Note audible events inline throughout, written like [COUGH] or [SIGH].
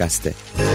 Açık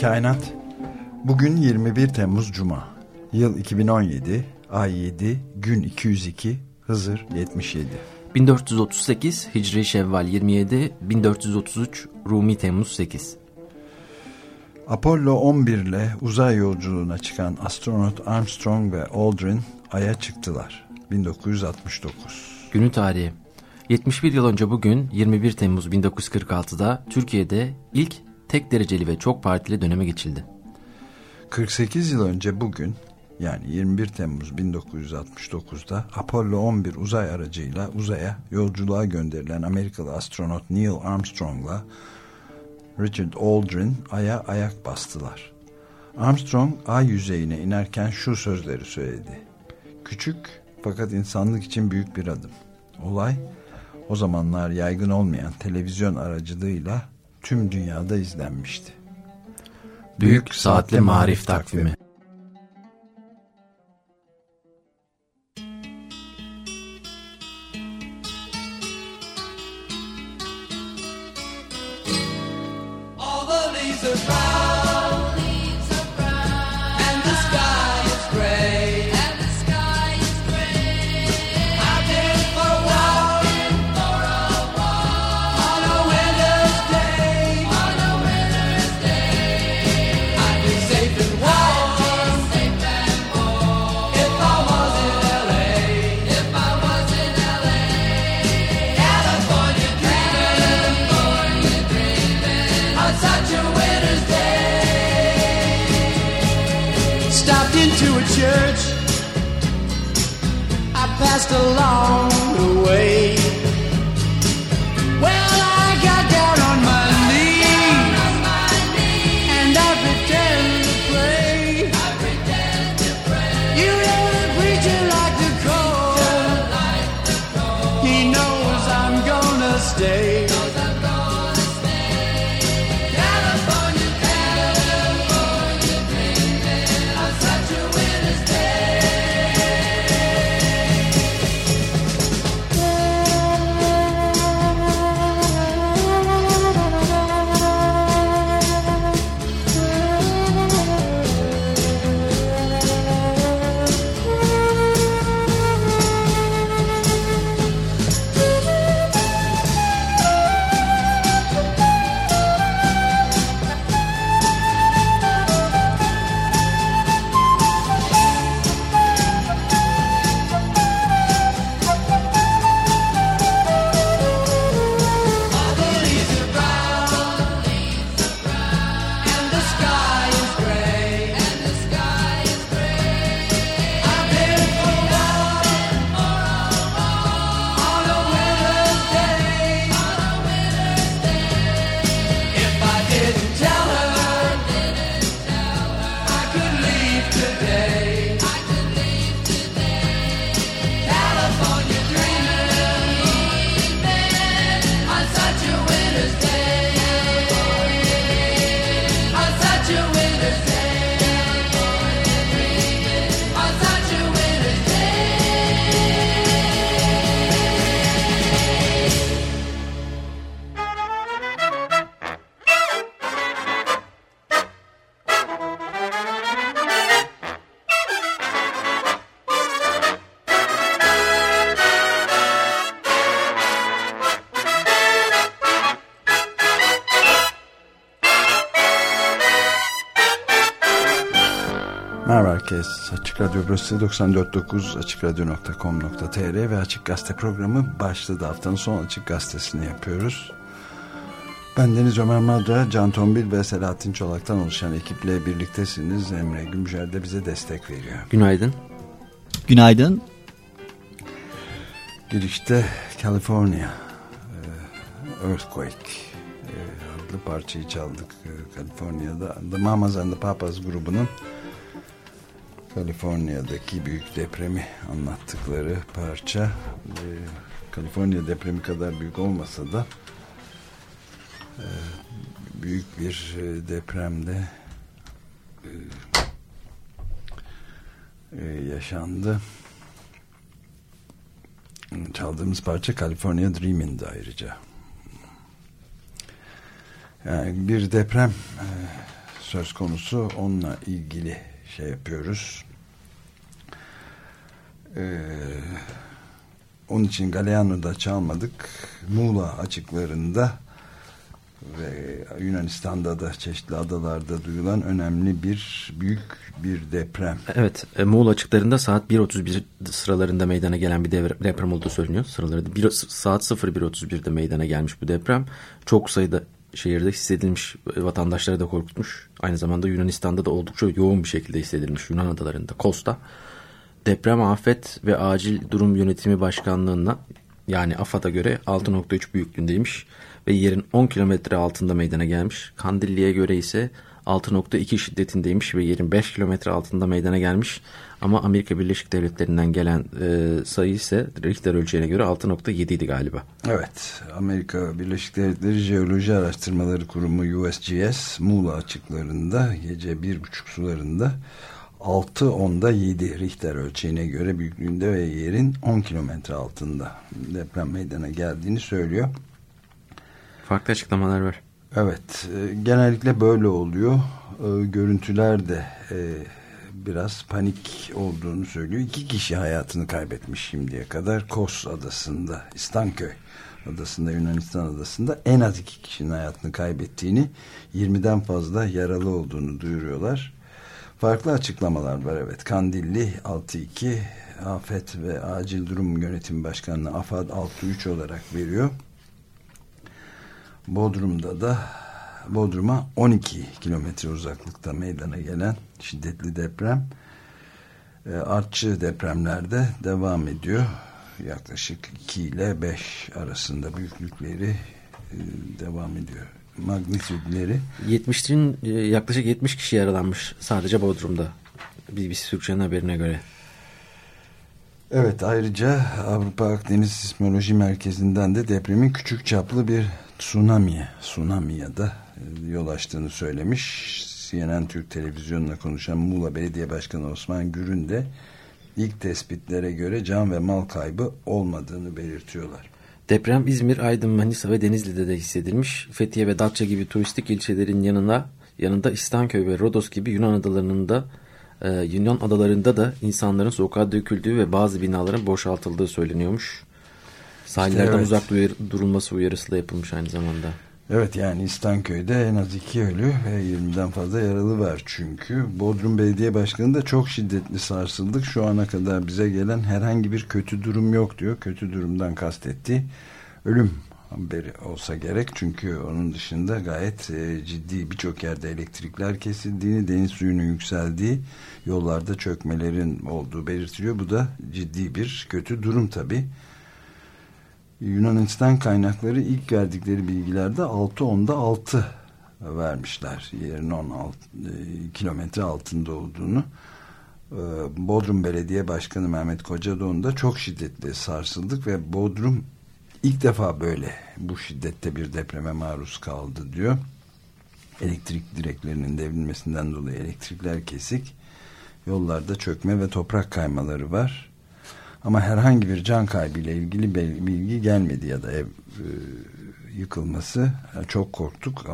Kainat. Bugün 21 Temmuz Cuma. Yıl 2017, ay 7, gün 202, Hızır 77. 1438 Hicri Şevval 27, 1433 Rumi Temmuz 8. Apollo 11 ile uzay yolculuğuna çıkan astronot Armstrong ve Aldrin Ay'a çıktılar. 1969. Günü tarihi. 71 yıl önce bugün 21 Temmuz 1946'da Türkiye'de ilk tek dereceli ve çok partili döneme geçildi. 48 yıl önce bugün yani 21 Temmuz 1969'da Apollo 11 uzay aracıyla uzaya yolculuğa gönderilen Amerikalı astronot Neil Armstrong'la Richard Aldrin Ay'a ayak bastılar. Armstrong ay yüzeyine inerken şu sözleri söyledi. Küçük fakat insanlık için büyük bir adım. Olay o zamanlar yaygın olmayan televizyon aracılığıyla tüm dünyada izlenmişti. Büyük Saatli Marif Takvimi All passed along Açık Radyo burası 94.9 açıkradyo.com.tr ve Açık Gazete programı başladı. Haftanın son Açık Gazetesini yapıyoruz. Ben Deniz Ömer Madra, Can Tombil ve Selahattin Çolak'tan oluşan ekiple birliktesiniz. Emre Gümüşer de bize destek veriyor. Günaydın. Günaydın. Girişte California e, Earthquake e, adlı parçayı çaldık e, California'da. The Mamas and the Papas grubunun Kaliforniya'daki büyük depremi anlattıkları parça. E, Kaliforniya depremi kadar büyük olmasa da e, büyük bir e, depremde e, e, yaşandı. Çaldığımız parça California Dreaming'di ayrıca. Yani bir deprem söz konusu onunla ilgili şey yapıyoruz. E, onun için Galeano'da çalmadık. Muğla açıklarında ve Yunanistan'da da çeşitli adalarda duyulan önemli bir büyük bir deprem. Evet, e, Muğla açıklarında saat 1.31 sıralarında meydana gelen bir deprem olduğu söyleniyor. Sıraları bir, saat 01.31'de meydana gelmiş bu deprem. Çok sayıda şehirde hissedilmiş, e, vatandaşları da korkutmuş. Aynı zamanda Yunanistan'da da oldukça yoğun bir şekilde hissedilmiş Yunan adalarında, Kosta. Deprem Afet ve Acil Durum Yönetimi Başkanlığı'na yani AFAD'a göre 6.3 büyüklüğündeymiş ve yerin 10 kilometre altında meydana gelmiş. Kandilli'ye göre ise 6.2 şiddetindeymiş ve yerin 5 kilometre altında meydana gelmiş. Ama Amerika Birleşik Devletleri'nden gelen e, sayı ise Richter ölçeğine göre 6.7 idi galiba. Evet, Amerika Birleşik Devletleri Jeoloji Araştırmaları Kurumu USGS Muğla açıklarında gece bir buçuk sularında 6.10'da 7 Richter ölçeğine göre büyüklüğünde ve yerin 10 kilometre altında deprem meydana geldiğini söylüyor. Farklı açıklamalar var. Evet, e, genellikle böyle oluyor. E, görüntüler de e, biraz panik olduğunu söylüyor. İki kişi hayatını kaybetmiş şimdiye kadar. Kos adasında, İstanköy adasında, Yunanistan adasında en az iki kişinin hayatını kaybettiğini, 20'den fazla yaralı olduğunu duyuruyorlar. Farklı açıklamalar var evet. Kandilli 6-2, Afet ve Acil Durum Yönetimi Başkanlığı AFAD 6-3 olarak veriyor. Bodrum'da da Bodrum'a 12 kilometre uzaklıkta meydana gelen şiddetli deprem e, artçı depremlerde devam ediyor. Yaklaşık 2 ile 5 arasında büyüklükleri e, devam ediyor. Magnitüdleri 70'in e, yaklaşık 70 kişi yaralanmış sadece Bodrum'da. BBC Türkçe'nin haberine göre. Evet ayrıca Avrupa Akdeniz Sismoloji Merkezi'nden de depremin küçük çaplı bir tsunamiye, tsunamiye da e, yol açtığını söylemiş. CNN Türk Televizyonu'na konuşan Muğla Belediye Başkanı Osman Gürün de ilk tespitlere göre can ve mal kaybı olmadığını belirtiyorlar. Deprem İzmir, Aydın, Manisa ve Denizli'de de hissedilmiş. Fethiye ve Datça gibi turistik ilçelerin yanına yanında İstanköy ve Rodos gibi Yunan adalarının da e, Yunan adalarında da insanların sokağa döküldüğü ve bazı binaların boşaltıldığı söyleniyormuş. Sahillerden evet. uzak durulması uyarısı da yapılmış aynı zamanda. Evet yani İstanköy'de en az iki ölü ve 20'den fazla yaralı var çünkü. Bodrum Belediye Başkanı da çok şiddetli sarsıldık. Şu ana kadar bize gelen herhangi bir kötü durum yok diyor. Kötü durumdan kastetti. Ölüm haberi olsa gerek. Çünkü onun dışında gayet e, ciddi birçok yerde elektrikler kesildiğini, deniz suyunun yükseldiği, yollarda çökmelerin olduğu belirtiliyor. Bu da ciddi bir kötü durum tabii. Yunanistan kaynakları ilk verdikleri bilgilerde 6.10'da 6 vermişler. Yerin 16 e, kilometre altında olduğunu. E, Bodrum Belediye Başkanı Mehmet Kocadoğan da çok şiddetli sarsıldık ve Bodrum ilk defa böyle bu şiddette bir depreme maruz kaldı diyor. Elektrik direklerinin devrilmesinden dolayı elektrikler kesik. Yollarda çökme ve toprak kaymaları var. Ama herhangi bir can kaybıyla ilgili bilgi gelmedi ya da ev e, yıkılması. Çok korktuk.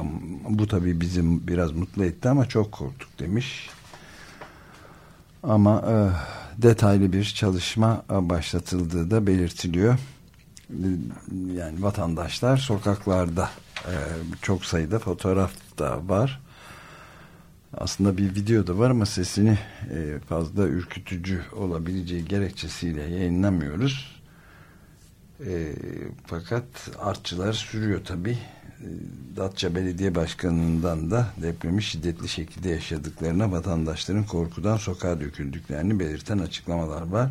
Bu tabii bizim biraz mutlu etti ama çok korktuk demiş. Ama e, detaylı bir çalışma e, başlatıldığı da belirtiliyor. E, Yani vatandaşlar sokaklarda e, çok sayıda fotoğraf da var. Aslında bir video da var ama sesini e, fazla ürkütücü olabileceği gerekçesiyle yayınlamıyoruz. E, fakat artçılar sürüyor tabi. E, Datça Belediye Başkanı'ndan da depremi şiddetli şekilde yaşadıklarına vatandaşların korkudan sokağa döküldüklerini belirten açıklamalar var.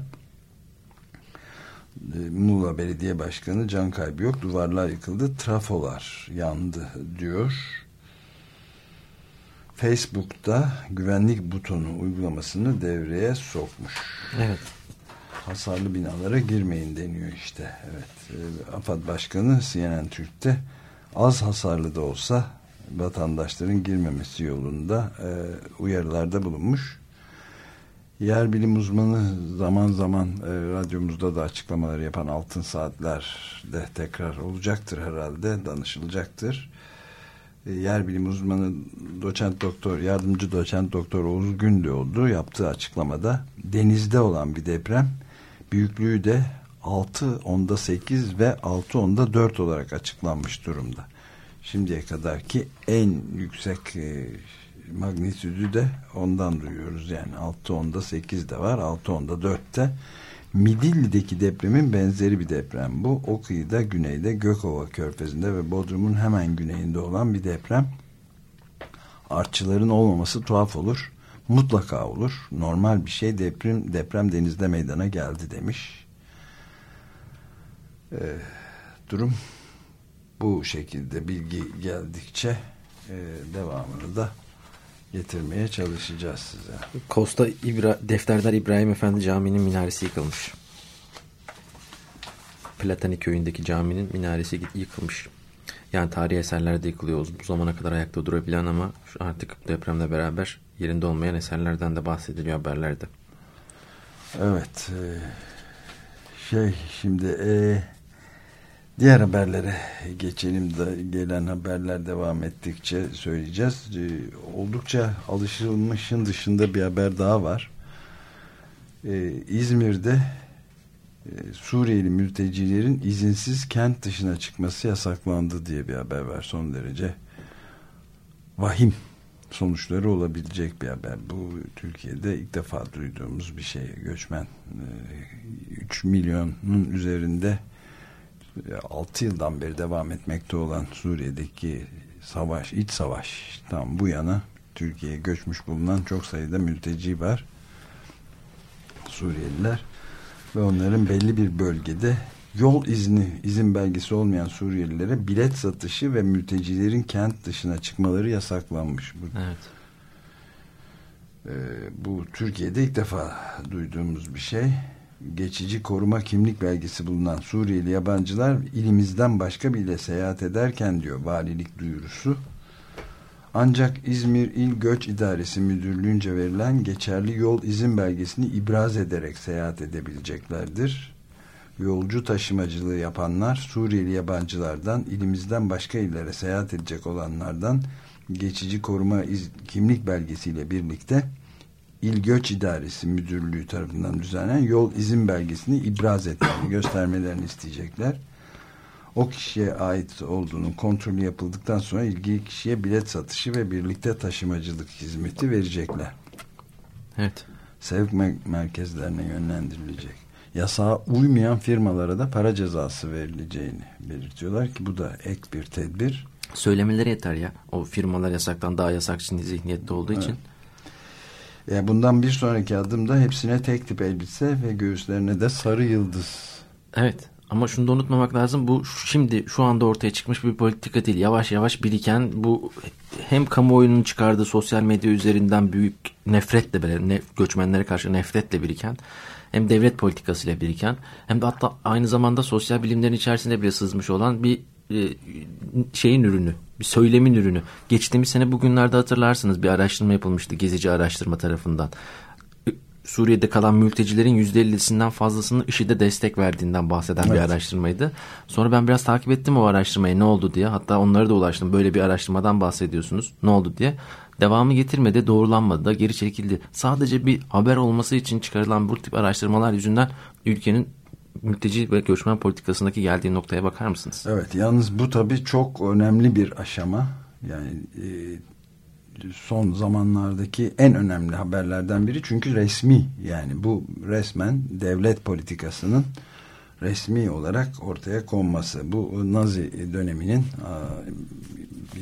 Muğla Belediye Başkanı can kaybı yok. Duvarlar yıkıldı. Trafolar yandı diyor. Facebook'ta güvenlik butonu uygulamasını devreye sokmuş. Evet. Hasarlı binalara girmeyin deniyor işte. Evet. E, AFAD Başkanı CNN Türk'te az hasarlı da olsa vatandaşların girmemesi yolunda e, uyarılarda bulunmuş. Yer bilim uzmanı zaman zaman e, radyomuzda da açıklamaları yapan Altın Saatler de tekrar olacaktır herhalde, danışılacaktır. E, yer bilim uzmanı doçent doktor, yardımcı doçent doktor Oğuz Gündoğdu yaptığı açıklamada denizde olan bir deprem büyüklüğü de 6 onda 8 ve 6 onda 4 olarak açıklanmış durumda. Şimdiye kadarki en yüksek e, magnitüdü de ondan duyuyoruz. Yani 6 onda 8 de var, 6 onda 4 de. Midilli'deki depremin benzeri bir deprem bu. O kıyıda güneyde Gökova körfezinde ve Bodrum'un hemen güneyinde olan bir deprem. Artçıların olmaması tuhaf olur. Mutlaka olur. Normal bir şey deprem, deprem denizde meydana geldi demiş. Ee, durum bu şekilde bilgi geldikçe e, devamını da getirmeye çalışacağız size. Kosta İbra Defterdar İbrahim Efendi Camii'nin minaresi yıkılmış. Platani köyündeki caminin minaresi yıkılmış. Yani tarihi eserler de yıkılıyor. Bu zamana kadar ayakta durabilen ama artık depremle beraber yerinde olmayan eserlerden de bahsediliyor haberlerde. Evet. e, Şey şimdi e, diğer haberlere geçelim de gelen haberler devam ettikçe söyleyeceğiz. E, Oldukça alışılmışın dışında bir haber daha var. E, İzmir'de e, Suriyeli mültecilerin izinsiz kent dışına çıkması yasaklandı diye bir haber var. Son derece vahim sonuçları olabilecek bir haber. Bu Türkiye'de ilk defa duyduğumuz bir şey. Göçmen e, 3 milyonun üzerinde 6 yıldan beri devam etmekte olan Suriye'deki savaş, iç savaş tam bu yana Türkiye'ye göçmüş bulunan çok sayıda mülteci var. Suriyeliler ve onların belli bir bölgede yol izni, izin belgesi olmayan Suriyelilere bilet satışı ve mültecilerin kent dışına çıkmaları yasaklanmış. Bu, Evet. e, bu Türkiye'de ilk defa duyduğumuz bir şey. Geçici koruma kimlik belgesi bulunan Suriyeli yabancılar ilimizden başka bir ile seyahat ederken diyor valilik duyurusu. Ancak İzmir İl Göç İdaresi Müdürlüğü'nce verilen geçerli yol izin belgesini ibraz ederek seyahat edebileceklerdir. Yolcu taşımacılığı yapanlar Suriyeli yabancılardan ilimizden başka illere seyahat edecek olanlardan geçici koruma iz- kimlik belgesiyle birlikte İl Göç İdaresi Müdürlüğü tarafından düzenlenen yol izin belgesini ibraz etmelerini göstermelerini isteyecekler. O kişiye ait olduğunu kontrolü yapıldıktan sonra ilgili kişiye bilet satışı ve birlikte taşımacılık hizmeti verecekler. Evet. Sevk me- merkezlerine yönlendirilecek. Yasağa uymayan firmalara da para cezası verileceğini belirtiyorlar ki bu da ek bir tedbir. Söylemeleri yeter ya. O firmalar yasaktan daha yasakçı zihniyette olduğu için. Yani bundan bir sonraki adımda hepsine tek tip elbise ve göğüslerine de sarı yıldız. Evet. Ama şunu da unutmamak lazım. Bu şimdi şu anda ortaya çıkmış bir politika değil. Yavaş yavaş biriken bu hem kamuoyunun çıkardığı sosyal medya üzerinden büyük nefretle böyle ne, göçmenlere karşı nefretle biriken hem devlet politikasıyla biriken hem de hatta aynı zamanda sosyal bilimlerin içerisinde bile sızmış olan bir e, şeyin ürünü, bir söylemin ürünü. Geçtiğimiz sene bugünlerde hatırlarsınız bir araştırma yapılmıştı gezici araştırma tarafından. Suriye'de kalan mültecilerin %50'sinden fazlasının IŞİD'e destek verdiğinden bahseden bir Evet. araştırmaydı. Sonra ben biraz takip ettim o araştırmayı ne oldu diye. Hatta onlara da ulaştım. Böyle bir araştırmadan bahsediyorsunuz. Ne oldu diye. Devamı getirmedi, doğrulanmadı da geri çekildi. Sadece bir haber olması için çıkarılan bu tip araştırmalar yüzünden ülkenin mülteci ve göçmen politikasındaki geldiği noktaya bakar mısınız? Evet yalnız bu tabii çok önemli bir aşama. Yani e, son zamanlardaki en önemli haberlerden biri çünkü resmi yani bu resmen devlet politikasının resmi olarak ortaya konması. Bu Nazi döneminin a,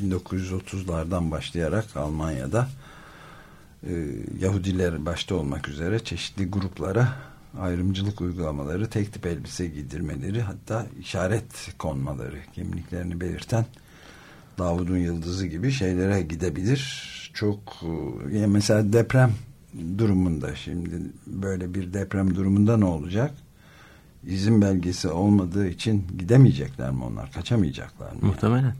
1930'lardan başlayarak Almanya'da e, Yahudiler başta olmak üzere çeşitli gruplara ayrımcılık uygulamaları, tek tip elbise giydirmeleri, hatta işaret konmaları, kimliklerini belirten Davud'un yıldızı gibi şeylere gidebilir. Çok e, ya mesela deprem durumunda şimdi böyle bir deprem durumunda ne olacak? İzin belgesi olmadığı için gidemeyecekler mi onlar? Kaçamayacaklar mı? Muhtemelen.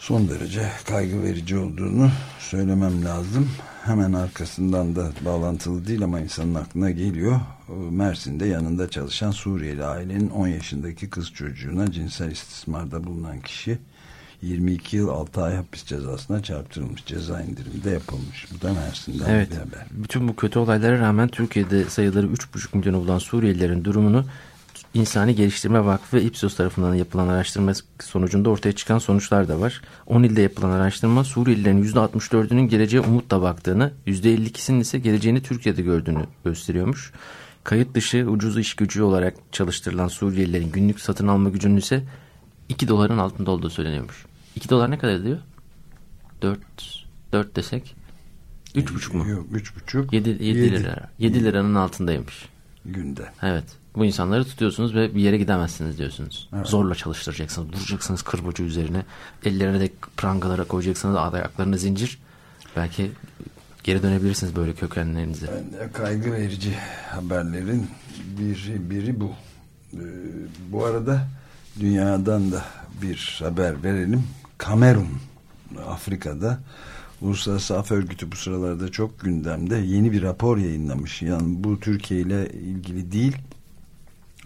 Son derece kaygı verici olduğunu söylemem lazım. Hemen arkasından da bağlantılı değil ama insanın aklına geliyor. Mersin'de yanında çalışan Suriyeli ailenin 10 yaşındaki kız çocuğuna cinsel istismarda bulunan kişi 22 yıl 6 ay hapis cezasına çarptırılmış. Ceza indirimi de yapılmış. Bu da Mersin'den Evet. bir haber. Bütün bu kötü olaylara rağmen Türkiye'de sayıları 3,5 milyonu bulan Suriyelilerin durumunu İnsani Geliştirme Vakfı ve Ipsos tarafından yapılan araştırma sonucunda ortaya çıkan sonuçlar da var. 10 ilde yapılan araştırma Suriyelilerin %64'ünün geleceğe umutla baktığını, %52'sinin ise geleceğini Türkiye'de gördüğünü gösteriyormuş. Kayıt dışı ucuz iş gücü olarak çalıştırılan Suriyelilerin günlük satın alma gücünün ise 2 doların altında olduğu söyleniyormuş. 2 dolar ne kadar ediyor? 4, 4 desek 3,5 mu? Yok 3,5 7, 7 lira. 7 liranın altındaymış. günde. Evet. Bu insanları tutuyorsunuz ve bir yere gidemezsiniz diyorsunuz. Evet. Zorla çalıştıracaksınız. Duracaksınız kırbacı üzerine. Ellerine de prangalara koyacaksınız. Ayaklarına zincir. Belki geri dönebilirsiniz böyle kökenlerinize. Kaygı verici haberlerin biri, biri bu. Ee, bu arada dünyadan da bir haber verelim. Kamerun, Afrika'da Uluslararası Af Örgütü bu sıralarda çok gündemde yeni bir rapor yayınlamış. Yani bu Türkiye ile ilgili değil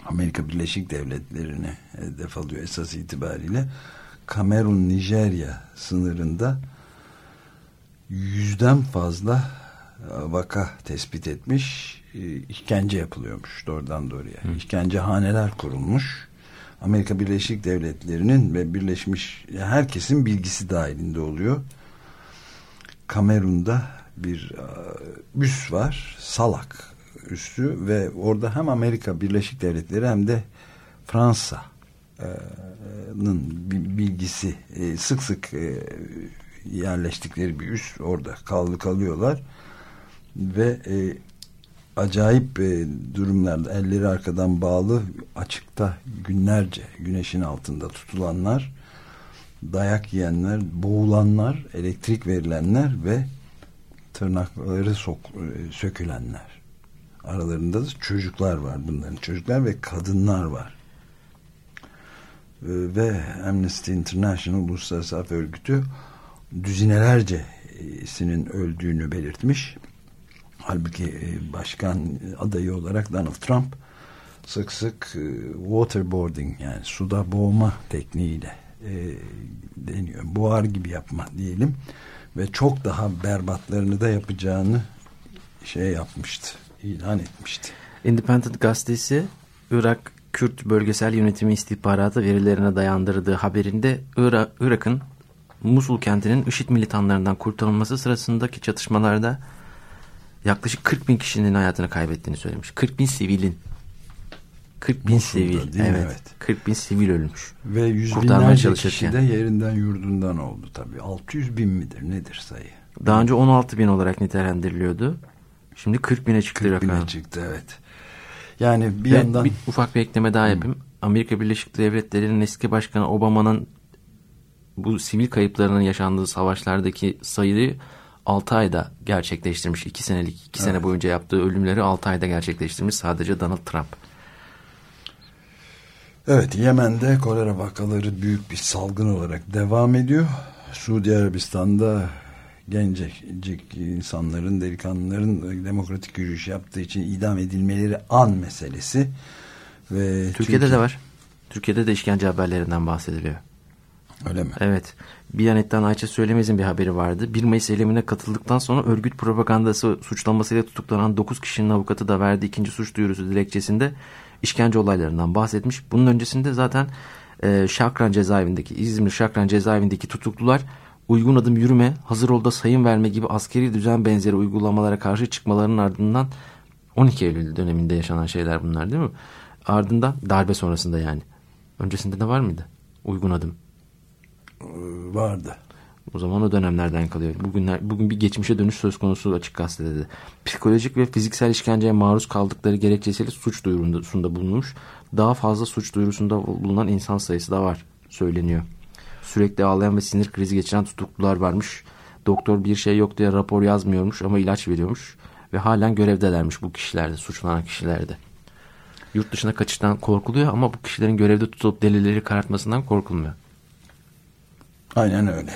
Amerika Birleşik Devletleri'ne hedef alıyor esas itibariyle. Kamerun Nijerya sınırında yüzden fazla e, vaka tespit etmiş. E, işkence yapılıyormuş doğrudan doğruya. İşkence haneler kurulmuş. Amerika Birleşik Devletleri'nin ve Birleşmiş herkesin bilgisi dahilinde oluyor. Kamerun'da bir e, üs var. Salak üssü ve orada hem Amerika Birleşik Devletleri hem de Fransa'nın bilgisi e, sık sık e, yerleştikleri bir üs orada kaldı kalıyorlar ve e, acayip e, durumlarda elleri arkadan bağlı açıkta günlerce güneşin altında tutulanlar dayak yiyenler, boğulanlar, elektrik verilenler ve tırnakları sok, e, sökülenler. Aralarında da çocuklar var bunların. Çocuklar ve kadınlar var. E, Ve Amnesty International Uluslararası Af Örgütü düzinelercesinin öldüğünü belirtmiş. Halbuki e, başkan adayı olarak Donald Trump sık sık e, waterboarding yani suda boğma tekniğiyle e, deniyor. Buhar gibi yapma diyelim ve çok daha berbatlarını da yapacağını şey yapmıştı. İlan etmişti. Independent gazetesi Irak Kürt Bölgesel Yönetimi istihbaratı verilerine dayandırdığı haberinde Irak, Irak'ın Musul kentinin IŞİD militanlarından kurtarılması sırasındaki çatışmalarda yaklaşık 40 bin kişinin hayatını kaybettiğini söylemiş. 40 bin sivilin. 40 bin Musul'da sivil. Evet. Evet. 40 bin sivil ölmüş. Ve yüz binlerce kişi de yerinden yurdundan oldu tabii. 600 bin midir nedir sayı? Daha önce 16 bin olarak nitelendiriliyordu. Şimdi 40 bine çıktı 40 bine rakam. çıktı evet. Yani bir Ve yandan bir ufak bir ekleme daha yapayım. Amerika Birleşik Devletleri'nin eski başkanı Obama'nın bu sivil kayıplarının yaşandığı savaşlardaki sayıyı 6 ayda gerçekleştirmiş. 2 senelik 2 sene boyunca yaptığı ölümleri 6 ayda gerçekleştirmiş sadece Donald Trump. Evet Yemen'de kolera vakaları büyük bir salgın olarak devam ediyor. Suudi Arabistan'da gencecik insanların, delikanlıların demokratik yürüyüş yaptığı için idam edilmeleri an meselesi. Ve Türkiye'de Türkiye- de var. Türkiye'de de işkence haberlerinden bahsediliyor. Öyle mi? Evet. Biyanet'ten Ayça Söylemez'in bir haberi vardı. 1 Mayıs eylemine katıldıktan sonra örgüt propagandası suçlamasıyla tutuklanan 9 kişinin avukatı da verdiği ikinci suç duyurusu dilekçesinde işkence olaylarından bahsetmiş. Bunun öncesinde zaten e, Şakran cezaevindeki İzmir Şakran cezaevindeki tutuklular uygun adım yürüme, hazır olda sayım verme gibi askeri düzen benzeri uygulamalara karşı çıkmalarının ardından 12 Eylül döneminde yaşanan şeyler bunlar değil mi? Ardından darbe sonrasında yani. Öncesinde de var mıydı? Uygun adım. Vardı. O zaman o dönemlerden kalıyor. Bugünler, bugün bir geçmişe dönüş söz konusu açık gazetede de. Psikolojik ve fiziksel işkenceye maruz kaldıkları gerekçesiyle suç duyurusunda bulunmuş. Daha fazla suç duyurusunda bulunan insan sayısı da var söyleniyor. Sürekli ağlayan ve sinir krizi geçiren tutuklular varmış. Doktor bir şey yok diye rapor yazmıyormuş ama ilaç veriyormuş. Ve halen görevdelermiş bu kişilerde, suçlanan kişilerde. Yurt dışına kaçıştan korkuluyor ama bu kişilerin görevde tutulup delilleri karartmasından korkulmuyor. Aynen öyle.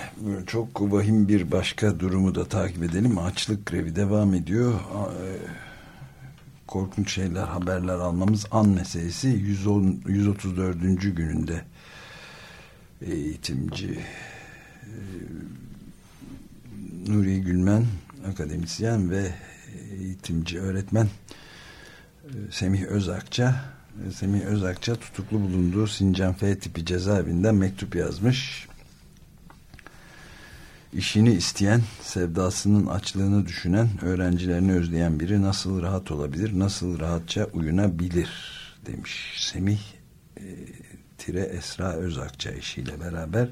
Çok vahim bir başka durumu da takip edelim. Açlık grevi devam ediyor. E, Korkunç şeyler, haberler almamız an meselesi 110, 134. gününde eğitimci e, Nuri Gülmen akademisyen ve eğitimci öğretmen e, Semih Özakça. E, Semih Özakça tutuklu bulunduğu Sincan F tipi cezaevinden mektup yazmış. İşini isteyen, sevdasının açlığını düşünen, öğrencilerini özleyen biri nasıl rahat olabilir, nasıl rahatça uyunabilir demiş Semih Tire Esra Özakça eşiyle beraber.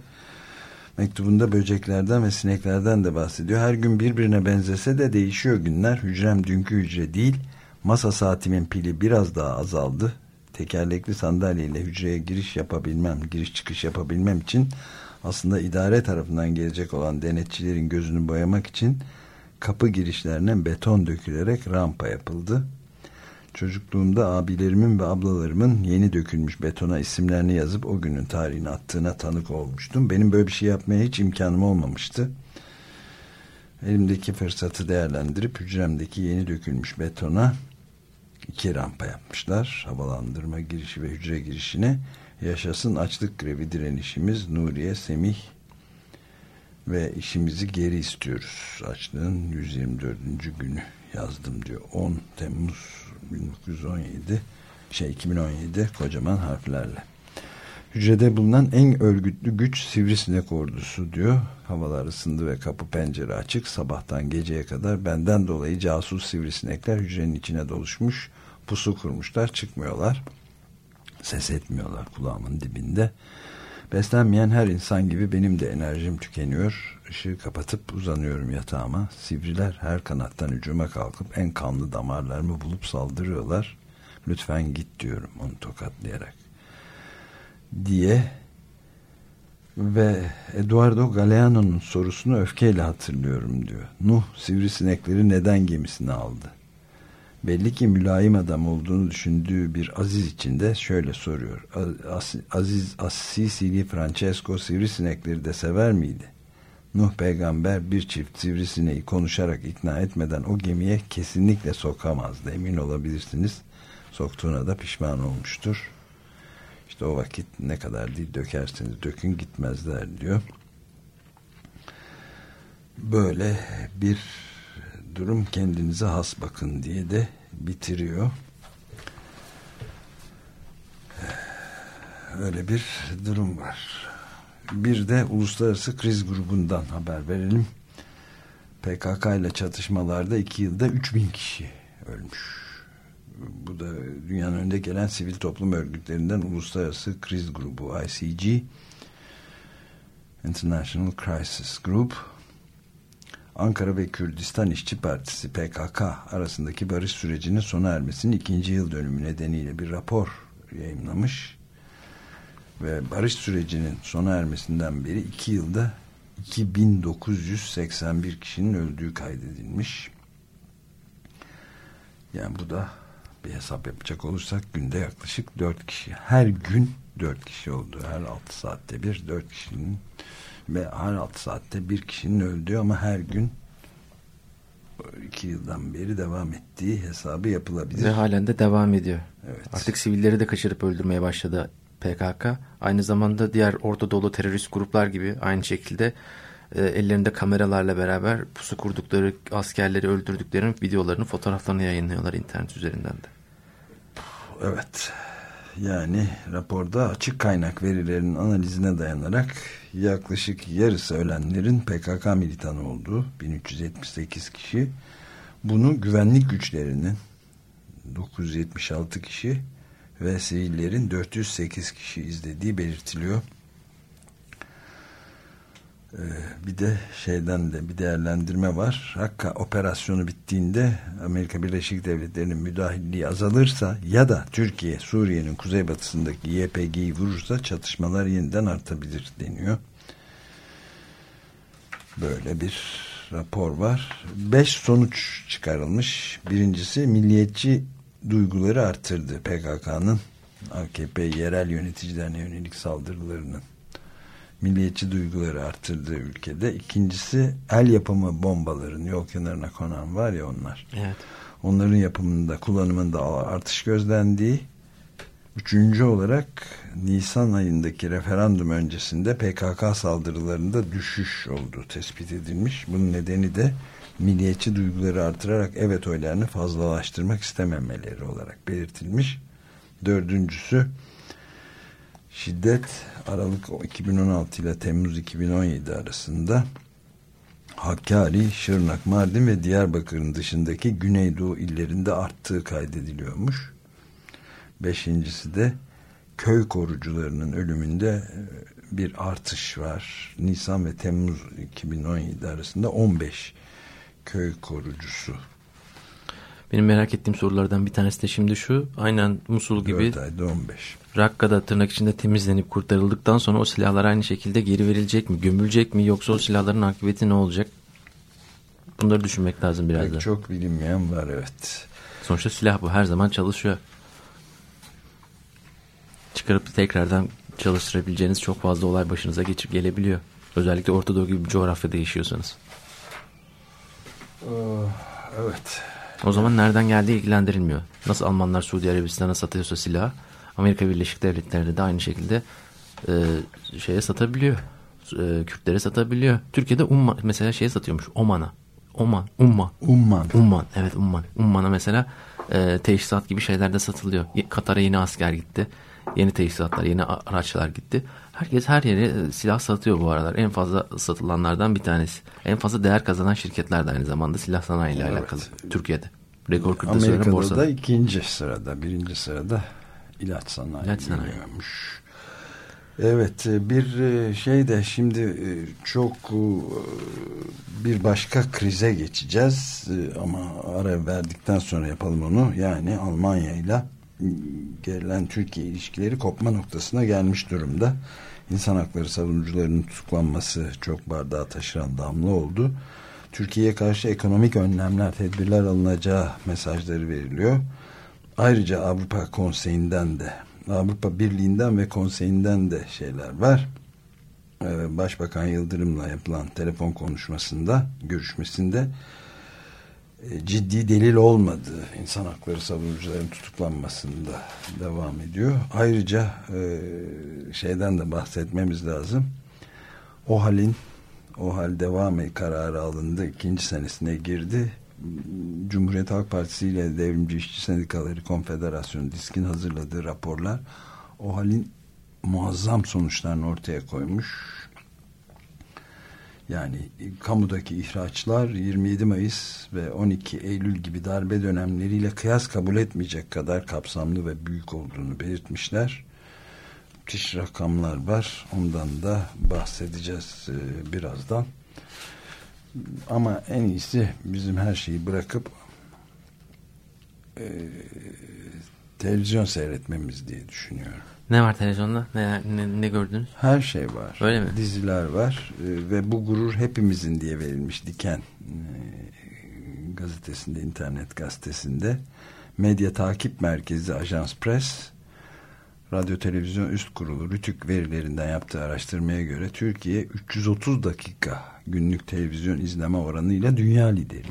Mektubunda böceklerden ve sineklerden de bahsediyor. Her gün birbirine benzese de değişiyor günler. Hücrem dünkü hücre değil. Masa saatimin pili biraz daha azaldı. Tekerlekli sandalyeyle hücreye giriş yapabilmem, giriş çıkış yapabilmem için aslında idare tarafından gelecek olan denetçilerin gözünü boyamak için kapı girişlerine beton dökülerek rampa yapıldı. Çocukluğumda abilerimin ve ablalarımın yeni dökülmüş betona isimlerini yazıp o günün tarihini attığına tanık olmuştum. Benim böyle bir şey yapmaya hiç imkanım olmamıştı. Elimdeki fırsatı değerlendirip hücremdeki yeni dökülmüş betona iki rampa yapmışlar. Havalandırma girişi ve hücre girişine. Yaşasın açlık grevi direnişimiz Nuriye Semih ve işimizi geri istiyoruz. Açlığın 124. günü yazdım diyor. 10 Temmuz 1917 şey 2017 kocaman harflerle. Hücrede bulunan en örgütlü güç sivrisinek ordusu diyor. Havalar ısındı ve kapı pencere açık. Sabahtan geceye kadar benden dolayı casus sivrisinekler hücrenin içine doluşmuş. Pusu kurmuşlar çıkmıyorlar. Ses etmiyorlar kulağımın dibinde. Beslenmeyen her insan gibi benim de enerjim tükeniyor. Işığı kapatıp uzanıyorum yatağıma. Sivriler her kanattan hücuma kalkıp en kanlı damarlarımı bulup saldırıyorlar. Lütfen git diyorum onu tokatlayarak. Diye ve Eduardo Galeano'nun sorusunu öfkeyle hatırlıyorum diyor. Nuh sivrisinekleri neden gemisine aldı? Belli ki mülayim adam olduğunu düşündüğü bir Aziz içinde şöyle soruyor. Aziz Assisili Francesco sivrisinekleri de sever miydi? Nuh peygamber bir çift sivrisineği konuşarak ikna etmeden o gemiye kesinlikle sokamazdı. Emin olabilirsiniz. Soktuğuna da pişman olmuştur. İşte o vakit ne kadar değil dökerseniz dökün gitmezler diyor. Böyle bir durum kendinize has bakın diye de bitiriyor. Öyle bir durum var. Bir de uluslararası kriz grubundan haber verelim. PKK ile çatışmalarda iki yılda 3000 kişi ölmüş. Bu da dünyanın önde gelen sivil toplum örgütlerinden uluslararası kriz grubu ICG International Crisis Group Ankara ve Kürdistan İşçi Partisi PKK arasındaki barış sürecinin sona ermesinin ikinci yıl dönümü nedeniyle bir rapor yayınlamış ve barış sürecinin sona ermesinden beri iki yılda 2981 kişinin öldüğü kaydedilmiş. Yani bu da bir hesap yapacak olursak günde yaklaşık 4 kişi. Her gün 4 kişi oldu. Her 6 saatte bir 4 kişinin ve her 6 saatte bir kişinin öldüğü ama her gün 2 yıldan beri devam ettiği hesabı yapılabilir. Ve halen de devam ediyor. Evet. Artık sivilleri de kaçırıp öldürmeye başladı PKK. Aynı zamanda diğer Orta Doğu terörist gruplar gibi aynı şekilde e, ellerinde kameralarla beraber pusu kurdukları askerleri öldürdüklerinin videolarını, fotoğraflarını yayınlıyorlar internet üzerinden de. Evet. Yani raporda açık kaynak verilerinin analizine dayanarak yaklaşık yarısı ölenlerin PKK militanı olduğu 1378 kişi bunu güvenlik güçlerinin 976 kişi ve sivillerin 408 kişi izlediği belirtiliyor. Ee, bir de şeyden de bir değerlendirme var. Hakka operasyonu bittiğinde Amerika Birleşik Devletleri'nin müdahilliği azalırsa ya da Türkiye Suriye'nin kuzeybatısındaki YPG'yi vurursa çatışmalar yeniden artabilir deniyor. Böyle bir rapor var. Beş sonuç çıkarılmış. Birincisi milliyetçi duyguları arttırdı PKK'nın AKP yerel yöneticilerine yönelik saldırılarının milliyetçi duyguları arttırdığı ülkede. İkincisi el yapımı bombaların yol kenarına konan var ya onlar. Evet. Onların yapımında kullanımında artış gözlendiği. Üçüncü olarak Nisan ayındaki referandum öncesinde PKK saldırılarında düşüş olduğu tespit edilmiş. Bunun nedeni de milliyetçi duyguları artırarak evet oylarını fazlalaştırmak istememeleri olarak belirtilmiş. Dördüncüsü şiddet Aralık 2016 ile Temmuz 2017 arasında Hakkari, Şırnak, Mardin ve Diyarbakır'ın dışındaki Güneydoğu illerinde arttığı kaydediliyormuş. Beşincisi de köy korucularının ölümünde e, bir artış var. Nisan ve Temmuz 2017 arasında 15 köy korucusu. Benim merak ettiğim sorulardan bir tanesi de şimdi şu. Aynen Musul gibi 4 ayda 15. Rakka'da tırnak içinde temizlenip kurtarıldıktan sonra o silahlar aynı şekilde geri verilecek mi? Gömülecek mi? Yoksa o silahların akıbeti ne olacak? Bunları düşünmek lazım biraz da. Çok bilinmeyen var evet. Sonuçta silah bu. Her zaman çalışıyor. Çıkarıp tekrardan çalıştırabileceğiniz çok fazla olay başınıza geçip gelebiliyor. Özellikle Orta Doğu gibi bir coğrafyada yaşıyorsanız. Evet. O zaman nereden geldiği ilgilendirilmiyor. Nasıl Almanlar Suudi Arabistan'a satıyorsa silah, Amerika Birleşik Devletleri de aynı şekilde e, şeye satabiliyor. E, Kürtlere satabiliyor. Türkiye'de Umman mesela şeye satıyormuş. Oman'a. Oman, Umman. Umman. Umman, evet Umman. Umman'a mesela e, teçhizat gibi şeyler de satılıyor. Katar'a yeni asker gitti. Yeni teçhizatlar, yeni araçlar gitti. Herkes her yere e, silah satıyor bu aralar. En fazla satılanlardan bir tanesi. En fazla değer kazanan şirketler de aynı zamanda silah sanayi ile Evet. alakalı. Türkiye'de. Rekor kırdı Amerika'da borsada. da ikinci sırada, birinci sırada ilaç sanayi, İlaç sanayi. geliyormuş. Evet, e, bir e, şey de şimdi çok bir başka krize geçeceğiz ama ara verdikten sonra yapalım onu. Yani Almanya ile gerilen Türkiye ilişkileri kopma noktasına gelmiş durumda. İnsan hakları savunucularının tutuklanması çok bardağı taşıran damla oldu. Türkiye'ye karşı ekonomik önlemler, tedbirler alınacağı mesajları veriliyor. Ayrıca Avrupa Konseyi'nden de Avrupa Birliği'nden ve Konseyi'nden de şeyler var. Ee, Başbakan Yıldırım'la yapılan telefon konuşmasında, görüşmesinde ciddi delil olmadığı insan hakları savunucuların tutuklanmasında devam ediyor. Ayrıca e, şeyden de bahsetmemiz lazım. O halin o hal devam et kararı alındı. ikinci senesine girdi. Cumhuriyet Halk Partisi ile Devrimci İşçi Sendikaları Konfederasyonu DİSK'in hazırladığı raporlar o halin muazzam sonuçlarını ortaya koymuş. Yani kamudaki ihraçlar 27 Mayıs ve 12 Eylül gibi darbe dönemleriyle kıyas kabul etmeyecek kadar kapsamlı ve büyük olduğunu belirtmişler. Müthiş rakamlar var. Ondan da bahsedeceğiz e, birazdan. Ama en iyisi bizim her şeyi bırakıp e, televizyon seyretmemiz diye düşünüyorum. Ne var televizyonda? Ne, ne, ne gördünüz? Her şey var. Öyle mi? Diziler var e, ve bu gurur hepimizin diye verilmiş Diken e, gazetesinde, internet gazetesinde. Medya Takip Merkezi Ajans Press Radyo Televizyon Üst Kurulu Rütük verilerinden yaptığı araştırmaya göre Türkiye 330 dakika günlük televizyon izleme oranıyla dünya lideri.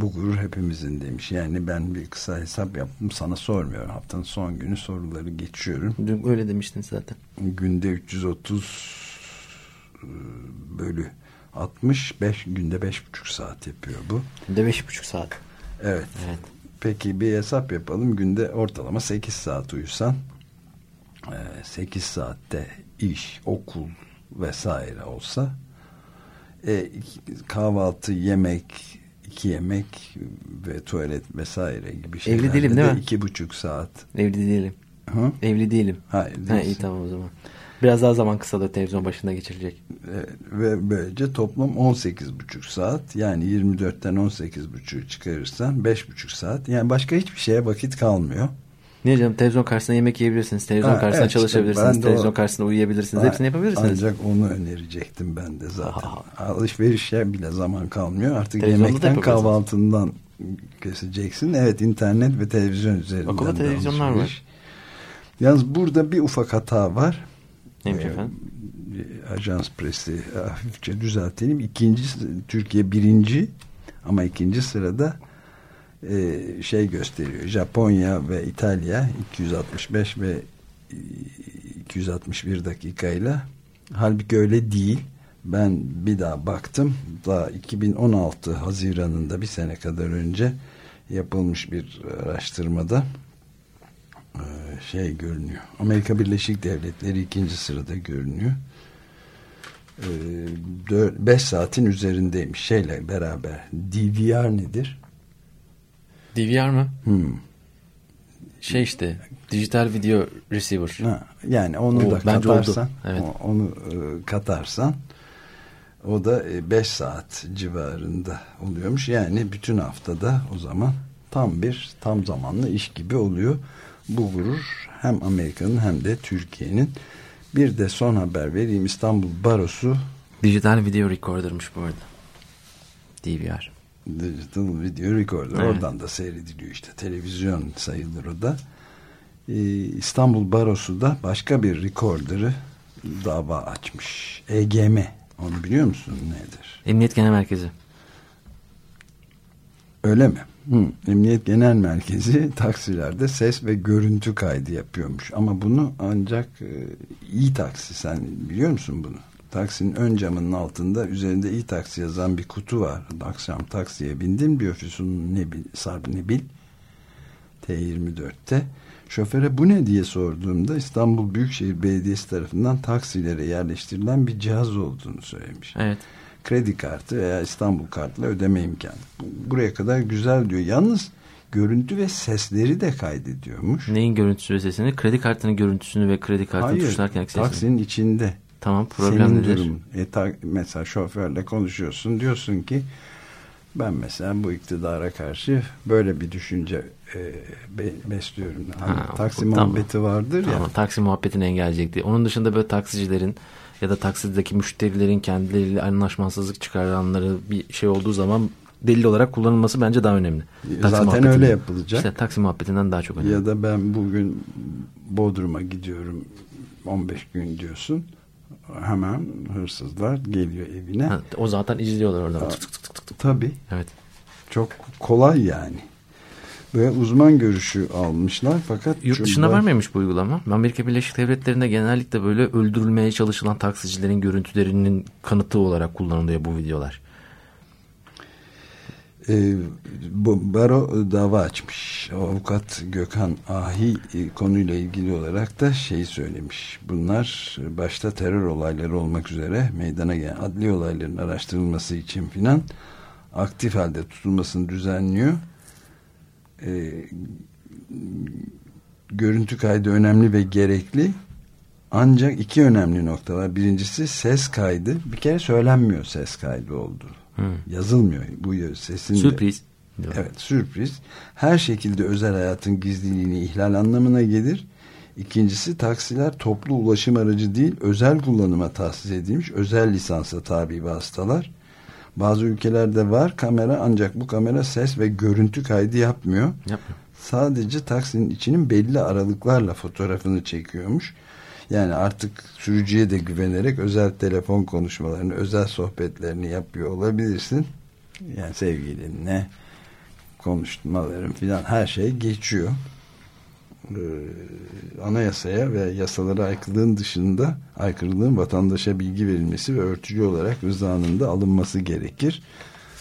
Bu gurur hepimizin demiş. Yani ben bir kısa hesap yaptım sana sormuyorum. Haftanın son günü soruları geçiyorum. Dün öyle demiştin zaten. Günde 330 e, bölü 65 günde 5,5 saat yapıyor bu. Günde beş buçuk saat. Evet. Evet. Peki bir hesap yapalım. Günde ortalama 8 saat uyusan 8 saatte iş, okul vesaire olsa e, kahvaltı, yemek, iki yemek ve tuvalet vesaire gibi şeylerde değilim değil de mi? iki buçuk saat. Evli değilim. Hı? Evli değilim. Hayır Ha, değilsin. iyi tamam o zaman. Biraz daha zaman kısalıyor televizyon başında geçirecek. E, ve böylece toplam 18,5 saat yani 24'ten 18,5 çıkarırsan 5,5 saat yani başka hiçbir şeye vakit kalmıyor. Niye canım televizyon karşısında yemek yiyebilirsiniz. Televizyon Ha, karşısında evet, işte çalışabilirsiniz. de televizyon o- karşısında uyuyabilirsiniz. Hepsini yapabilirsiniz. Ancak onu önerecektim ben de zaten. Alışverişe bile zaman kalmıyor. Artık yemekten kahvaltından keseceksin. Evet internet ve televizyon üzerinden. Okulda televizyonlar alışveriş. var. Yalnız burada bir ufak hata var. Neymiş Ee, efendim? Ajans presi hafifçe düzeltelim. İkinci Türkiye birinci ama ikinci sırada şey gösteriyor. Japonya ve İtalya 265 ve e, 261 dakikayla. Halbuki öyle değil. Ben bir daha baktım. Daha 2016 Haziran'ında bir sene kadar önce yapılmış bir araştırmada e, şey görünüyor. Amerika Birleşik Devletleri ikinci sırada görünüyor. 5 saatin üzerindeymiş şeyle beraber. DVR nedir? DVR mı? Hmm. Şey işte dijital video receiver. Ha, yani onu O, da katarsan. Evet. onu e, katarsan o da 5 saat civarında oluyormuş. Yani bütün haftada o zaman tam bir tam zamanlı iş gibi oluyor. Bu vurur hem Amerika'nın hem de Türkiye'nin. Bir de son haber vereyim İstanbul Barosu Dijital video recorder'mış bu arada. DVR. Digital Video Recorder. Evet. Oradan da seyrediliyor işte. Televizyon sayılır o da. Ee, İstanbul Barosu da başka bir recorder'ı dava açmış. EGM. Onu biliyor musun nedir? Emniyet Genel Merkezi. Öyle mi? Hı. Emniyet Genel Merkezi [LAUGHS] taksilerde ses ve görüntü kaydı yapıyormuş. Ama bunu ancak e, iyi taksi sen biliyor musun bunu? Taksinin ön camının altında üzerinde iyi taksi yazan bir kutu var. Akşam taksiye bindim diyor Füsun Nebil, Sarp Nebil T24'te. Şoföre bu ne diye sorduğumda İstanbul Büyükşehir Belediyesi tarafından taksilere yerleştirilen bir cihaz olduğunu söylemiş Evet. kredi kartı veya İstanbul kartla ödeme imkanı. Buraya kadar güzel diyor. Yalnız görüntü ve sesleri de kaydediyormuş. Neyin görüntüsü ve sesini? Kredi kartının görüntüsünü ve kredi kartını Hayır, tuşlarken sesini. taksinin içinde. Tamam problem Senin nedir? durumun. E, ta- mesela şoförle konuşuyorsun diyorsun ki ben mesela bu iktidara karşı böyle bir düşünce e, be- besliyorum. Hani Ha, taksi bu- tamam. muhabbeti vardır ya. Tamam, taksi muhabbetini engelleyecekti. Onun dışında böyle taksicilerin ya da taksideki müşterilerin kendileriyle anlaşmazsızlık çıkaranları bir şey olduğu zaman delil olarak kullanılması bence daha önemli. Taksi Zaten öyle yapılacak. İşte taksi muhabbetinden daha çok önemli. Ya da ben bugün Bodrum'a gidiyorum 15 gün diyorsun. Hemen hırsızlar geliyor evine. Ha, o zaten izliyorlar oradan. Tık tık tık tık tık. Tabii. Evet. Çok kolay yani. Böyle uzman görüşü almışlar fakat Yurt dışında çocuklar- var mıymış bu uygulama? Amerika Birleşik Devletleri'nde genellikle böyle öldürülmeye çalışılan taksicilerin görüntülerinin kanıtı olarak kullanılıyor bu videolar. Bu Baro dava açmış. Avukat Gökhan Ahi e, konuyla ilgili olarak da şeyi söylemiş. Bunlar e, başta terör olayları olmak üzere meydana gelen adli olayların araştırılması için filan aktif halde tutulmasını düzenliyor. Ee, görüntü kaydı önemli ve gerekli. Ancak iki önemli nokta var. Birincisi ses kaydı. Bir kere söylenmiyor ses kaydı olduğu. Yazılmıyor. Bu sesin Sürpriz. Evet sürpriz. Her şekilde özel hayatın gizliliğini ihlal anlamına gelir. İkincisi taksiler toplu ulaşım aracı değil özel kullanıma tahsis edilmiş özel lisansa tabi vasıtalar. Bazı ülkelerde var kamera ancak bu kamera ses ve görüntü kaydı yapmıyor. Yapmıyor. Sadece taksinin içinin belli aralıklarla fotoğrafını çekiyormuş. Yani artık sürücüye de güvenerek özel telefon konuşmalarını, özel sohbetlerini yapıyor olabilirsin. Yani sevgilinle konuşmaların filan her şey geçiyor. Ee, anayasaya ve yasalara aykırılığın dışında aykırılığın vatandaşa bilgi verilmesi ve örtücü olarak rızanın da alınması gerekir.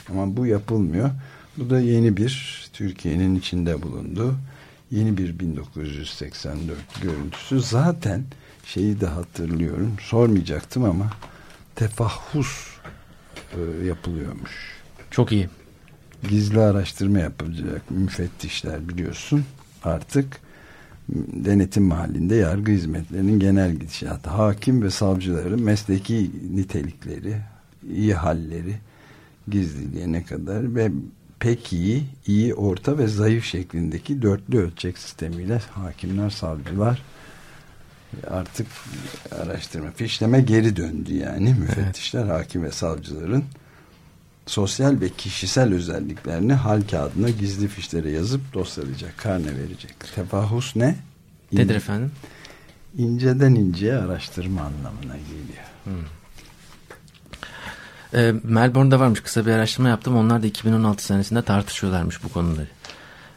Ama bu yapılmıyor. Bu da yeni bir Türkiye'nin içinde bulunduğu yeni bir 1984 görüntüsü. Zaten şeyi de hatırlıyorum. Sormayacaktım ama tefahhus e, yapılıyormuş. Çok iyi. Gizli araştırma yapılacak müfettişler biliyorsun artık denetim halinde yargı hizmetlerinin genel gidişatı, hakim ve savcıların mesleki nitelikleri, iyi halleri, gizliliğe ne kadar ve pek iyi, iyi, orta ve zayıf şeklindeki dörtlü ölçek sistemiyle hakimler, savcılar artık araştırma, fişleme geri döndü yani. Müfettişler, hakim ve savcıların sosyal ve kişisel özelliklerini hal kağıdına gizli fişlere yazıp dosyalayacak, karne verecek. Tefahus ne? Nedir efendim? İnceden inceye araştırma anlamına geliyor. Ee, Melbourne'da varmış kısa bir araştırma yaptım. Onlar da 2016 senesinde tartışıyorlarmış bu konuları.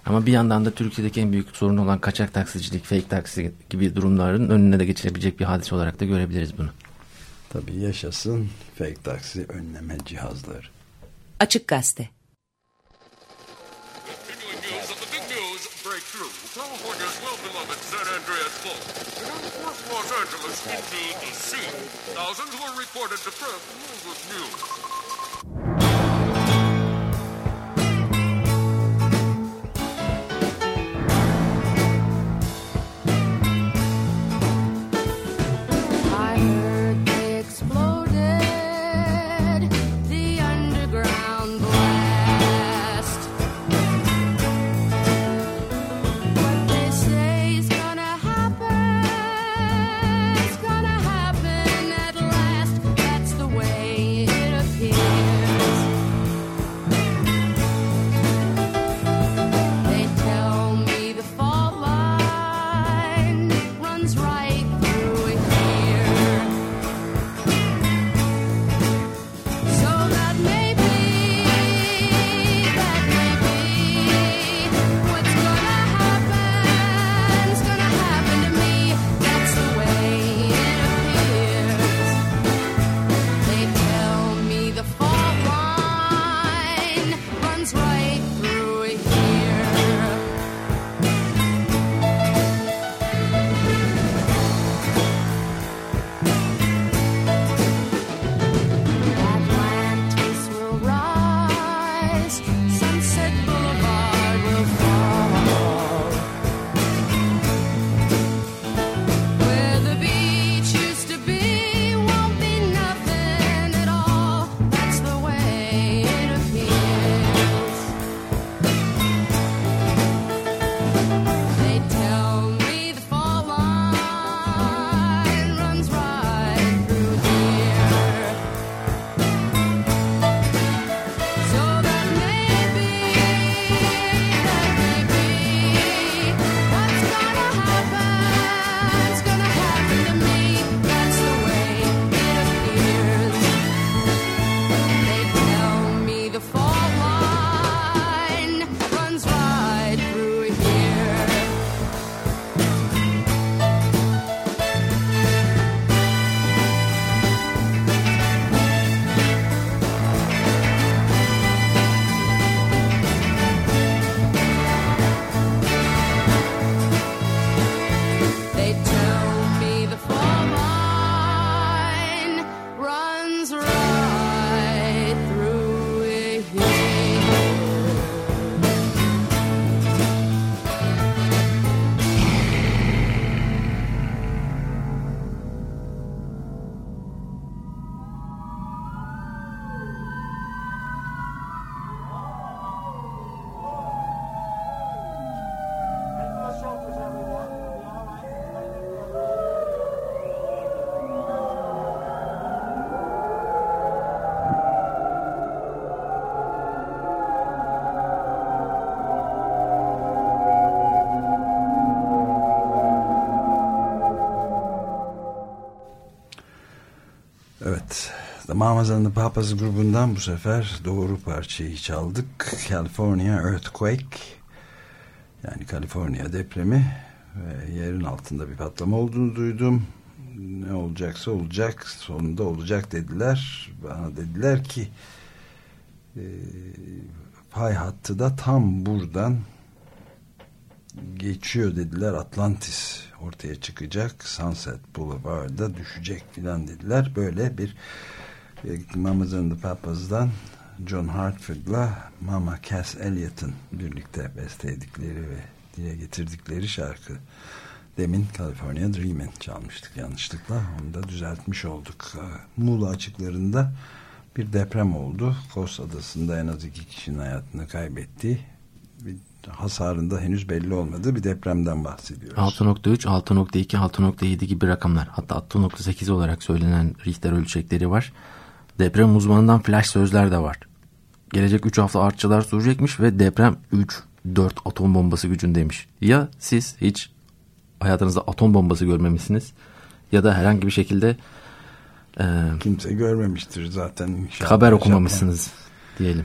Ama bir yandan da Türkiye'deki en büyük sorun olan kaçak taksicilik, fake taksi gibi durumların önüne de geçilebilecek bir hadise olarak da görebiliriz bunu. Tabii yaşasın fake taksi önleme cihazları. Açık Gazete. California's well-beloved San Andreas Fault. It Los Angeles into the sea. Thousands were reported and moved with news. Mamas and grubundan bu sefer doğru parçayı çaldık. California Earthquake. Yani Kaliforniya depremi ve yerin altında bir patlama olduğunu duydum. Ne olacaksa olacak, sonunda olacak dediler. Bana dediler ki e, pay hattı da tam buradan geçiyor dediler. Atlantis ortaya çıkacak. Sunset Boulevard'da düşecek filan dediler. Böyle bir Mamas and the John Hartford'la Mama Cass Elliott'ın birlikte besteledikleri ve diye getirdikleri şarkı. Demin California Dream'in çalmıştık yanlışlıkla. Onu da düzeltmiş olduk. Ee, Muğla açıklarında bir deprem oldu. Kos Adası'nda en az iki kişinin hayatını kaybettiği bir hasarında henüz belli olmadığı bir depremden bahsediyoruz. 6.3, 6.2, 6.7 gibi rakamlar. Hatta 6.8 olarak söylenen Richter ölçekleri var. Deprem uzmanından flash sözler de var. Gelecek 3 hafta artçılar sürecekmiş ve deprem 3-4 atom bombası gücündeymiş. Ya siz hiç hayatınızda atom bombası görmemişsiniz ya da herhangi bir şekilde e, Kimse görmemiştir zaten. inşallah. haber okumamışsınız diyelim.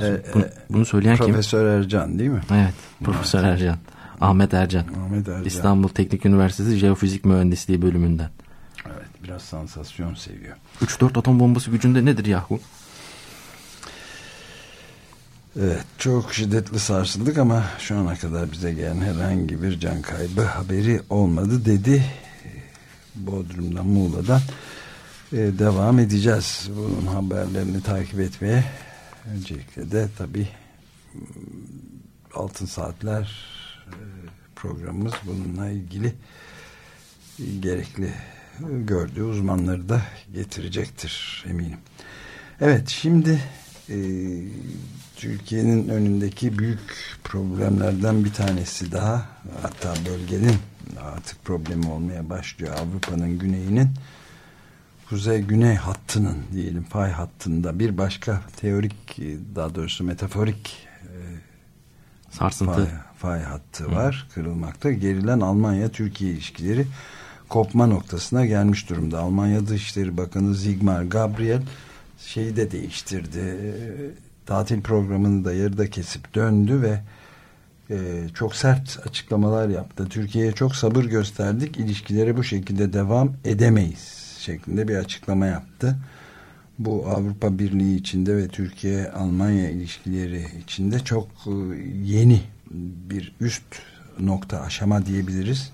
Ee, Bunu, bunu söyleyen kim? Profesör Ercan değil mi? Evet, Profesör Ercan. Ahmet Ercan. Ahmet Ercan. İstanbul Teknik Üniversitesi Jeofizik Mühendisliği bölümünden. Biraz sansasyon seviyor. 3-4 atom bombası gücünde nedir yahu? Evet çok şiddetli sarsıldık ama şu ana kadar bize gelen herhangi bir can kaybı haberi olmadı dedi. Bodrum'dan Muğla'dan Ee, devam edeceğiz bunun haberlerini takip etmeye. Öncelikle de tabii m, Altın Saatler e, programımız bununla ilgili gerekli gördüğü uzmanları da getirecektir eminim. Evet şimdi e, Türkiye'nin önündeki büyük problemlerden bir tanesi daha hatta bölgenin artık problemi olmaya başlıyor Avrupa'nın güneyinin kuzey-güney hattının diyelim fay hattında bir başka teorik daha doğrusu metaforik Sarsıntı. fay, fay hattı var kırılmakta. Gerilen Almanya-Türkiye ilişkileri kopma noktasına gelmiş durumda. Almanya Dışişleri Bakanı Sigmar Gabriel şeyi de değiştirdi. Tatil programını da yarıda kesip döndü ve e, çok sert açıklamalar yaptı. Türkiye'ye çok sabır gösterdik. İlişkilere bu şekilde devam edemeyiz şeklinde bir açıklama yaptı. Bu Avrupa Birliği içinde ve Türkiye-Almanya ilişkileri içinde çok e, yeni bir üst nokta aşama diyebiliriz.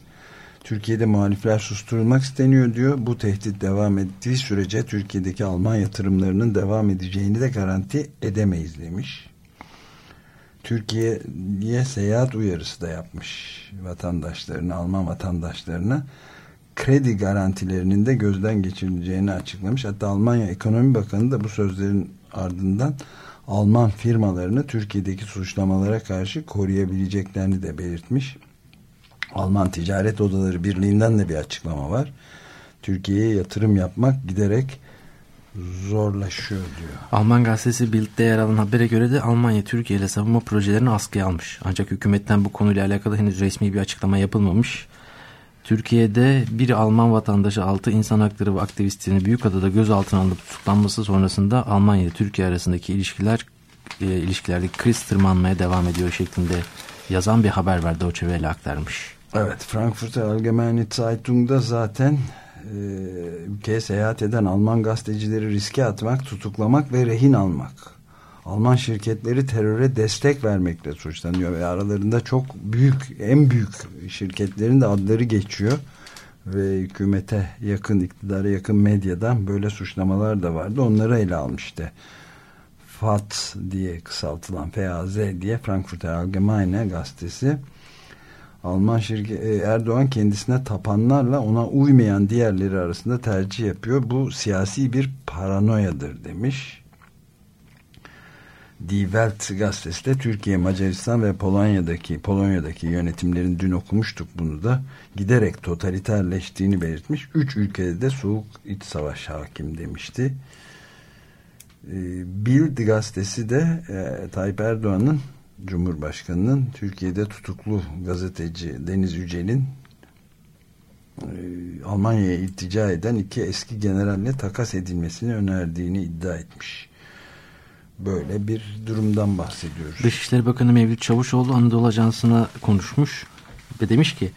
Türkiye'de muhalifler susturulmak isteniyor diyor. Bu tehdit devam ettiği sürece Türkiye'deki Alman yatırımlarının devam edeceğini de garanti edemeyiz demiş. Türkiye'ye seyahat uyarısı da yapmış vatandaşlarına, Alman vatandaşlarına kredi garantilerinin de gözden geçirileceğini açıklamış. Hatta Almanya Ekonomi Bakanı da bu sözlerin ardından Alman firmalarını Türkiye'deki suçlamalara karşı koruyabileceklerini de belirtmiş. Alman Ticaret Odaları Birliği'nden de bir açıklama var. Türkiye'ye yatırım yapmak giderek zorlaşıyor diyor. Alman gazetesi Bild'de yer alan habere göre de Almanya Türkiye ile savunma projelerini askıya almış. Ancak hükümetten bu konuyla alakalı henüz resmi bir açıklama yapılmamış. Türkiye'de bir Alman vatandaşı 6 insan hakları ve aktivistinin Büyükada'da gözaltına alınıp tutuklanması sonrasında Almanya ile Türkiye arasındaki ilişkiler e, ilişkilerdeki kriz tırmanmaya devam ediyor şeklinde yazan bir haber verdi o Welle aktarmış. Evet Frankfurter Allgemeine Zeitung'da zaten e, ülkeye seyahat eden Alman gazetecileri riske atmak, tutuklamak ve rehin almak. Alman şirketleri teröre destek vermekle suçlanıyor ve aralarında çok büyük, en büyük şirketlerin de adları geçiyor ve hükümete yakın, iktidara yakın medyadan böyle suçlamalar da vardı. Onları ele almıştı. FAT diye kısaltılan FAZ diye Frankfurter Allgemeine gazetesi Alman şirket e, Erdoğan kendisine tapanlarla ona uymayan diğerleri arasında tercih yapıyor. Bu siyasi bir paranoyadır demiş. Die Welt gazetesi de Türkiye, Macaristan ve Polonya'daki Polonya'daki yönetimlerin dün okumuştuk bunu da giderek totaliterleştiğini belirtmiş. Üç ülkede de soğuk iç savaş hakim demişti. E, Bild gazetesi de e, Tayyip Erdoğan'ın Cumhurbaşkanı'nın Türkiye'de tutuklu gazeteci Deniz Yücel'in e, Almanya'ya iltica eden iki eski generalle takas edilmesini önerdiğini iddia etmiş. Böyle bir durumdan bahsediyoruz. Dışişleri Bakanı Mevlüt Çavuşoğlu Anadolu Ajansı'na konuşmuş ve demiş ki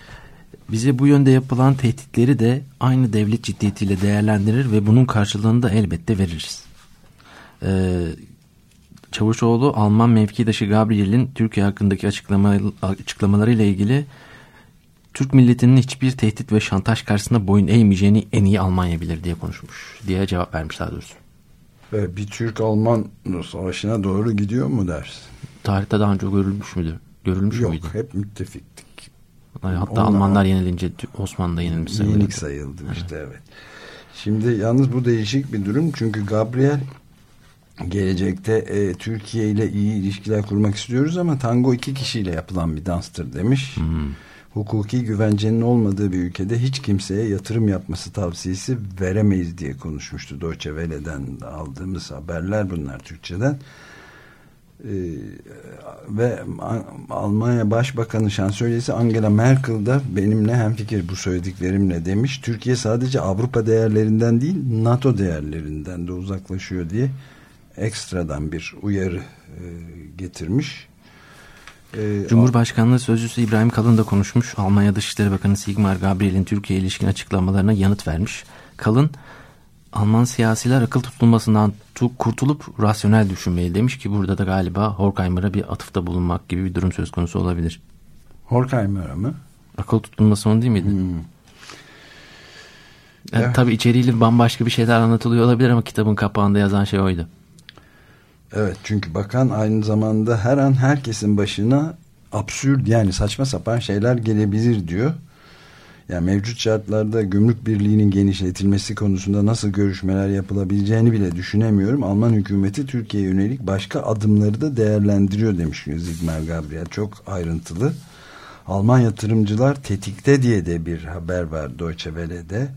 bize bu yönde yapılan tehditleri de aynı devlet ciddiyetiyle değerlendirir ve bunun karşılığını da elbette veririz. Ee, Çavuşoğlu Alman mevkidaşı Gabriel'in Türkiye hakkındaki açıklama, açıklamalarıyla ilgili Türk milletinin hiçbir tehdit ve şantaj karşısında boyun eğmeyeceğini en iyi Almanya bilir diye konuşmuş diye cevap vermiş daha doğrusu. Bir Türk-Alman savaşına doğru gidiyor mu dersin? Tarihte daha önce görülmüş müdür? görülmüş Yok müydü? hep müttefiktik. Hatta Onlar- Almanlar yenilince Osmanlı da yenilmiş. sanırım. Yenik sayıldı işte evet. Şimdi yalnız bu değişik bir durum çünkü Gabriel gelecekte e, Türkiye ile iyi ilişkiler kurmak istiyoruz ama tango iki kişiyle yapılan bir danstır demiş. Hukuki güvencenin olmadığı bir ülkede hiç kimseye yatırım yapması tavsiyesi veremeyiz diye konuşmuştu. Deutsche Welle'den aldığımız haberler bunlar Türkçeden. Ee, ve Almanya Başbakanı Şansölyesi Angela Merkel da benimle hemfikir bu söylediklerimle demiş. Türkiye sadece Avrupa değerlerinden değil NATO değerlerinden de uzaklaşıyor diye ekstradan bir uyarı e, getirmiş. Ee, Cumhurbaşkanlığı Sözcüsü İbrahim Kalın da konuşmuş. Almanya Dışişleri Bakanı Sigmar Gabriel'in Türkiye ilişkin açıklamalarına yanıt vermiş. Kalın, Alman siyasiler akıl tutulmasından tu- kurtulup rasyonel düşünmeli demiş ki burada da galiba Horkheimer'a bir atıfta bulunmak gibi bir durum söz konusu olabilir. Horkheimer'a mı? Akıl tutulması onun değil miydi? Yani Evet. Tabii içeriğiyle bambaşka bir şeyler anlatılıyor olabilir ama kitabın kapağında yazan şey oydu. Evet çünkü bakan aynı zamanda her an herkesin başına absürt yani saçma sapan şeyler gelebilir diyor. Yani mevcut şartlarda gümrük birliğinin genişletilmesi konusunda nasıl görüşmeler yapılabileceğini bile düşünemiyorum. Alman hükümeti Türkiye'ye yönelik başka adımları da değerlendiriyor demiş Zigmar Gabriel. Çok ayrıntılı. Alman yatırımcılar tetikte diye de bir haber var Deutsche Welle'de.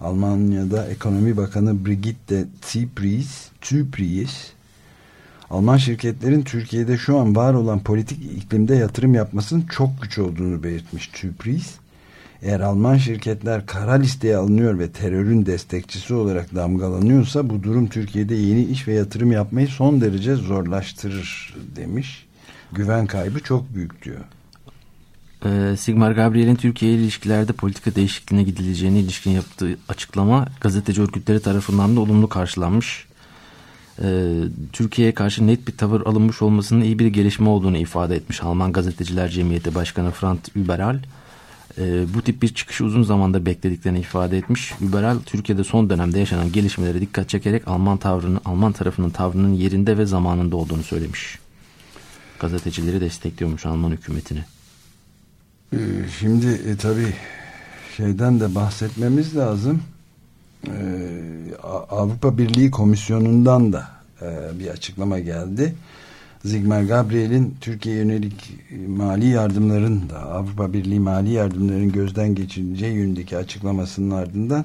Almanya'da Ekonomi Bakanı Brigitte Tsipris, Tsipris Alman şirketlerin Türkiye'de şu an var olan politik iklimde yatırım yapmasının çok güç olduğunu belirtmiş Tsipris. Eğer Alman şirketler kara listeye alınıyor ve terörün destekçisi olarak damgalanıyorsa bu durum Türkiye'de yeni iş ve yatırım yapmayı son derece zorlaştırır demiş. Güven kaybı çok büyük diyor. Ee, Sigmar Gabriel'in Türkiye ile ilişkilerde politika değişikliğine gidileceğine ilişkin yaptığı açıklama gazeteci örgütleri tarafından da olumlu karşılanmış. Ee, Türkiye'ye karşı net bir tavır alınmış olmasının iyi bir gelişme olduğunu ifade etmiş Alman Gazeteciler Cemiyeti Başkanı Franz Überal. Ee, bu tip bir çıkışı uzun zamanda beklediklerini ifade etmiş. Überal Türkiye'de son dönemde yaşanan gelişmelere dikkat çekerek Alman tavrını, Alman tarafının tavrının yerinde ve zamanında olduğunu söylemiş. Gazetecileri destekliyormuş Alman hükümetini. Ee, Şimdi e, tabii şeyden de bahsetmemiz lazım. Ee, Avrupa Birliği Komisyonu'ndan da e, bir açıklama geldi. Zigmar Gabriel'in Türkiye yönelik mali yardımların da Avrupa Birliği mali yardımların gözden geçirileceği yönündeki açıklamasının ardından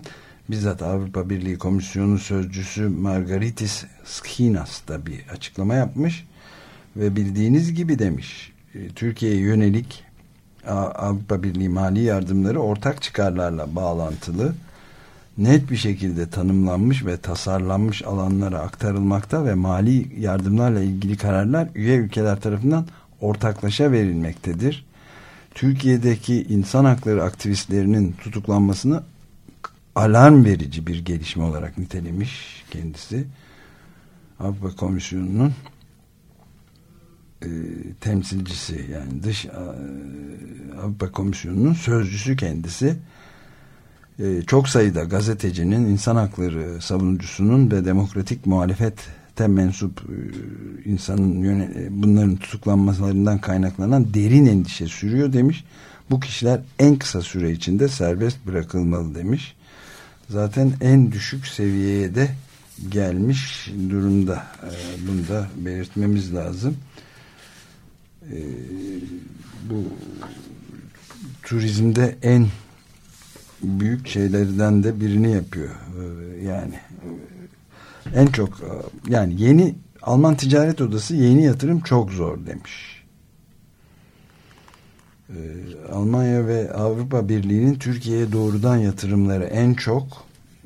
bizzat Avrupa Birliği Komisyonu sözcüsü Margaritis Skinas da bir açıklama yapmış ve bildiğiniz gibi demiş e, Türkiye'ye yönelik Avrupa Birliği mali yardımları ortak çıkarlarla bağlantılı net bir şekilde tanımlanmış ve tasarlanmış alanlara aktarılmakta ve mali yardımlarla ilgili kararlar üye ülkeler tarafından ortaklaşa verilmektedir. Türkiye'deki insan hakları aktivistlerinin tutuklanmasını alarm verici bir gelişme olarak nitelemiş kendisi. Avrupa Komisyonu'nun e, temsilcisi yani dış e, Avrupa Komisyonu'nun sözcüsü kendisi çok sayıda gazetecinin, insan hakları savunucusunun ve demokratik muhalefete mensup e, insanın e, bunların tutuklanmalarından kaynaklanan derin endişe sürüyor demiş. Bu kişiler en kısa süre içinde serbest bırakılmalı demiş. Zaten en düşük seviyeye de gelmiş durumda. E, bunu da belirtmemiz lazım. E, bu turizmde en büyük şeylerden de birini yapıyor. Ee, Yani en çok yani yeni Alman Ticaret Odası yeni yatırım çok zor demiş. Ee, Almanya ve Avrupa Birliği'nin Türkiye'ye doğrudan yatırımları en çok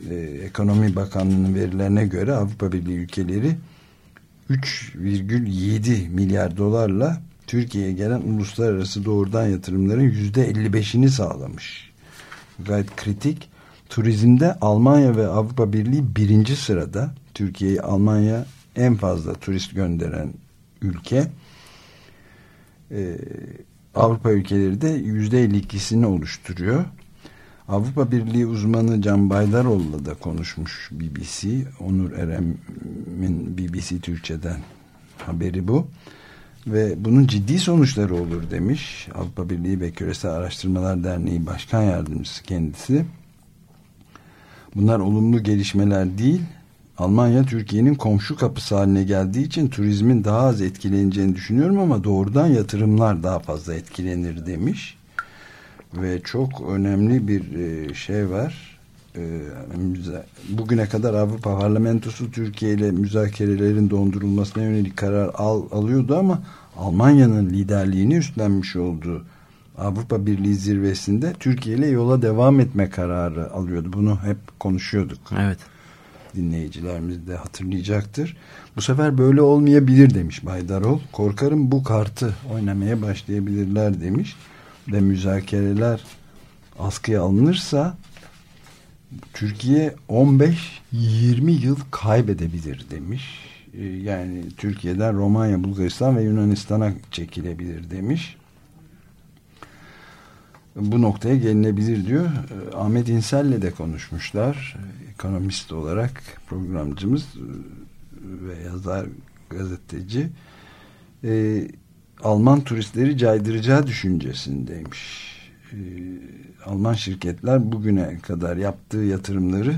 e, Ekonomi Bakanlığı'nın verilerine göre Avrupa Birliği ülkeleri 3,7 milyar dolarla Türkiye'ye gelen uluslararası doğrudan yatırımların %55'ini sağlamış gayet kritik. Turizmde Almanya ve Avrupa Birliği birinci sırada. Türkiye'yi Almanya en fazla turist gönderen ülke. Ee, Avrupa ülkeleri de yüzde 52'sini oluşturuyor. Avrupa Birliği uzmanı Can Baydaroğlu'la da konuşmuş BBC. Onur Erem'in BBC Türkçe'den haberi bu. Ve bunun ciddi sonuçları olur demiş. Avrupa Birliği ve Küresel Araştırmalar Derneği Başkan Yardımcısı kendisi. Bunlar olumlu gelişmeler değil. Almanya Türkiye'nin komşu kapısı haline geldiği için turizmin daha az etkileneceğini düşünüyorum ama doğrudan yatırımlar daha fazla etkilenir demiş. Ve çok önemli bir e, şey var. E, Bugüne kadar Avrupa Parlamentosu Türkiye ile müzakerelerin dondurulmasına yönelik karar al, alıyordu ama Almanya'nın liderliğini üstlenmiş olduğu Avrupa Birliği zirvesinde Türkiye ile yola devam etme kararı alıyordu. Bunu hep konuşuyorduk Evet. dinleyicilerimiz de hatırlayacaktır. Bu sefer böyle olmayabilir demiş Bay Darol. Korkarım bu kartı oynamaya başlayabilirler demiş. Ve müzakereler askıya alınırsa Türkiye 15-20 yıl kaybedebilir demiş. Ee, Yani Türkiye'den Romanya, Bulgaristan ve Yunanistan'a çekilebilir demiş bu noktaya gelinebilir diyor. Ee, Ahmet İnsel'le de konuşmuşlar. Ee, Ekonomist olarak programcımız e, ve yazar gazeteci. Alman turistleri caydıracağı düşüncesindeymiş. Ee, Alman şirketler bugüne kadar yaptığı yatırımları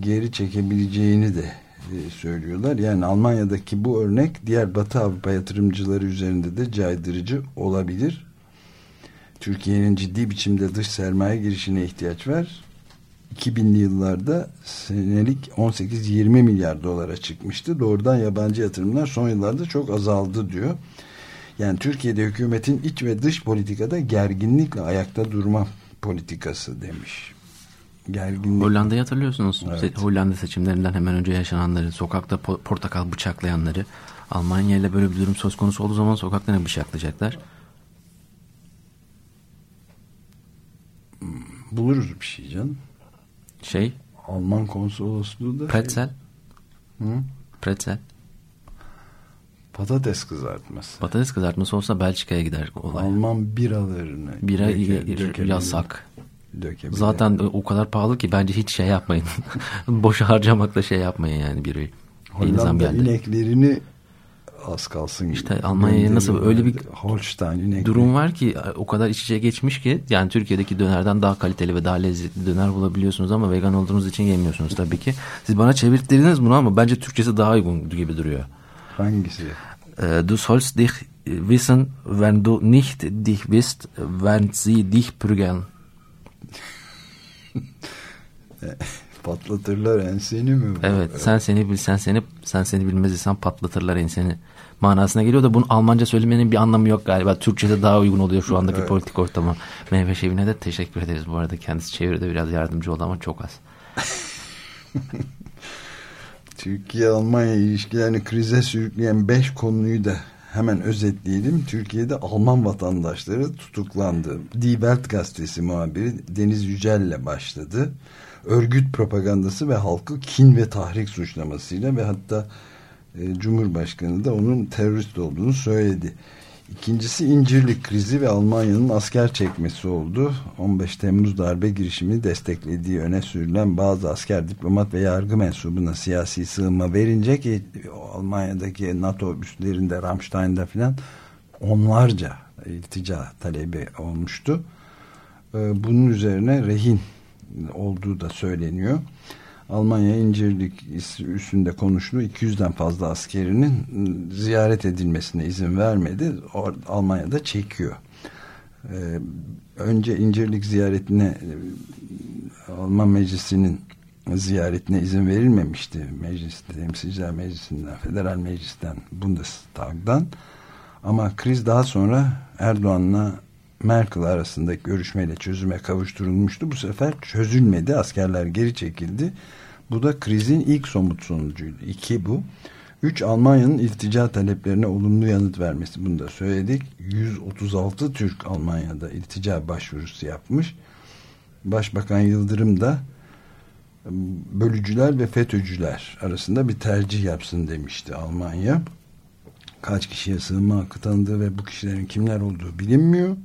geri çekebileceğini de e, söylüyorlar. Yani Almanya'daki bu örnek diğer Batı Avrupa yatırımcıları üzerinde de caydırıcı olabilir. Türkiye'nin ciddi biçimde dış sermaye girişine ihtiyaç var. 2000'li yıllarda senelik 18-20 milyar dolara çıkmıştı. Doğrudan yabancı yatırımlar son yıllarda çok azaldı diyor. Yani Türkiye'de hükümetin iç ve dış politikada gerginlikle ayakta durma politikası demiş. Gerginlik. Hollanda'yı hatırlıyorsunuz. Evet. Hollanda seçimlerinden hemen önce yaşananları, sokakta po- portakal bıçaklayanları. Almanya ile böyle bir durum söz konusu olduğu zaman sokakta ne bıçaklayacaklar? Buluruz bir şey canım. Şey, Alman konsolosluğu da pretzel. Hı? Pretzel. Patates kızartması. Patates kızartması olsa Belçika'ya gider olay. Alman biralarını Bira döke- yasak. Dökebilir. Zaten o kadar pahalı ki bence hiç şey yapmayın. [LAUGHS] Boşa harcamakla şey yapmayın yani birayı. Hollanda ineklerini az kalsın. İşte Almanya'ya nasıl öyle bir Holstein inekleri. Durum var ki o kadar iç içe geçmiş ki yani Türkiye'deki dönerden daha kaliteli ve daha lezzetli döner bulabiliyorsunuz ama vegan olduğunuz için yemiyorsunuz tabii ki. Siz bana çevirttirdiniz bunu ama bence Türkçesi daha uygun gibi duruyor. Hangisi? Äh, Du sollst dich wissen, wenn du nicht dich wisst, wenn sie dich prügeln. [LAUGHS] Patlatırlar enseni mi? bu? Evet, sen seni bil, sen seni sen seni bilmez insan patlatırlar enseni manasına geliyor da bunu Almanca söylemenin bir anlamı yok galiba. Türkçe'de daha uygun oluyor şu andaki Evet. politik ortama. Meyve Şevi'ne de teşekkür ederiz bu arada. Kendisi çeviride biraz yardımcı oldu ama çok az. [LAUGHS] Türkiye-Almanya ilişkilerini krize sürükleyen beş konuyu da hemen özetleyelim. Türkiye'de Alman vatandaşları tutuklandı. Die Welt gazetesi muhabiri Deniz Yücel'le başladı. Örgüt propagandası ve halkı kin ve tahrik suçlamasıyla ve hatta e, Cumhurbaşkanı da onun terörist olduğunu söyledi. İkincisi İncirlik krizi ve Almanya'nın asker çekmesi oldu. 15 Temmuz darbe girişimini desteklediği öne sürülen bazı asker, diplomat ve yargı mensubuna siyasi sığınma verince ki Almanya'daki NATO üslerinde Ramstein'da filan onlarca iltica talebi olmuştu. Ee, Bunun üzerine rehin olduğu da söyleniyor. Almanya İncirlik üstünde konuştu. 200'den fazla askerinin ziyaret edilmesine izin vermedi. Almanya'da çekiyor. Ee, önce İncirlik ziyaretine e, Alman Meclisi'nin ziyaretine izin verilmemişti. Meclis, Temsilciler Meclisi'nden, Federal Meclis'ten, Bundestag'dan. Ama kriz daha sonra Erdoğan'la Merkel arasındaki görüşmeyle çözüme kavuşturulmuştu. Bu sefer çözülmedi. Askerler geri çekildi. Bu da krizin ilk somut sonucuydu. İki bu. Üç Almanya'nın iltica taleplerine olumlu yanıt vermesi. Bunu da söyledik. 136 Türk Almanya'da iltica başvurusu yapmış. Başbakan Yıldırım da bölücüler ve FETÖ'cüler arasında bir tercih yapsın demişti Almanya. Kaç kişiye sığınma hakkı tanıdığı ve bu kişilerin kimler olduğu bilinmiyor.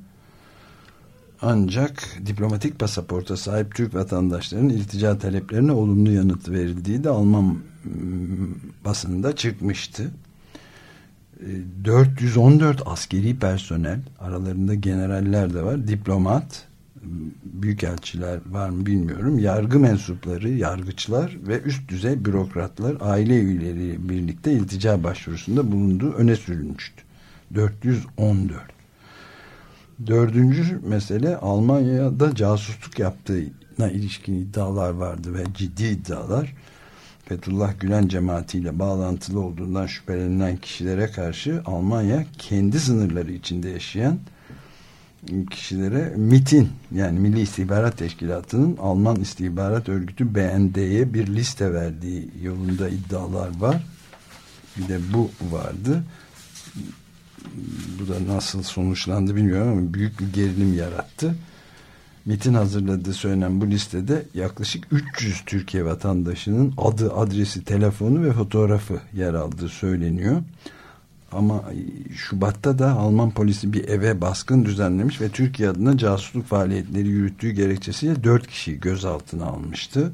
Ancak diplomatik pasaporta sahip Türk vatandaşlarının iltica taleplerine olumlu yanıt verildiği de Alman mm, basında çıkmıştı. E, 414 askeri personel aralarında generaller de var diplomat büyükelçiler var mı bilmiyorum yargı mensupları yargıçlar ve üst düzey bürokratlar aile üyeleri birlikte iltica başvurusunda bulunduğu öne sürülmüştü 414 Dördüncü mesele Almanya'da casusluk yaptığına ilişkin iddialar vardı ve ciddi iddialar. Fethullah Gülen cemaatiyle bağlantılı olduğundan şüphelenilen kişilere karşı Almanya kendi sınırları içinde yaşayan kişilere MIT'in yani Milli İstihbarat Teşkilatı'nın Alman İstihbarat Örgütü BND'ye bir liste verdiği yolunda iddialar var. Bir de bu vardı bu da nasıl sonuçlandı bilmiyorum ama büyük bir gerilim yarattı. MIT'in hazırladığı söylenen bu listede yaklaşık 300 Türkiye vatandaşının adı, adresi, telefonu ve fotoğrafı yer aldığı söyleniyor. Ama Şubat'ta da Alman polisi bir eve baskın düzenlemiş ve Türkiye adına casusluk faaliyetleri yürüttüğü gerekçesiyle 4 kişiyi gözaltına almıştı.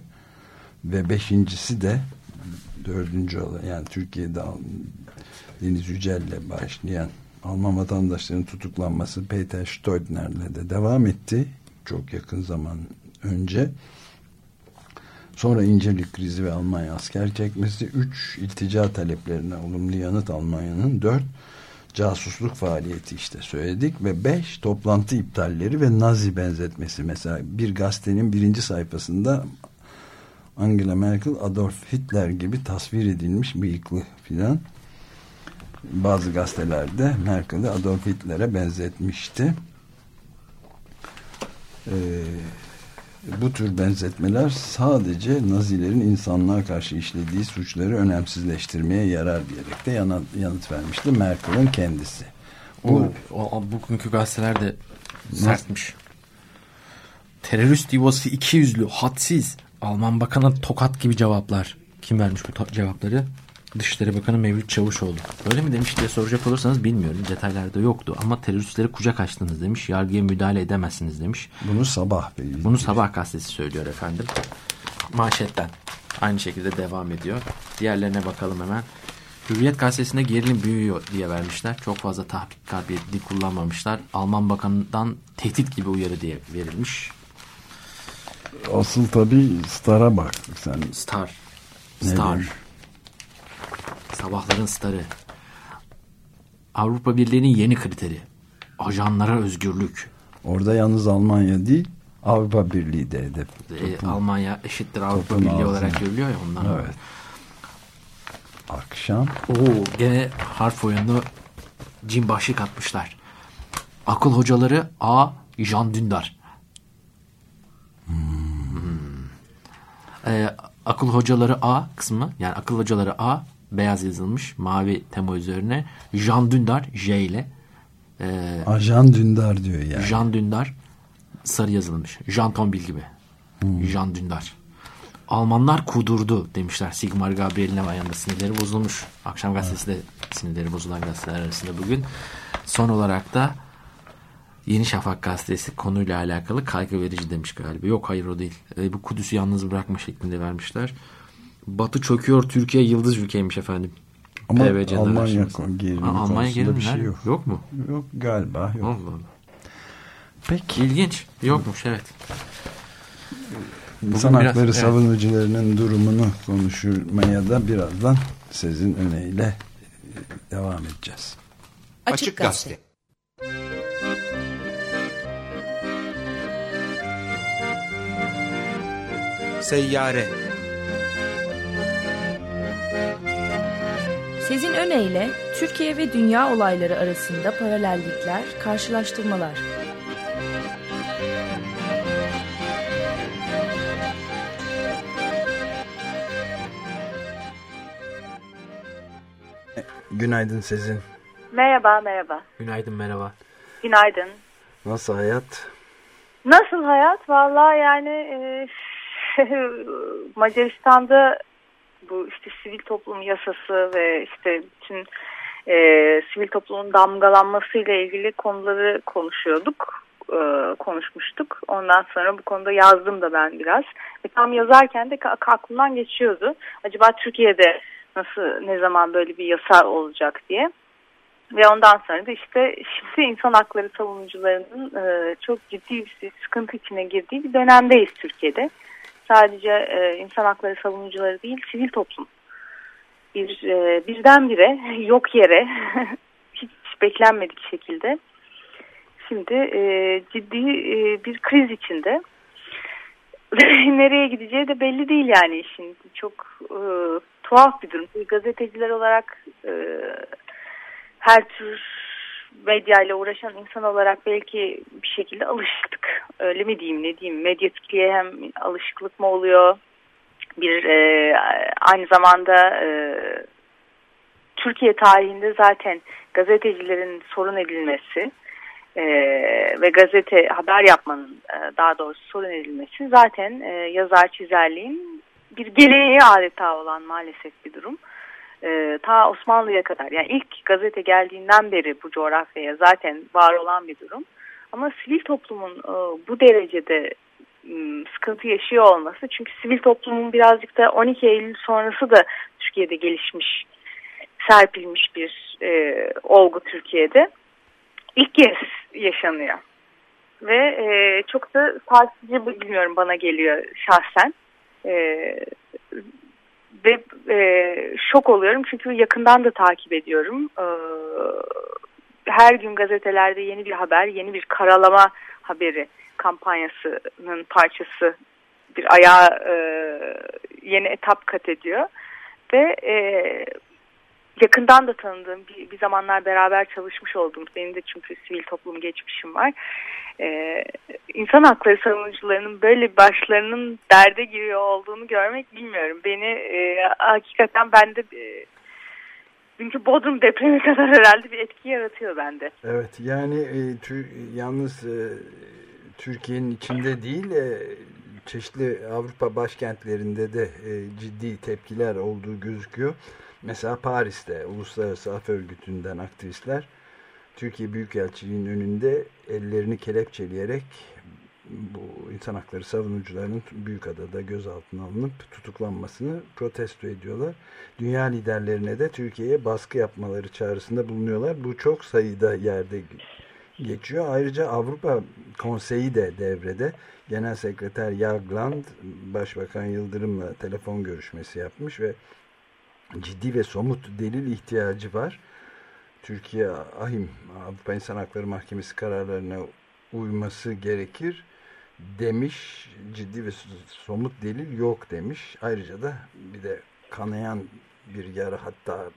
Ve beşincisi de dördüncü olan yani Türkiye'de Deniz Yücel'le başlayan Alman vatandaşlarının tutuklanması Peter Stoidner'le de devam etti. Çok yakın zaman önce. Sonra İncirlik krizi ve Almanya asker çekmesi. Üç iltica taleplerine olumlu yanıt Almanya'nın. Dört casusluk faaliyeti işte söyledik ve beş toplantı iptalleri ve Nazi benzetmesi. Mesela bir gazetenin birinci sayfasında Angela Merkel Adolf Hitler gibi tasvir edilmiş bıyıklı filan bazı gazetelerde Merkel'i Adolf Hitler'e benzetmişti. Ee, bu tür benzetmeler sadece Nazilerin insanlığa karşı işlediği suçları önemsizleştirmeye yarar diyerek de yanıt, yanıt vermişti Merkel'in kendisi. O, o, bugünkü gazeteler de sertmiş. Terörist yuvası iki yüzlü, hadsiz. Alman Bakanı tokat gibi cevaplar. Kim vermiş bu cevapları? Dışişleri Bakanı Mevlüt Çavuşoğlu. Böyle mi demiş diye soracak olursanız bilmiyorum. Detaylarda yoktu ama teröristlere kucak açtınız demiş. Yargıya müdahale edemezsiniz demiş. Bunu sabah Bunu sabah gazetesi söylüyor efendim. Manşetten. Aynı şekilde devam ediyor. Diğerlerine bakalım hemen. Hürriyet gazetesinde gerilim büyüyor diye vermişler. Çok fazla tahkik kabiliyetli kullanmamışlar. Alman bakanından tehdit gibi uyarı diye verilmiş. Asıl tabii Star'a baktık sen. Star. Star. demiş? Sabahların starı. Avrupa Birliği'nin yeni kriteri. Ajanlara özgürlük. Orada yalnız Almanya değil Avrupa Birliği de hedef. Ee, Almanya eşittir Avrupa Birliği ağzına. olarak görülüyor ya ondan. Evet. Akşam Oo, gene harf oyunu cin başlık atmışlar. Akıl hocaları A. Jean Dündar. Hmm. Ee, akıl hocaları A kısmı yani akıl hocaları A beyaz yazılmış mavi tema üzerine Jean Dündar J ile ee, Ajan Dündar diyor yani. Jean Dündar sarı yazılmış. Jean Tombil gibi. Jean Dündar. Almanlar kudurdu demişler. Sigmar Gabriel'in ayağında sinirleri bozulmuş. Akşam gazetesi de sinirleri bozulan gazeteler arasında bugün. Son olarak da Yeni Şafak gazetesi konuyla alakalı kaygı verici demiş galiba. Yok hayır o değil. E, bu Kudüs'ü yalnız bırakma şeklinde vermişler. Batı çöküyor Türkiye yıldız ülkeymiş efendim. Ama PVC'den Almanya Ha, Almanya gerilimi bir şey yok. Yok mu? Yok galiba yok. Allah Allah. Peki. İlginç. Yokmuş evet. İnsan biraz- hakları evet. savunucularının durumunu konuşmaya da birazdan sizin öneyle e, devam edeceğiz. Açık Gazete. Seyyare Sezin öneyle Türkiye ve dünya olayları arasında paralellikler, karşılaştırmalar. Günaydın Sezin. Merhaba, merhaba. Günaydın merhaba. Günaydın. Nasıl hayat? Nasıl hayat? Vallahi yani e, [LAUGHS] Macaristan'da bu işte sivil toplum yasası ve işte bütün e, sivil toplumun damgalanmasıyla ilgili konuları konuşuyorduk, e, konuşmuştuk. Ondan sonra bu konuda yazdım da ben biraz. Ve tam yazarken de aklımdan geçiyordu. Acaba Türkiye'de nasıl, ne zaman böyle bir yasa olacak diye. Ve ondan sonra da işte şimdi insan hakları savunucularının e, çok ciddi bir sıkıntı içine girdiği bir dönemdeyiz Türkiye'de. Sadece e, insan hakları savunucuları değil, sivil toplum. Bir e, birdenbire [LAUGHS] yok yere [LAUGHS] hiç beklenmedik şekilde şimdi e, ciddi e, bir kriz içinde. [LAUGHS] Nereye gideceği de belli değil yani işin. Çok e, tuhaf bir durum. Gazeteciler olarak e, her tür medyayla uğraşan insan olarak belki bir şekilde alıştık. Öyle mi diyeyim ne diyeyim medyatikliğe hem alışıklık mı oluyor? Bir e, aynı zamanda e, Türkiye tarihinde zaten gazetecilerin sorun edilmesi e, ve gazete haber yapmanın e, daha doğrusu sorun edilmesi zaten e, yazar çizerliğin bir geleneği adeta olan maalesef bir durum. E, ta Osmanlı'ya kadar yani ilk gazete geldiğinden beri bu coğrafyaya zaten var olan bir durum. Ama sivil toplumun e, bu derecede sıkıntı yaşıyor olması çünkü sivil toplumun birazcık da 12 Eylül sonrası da Türkiye'de gelişmiş serpilmiş bir e, olgu Türkiye'de ilk kez yaşanıyor. Ve e, çok da sarsıcı bilmiyorum bana geliyor şahsen. E, ve e, şok oluyorum çünkü yakından da takip ediyorum. E, her gün gazetelerde yeni bir haber, yeni bir karalama haberi kampanyasının parçası bir ayağa e, yeni etap kat ediyor. Ve e, yakından da tanıdığım bir, bir zamanlar beraber çalışmış olduğum benim de çünkü sivil toplum geçmişim var. Ee, insan hakları savunucularının böyle başlarının derde giriyor olduğunu görmek bilmiyorum. Beni e, hakikaten bende e, çünkü Bodrum depremi [LAUGHS] kadar herhalde bir etki yaratıyor bende. Evet yani e, tür, yalnız e, Türkiye'nin içinde değil e, çeşitli Avrupa başkentlerinde de e, ciddi tepkiler olduğu gözüküyor. Mesela Paris'te Uluslararası Af Örgütü'nden aktivistler Türkiye Büyükelçiliği'nin önünde ellerini kelepçeleyerek bu insan hakları savunucularının Büyükada'da gözaltına alınıp tutuklanmasını protesto ediyorlar. Dünya liderlerine de Türkiye'ye baskı yapmaları çağrısında bulunuyorlar. Bu çok sayıda yerde geçiyor. Ayrıca Avrupa Konseyi de devrede. Genel Sekreter Jagland Başbakan Yıldırım'la telefon görüşmesi yapmış ve ciddi ve somut delil ihtiyacı var. Türkiye AHİM Avrupa İnsan Hakları Mahkemesi kararlarına uyması gerekir demiş. Ciddi ve somut delil yok demiş. Ayrıca da bir de kanayan bir yara hatta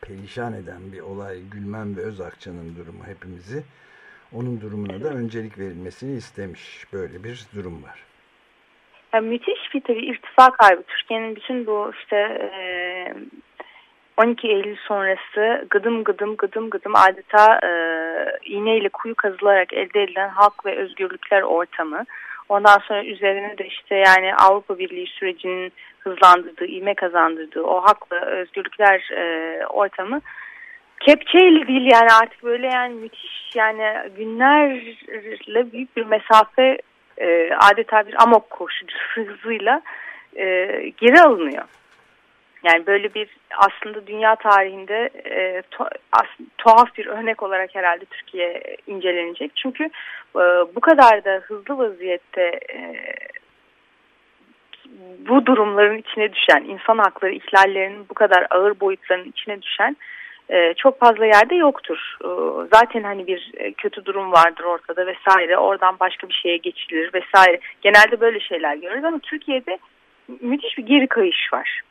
perişan eden bir olay Gülmen ve Özakçı'nın durumu hepimizi. Onun durumuna da öncelik verilmesini istemiş. Böyle bir durum var. Yani müthiş bir tabii irtifa kaybı. Türkiye'nin bütün bu işte e, 12 Eylül sonrası gıdım gıdım gıdım gıdım adeta iğneyle kuyu kazılarak elde edilen halk ve özgürlükler ortamı. Ondan sonra üzerine de işte yani Avrupa Birliği sürecinin hızlandırdığı, ivme kazandırdığı o hak ve özgürlükler ortamı kepçeyle değil yani artık böyle yani müthiş yani günlerle büyük bir mesafe e, adeta bir amok koşucusu hızıyla e, geri alınıyor. Yani böyle bir aslında dünya tarihinde e, to, as, tuhaf bir örnek olarak herhalde Türkiye incelenecek. Çünkü e, bu kadar da hızlı vaziyette e, bu durumların içine düşen, insan hakları ihlallerinin bu kadar ağır boyutlarının içine düşen e, çok fazla yerde yoktur. E, zaten hani bir e, kötü durum vardır ortada vesaire. Oradan başka bir şeye geçilir vesaire. Genelde böyle şeyler görürüz ama Türkiye'de müthiş bir geri kayış var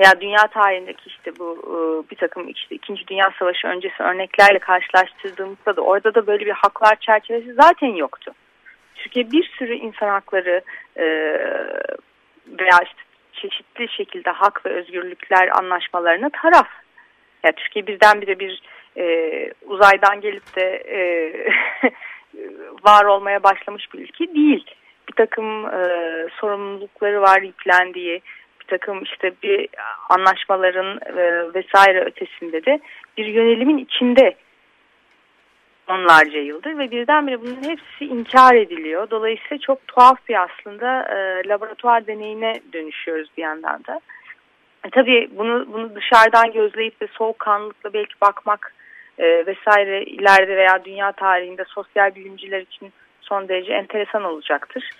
veya dünya tarihindeki işte bu bir takım işte İkinci Dünya Savaşı öncesi örneklerle karşılaştırdığımızda da orada da böyle bir haklar çerçevesi zaten yoktu. Türkiye bir sürü insan hakları veya işte çeşitli şekilde hak ve özgürlükler anlaşmalarına taraf. Yani Türkiye birdenbire bir e, uzaydan gelip de e, [LAUGHS] var olmaya başlamış bir ülke değil. Bir takım e, sorumlulukları var yüklendiği, bir takım işte bir anlaşmaların e, vesaire ötesinde de bir yönelimin içinde onlarca yıldır ve birdenbire bunun hepsi inkar ediliyor. Dolayısıyla çok tuhaf bir aslında e, laboratuvar deneyine dönüşüyoruz bir yandan da. E, tabii bunu bunu dışarıdan gözleyip de soğukkanlılıkla belki bakmak e, vesaire ileride veya dünya tarihinde sosyal bilimciler için son derece enteresan olacaktır.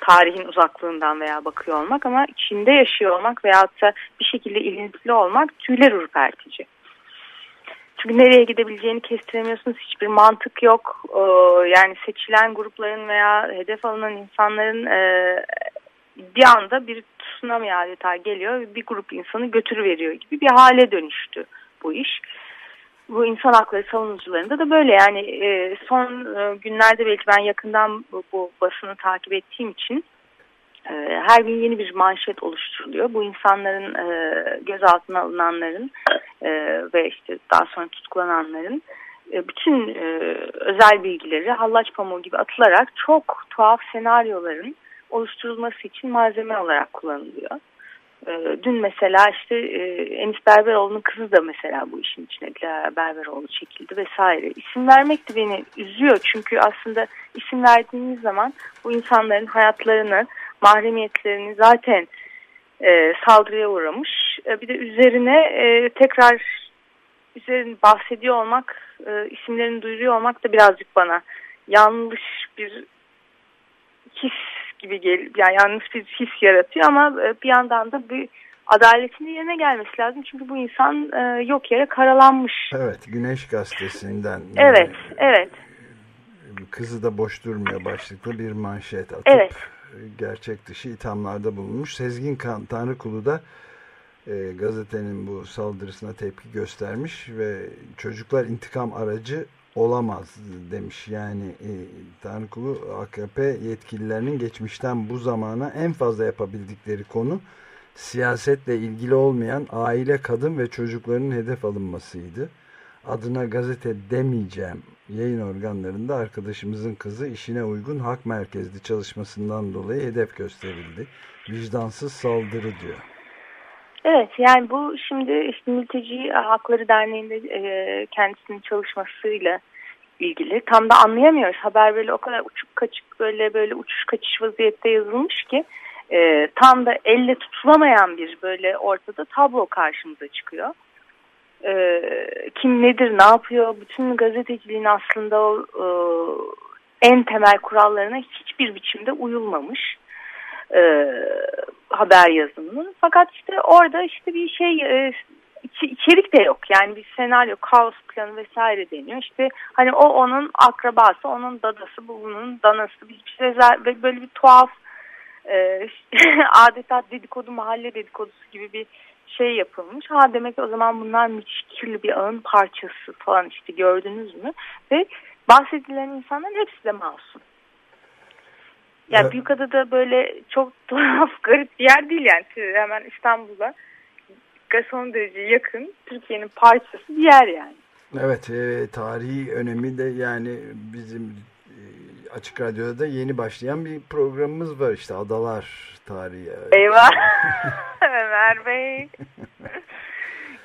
Tarihin uzaklığından veya bakıyor olmak ama içinde yaşıyor olmak veyahut da bir şekilde ilintili olmak tüyler ürpertici. Çünkü nereye gidebileceğini kestiremiyorsunuz. Hiçbir mantık yok. Ee, yani seçilen grupların veya hedef alınan insanların e, bir anda bir tsunami adeta geliyor bir grup insanı götürüveriyor gibi bir hale dönüştü bu iş. Bu insan hakları savunucularında da böyle yani e, son e, günlerde belki ben yakından bu, bu basını takip ettiğim için e, her gün yeni bir manşet oluşturuluyor. Bu insanların e, gözaltına alınanların e, ve işte daha sonra tutuklananların e, bütün e, özel bilgileri hallaç pamuğu gibi atılarak çok tuhaf senaryoların oluşturulması için malzeme olarak kullanılıyor. E, dün mesela işte e, Enis Berberoğlu'nun kızı da mesela bu işin içine Dilara Berberoğlu çekildi vesaire. İsim vermek de beni üzüyor çünkü aslında isim verdiğimiz zaman bu insanların hayatlarını, mahremiyetlerini zaten e, saldırıya uğramış. E, bir de üzerine e, tekrar üzerine bahsediyor olmak, isimlerini duyuruyor olmak da birazcık bana yanlış bir his gibi gel yani yanlış bir his yaratıyor ama e, bir yandan da bir adaletin yerine gelmesi lazım. Çünkü bu insan e, yok yere karalanmış. Evet Güneş Gazetesi'nden. Evet, e, evet. Kızı da boş durmuyor başlıklı bir manşet atıp Evet. gerçek dışı ithamlarda bulunmuş. Sezgin Kan Tanrıkulu da e, gazetenin bu saldırısına tepki göstermiş ve çocuklar intikam aracı olamaz demiş. Yani e, Tanrıkulu AKP yetkililerinin geçmişten bu zamana en fazla yapabildikleri konu siyasetle ilgili olmayan aile, kadın ve çocukların hedef alınmasıydı. Adına gazete demeyeceğim yayın organlarında arkadaşımızın kızı işine uygun hak merkezli çalışmasından dolayı hedef gösterildi. Vicdansız saldırı diyor. Evet yani bu şimdi işte Mülteci Hakları Derneği'nde e, kendisinin çalışmasıyla ilgili. Tam da anlayamıyoruz. Haber böyle o kadar uçuk kaçık böyle böyle uçuş kaçış vaziyette yazılmış ki e, tam da elle tutulamayan bir böyle ortada tablo karşımıza çıkıyor. E, kim nedir ne yapıyor bütün gazeteciliğin aslında o e, en temel kurallarına hiçbir biçimde uyulmamış e, haber yazımının. Fakat işte orada işte bir şey e, içerik de yok. Yani bir senaryo, kaos planı vesaire deniyor. İşte hani o onun akrabası, onun dadası, bu bunun danası. Bir bir şey ve böyle bir tuhaf e, [LAUGHS] adeta dedikodu, mahalle dedikodusu gibi bir şey yapılmış. Ha demek ki o zaman bunlar müthiş kirli bir ağın parçası falan işte gördünüz mü? Ve bahsedilen insanların hepsi de masum. Yani Evet. Büyükada'da böyle çok [LAUGHS] tuhaf, garip bir yer değil yani. Hemen İstanbul'da son derece yakın Türkiye'nin parçası bir yer yani. Evet, e, tarihi önemi de yani bizim e, Açık Radyo'da da yeni başlayan bir programımız var işte Adalar Tarihi. Eyvah [LAUGHS] Ömer Bey. [LAUGHS]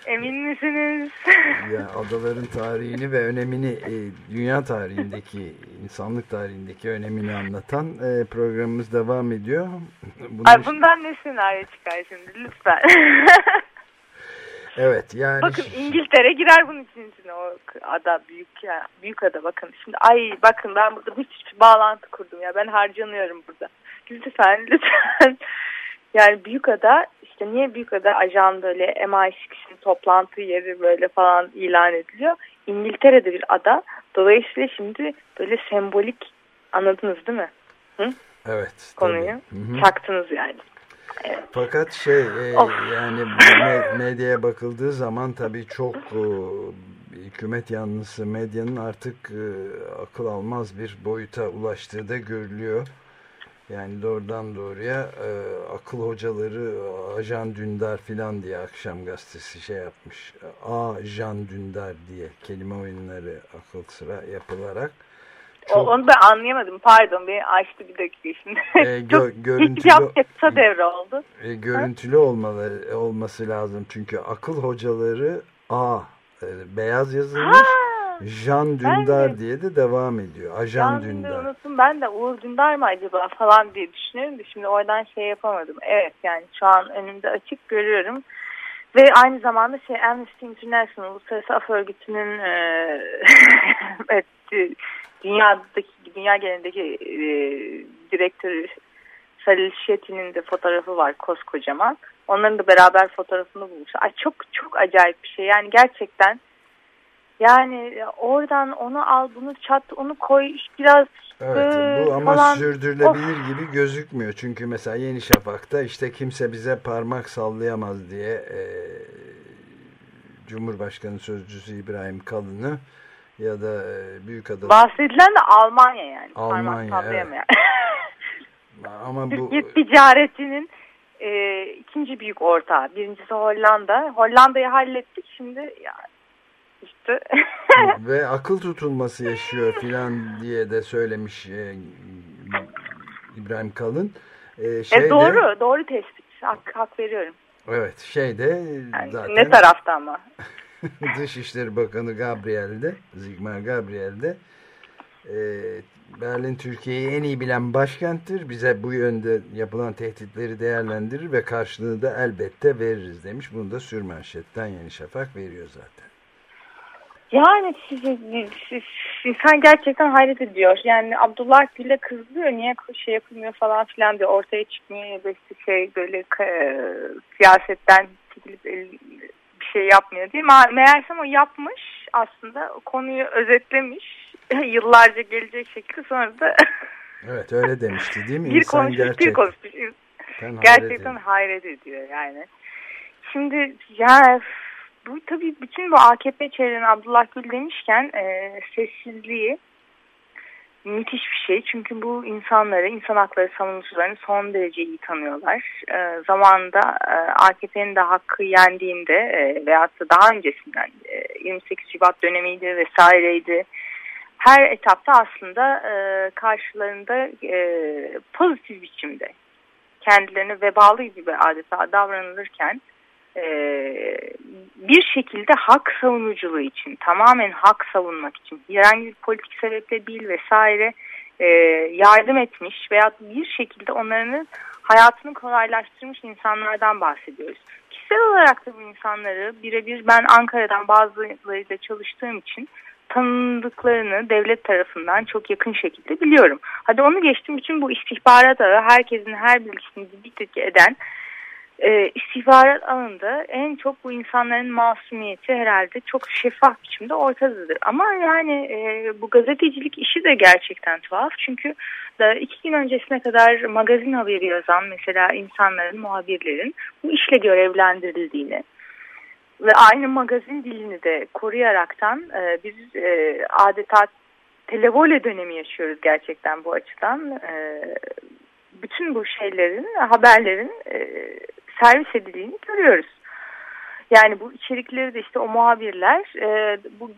Emin misiniz? [LAUGHS] Ya adaların tarihini ve önemini e, dünya tarihindeki insanlık tarihindeki önemini anlatan e, programımız devam ediyor. Bunu- Ay bundan ne senaryo çıkar şimdi lütfen. [LAUGHS] evet yani bakın İngiltere girer bunun için içine o ada büyük ya büyük ada bakın şimdi ay bakın ben burada müthiş bir bağlantı kurdum ya ben harcanıyorum burada. Lütfen lütfen [LAUGHS] yani büyük ada işte niye büyük ada ajan böyle MI6'in toplantı yeri böyle falan ilan ediliyor. İngiltere'de bir ada dolayısıyla şimdi böyle sembolik anladınız değil mi? Hı? evet Konuyu. Hı hı. çaktınız yani. Fakat şey e, Of. yani me- medyaya bakıldığı zaman tabii çok e, hükümet yanlısı medyanın artık e, akıl almaz bir boyuta ulaştığı da görülüyor. Yani doğrudan doğruya e, akıl hocaları Ajan Dündar filan diye akşam gazetesi şey yapmış. Ajan Dündar diye kelime oyunları akıl sıra yapılarak. Çok- onu ben anlayamadım. Pardon beni açtı bir dakika şimdi. E, gö- [LAUGHS] Çok görüntülü- [LAUGHS] kısa devre oldu. E, görüntülü olmaları olması lazım çünkü akıl hocaları A e, beyaz yazılmış Jan Dündar de- diye de devam ediyor. Ajan Can Dündar unuttum. Ben de Uğur Dündar mı acaba falan diye düşünüyorum da şimdi oradan şey yapamadım. Evet yani şu an önümde açık görüyorum. Ve aynı zamanda şey Amnesty International Uluslararası Af Örgütü'nün e, [LAUGHS] evet, dü- dünyadaki dünya genelindeki e, direktörü Salil Şeti'nin de fotoğrafı var koskocaman. Onların da beraber fotoğrafını bulmuş. Ay çok çok acayip bir şey. Yani gerçekten yani oradan onu al bunu çat onu koy biraz Evet e, bu ama falan. sürdürülebilir Of. gibi gözükmüyor. Çünkü mesela Yeni Şafak'ta işte kimse bize parmak sallayamaz diye e, Cumhurbaşkanı Sözcüsü İbrahim Kalın'ı ya da e, Büyükada'da Bahsedilen de Almanya yani. Almanya, Parmak sallamayan. [LAUGHS] ama bu Türkiye ticaretinin e, ikinci büyük ortağı. Birincisi Hollanda. Hollanda'yı hallettik şimdi ya işte ve akıl tutulması yaşıyor filan diye de söylemiş e, İbrahim Kalın. E, şeyde- e, doğru doğru tespit. Hak, hak veriyorum. Evet şeyde Yani zaten Ne tarafta ama. [LAUGHS] Dışişleri Bakanı Gabriel'de, Zigmar Gabriel'de e, Berlin Türkiye'yi en iyi bilen başkenttir. Bize bu yönde yapılan tehditleri değerlendirir ve karşılığını da elbette veririz demiş. Bunu da sürmanşetten Yeni Şafak veriyor zaten. Yani insan gerçekten hayret ediyor. Yani Abdullah Gül'e kızıyor. Niye şey yapılmıyor falan filan diye ortaya çıkmıyor. Ya da işte şey böyle e, siyasetten çekilip bir şey yapmıyor diye. Ma meğersem o yapmış aslında. Konuyu özetlemiş. [LAUGHS] Yıllarca gelecek şekilde sonra da [LAUGHS] Evet öyle demişti değil mi? bir İnsan konuşmuş bir gerçekten konuşmuş. Gerçekten hayret ediyor yani. Şimdi ya bu tabii bütün bu AKP çevreni Abdullah Gül demişken e, sessizliği müthiş bir şey. Çünkü bu insanları, insan hakları savunucularını son derece iyi tanıyorlar. E, zamanında e, AKP'nin de hakkı yendiğinde e, veyahut da daha öncesinden e, 28 Şubat dönemiydi vesaireydi. Her etapta aslında e, karşılarında e, pozitif biçimde kendilerine vebalı gibi adeta davranılırken e, bir şekilde hak savunuculuğu için tamamen hak savunmak için herhangi bir politik sebeple değil vesaire e, yardım etmiş veya bir şekilde onların hayatını kolaylaştırmış insanlardan bahsediyoruz. Kişisel olarak da bu insanları birebir ben Ankara'dan bazılarıyla çalıştığım için tanındıklarını devlet tarafından çok yakın şekilde biliyorum. Hadi onu geçtim bütün bu istihbarat ağı herkesin her bilgisini didik eden e, istihbarat ağında en çok bu insanların masumiyeti herhalde çok şeffaf biçimde ortadadır. Ama yani e, bu gazetecilik işi de gerçekten tuhaf. Çünkü da iki gün öncesine kadar magazin haberi yazan mesela insanların, muhabirlerin bu işle görevlendirildiğini ve aynı magazin dilini de koruyaraktan e, biz e, adeta televole dönemi yaşıyoruz gerçekten bu açıdan. E, bütün bu şeylerin, haberlerin e, servis edildiğini görüyoruz. Yani bu içerikleri de işte o muhabirler e, bu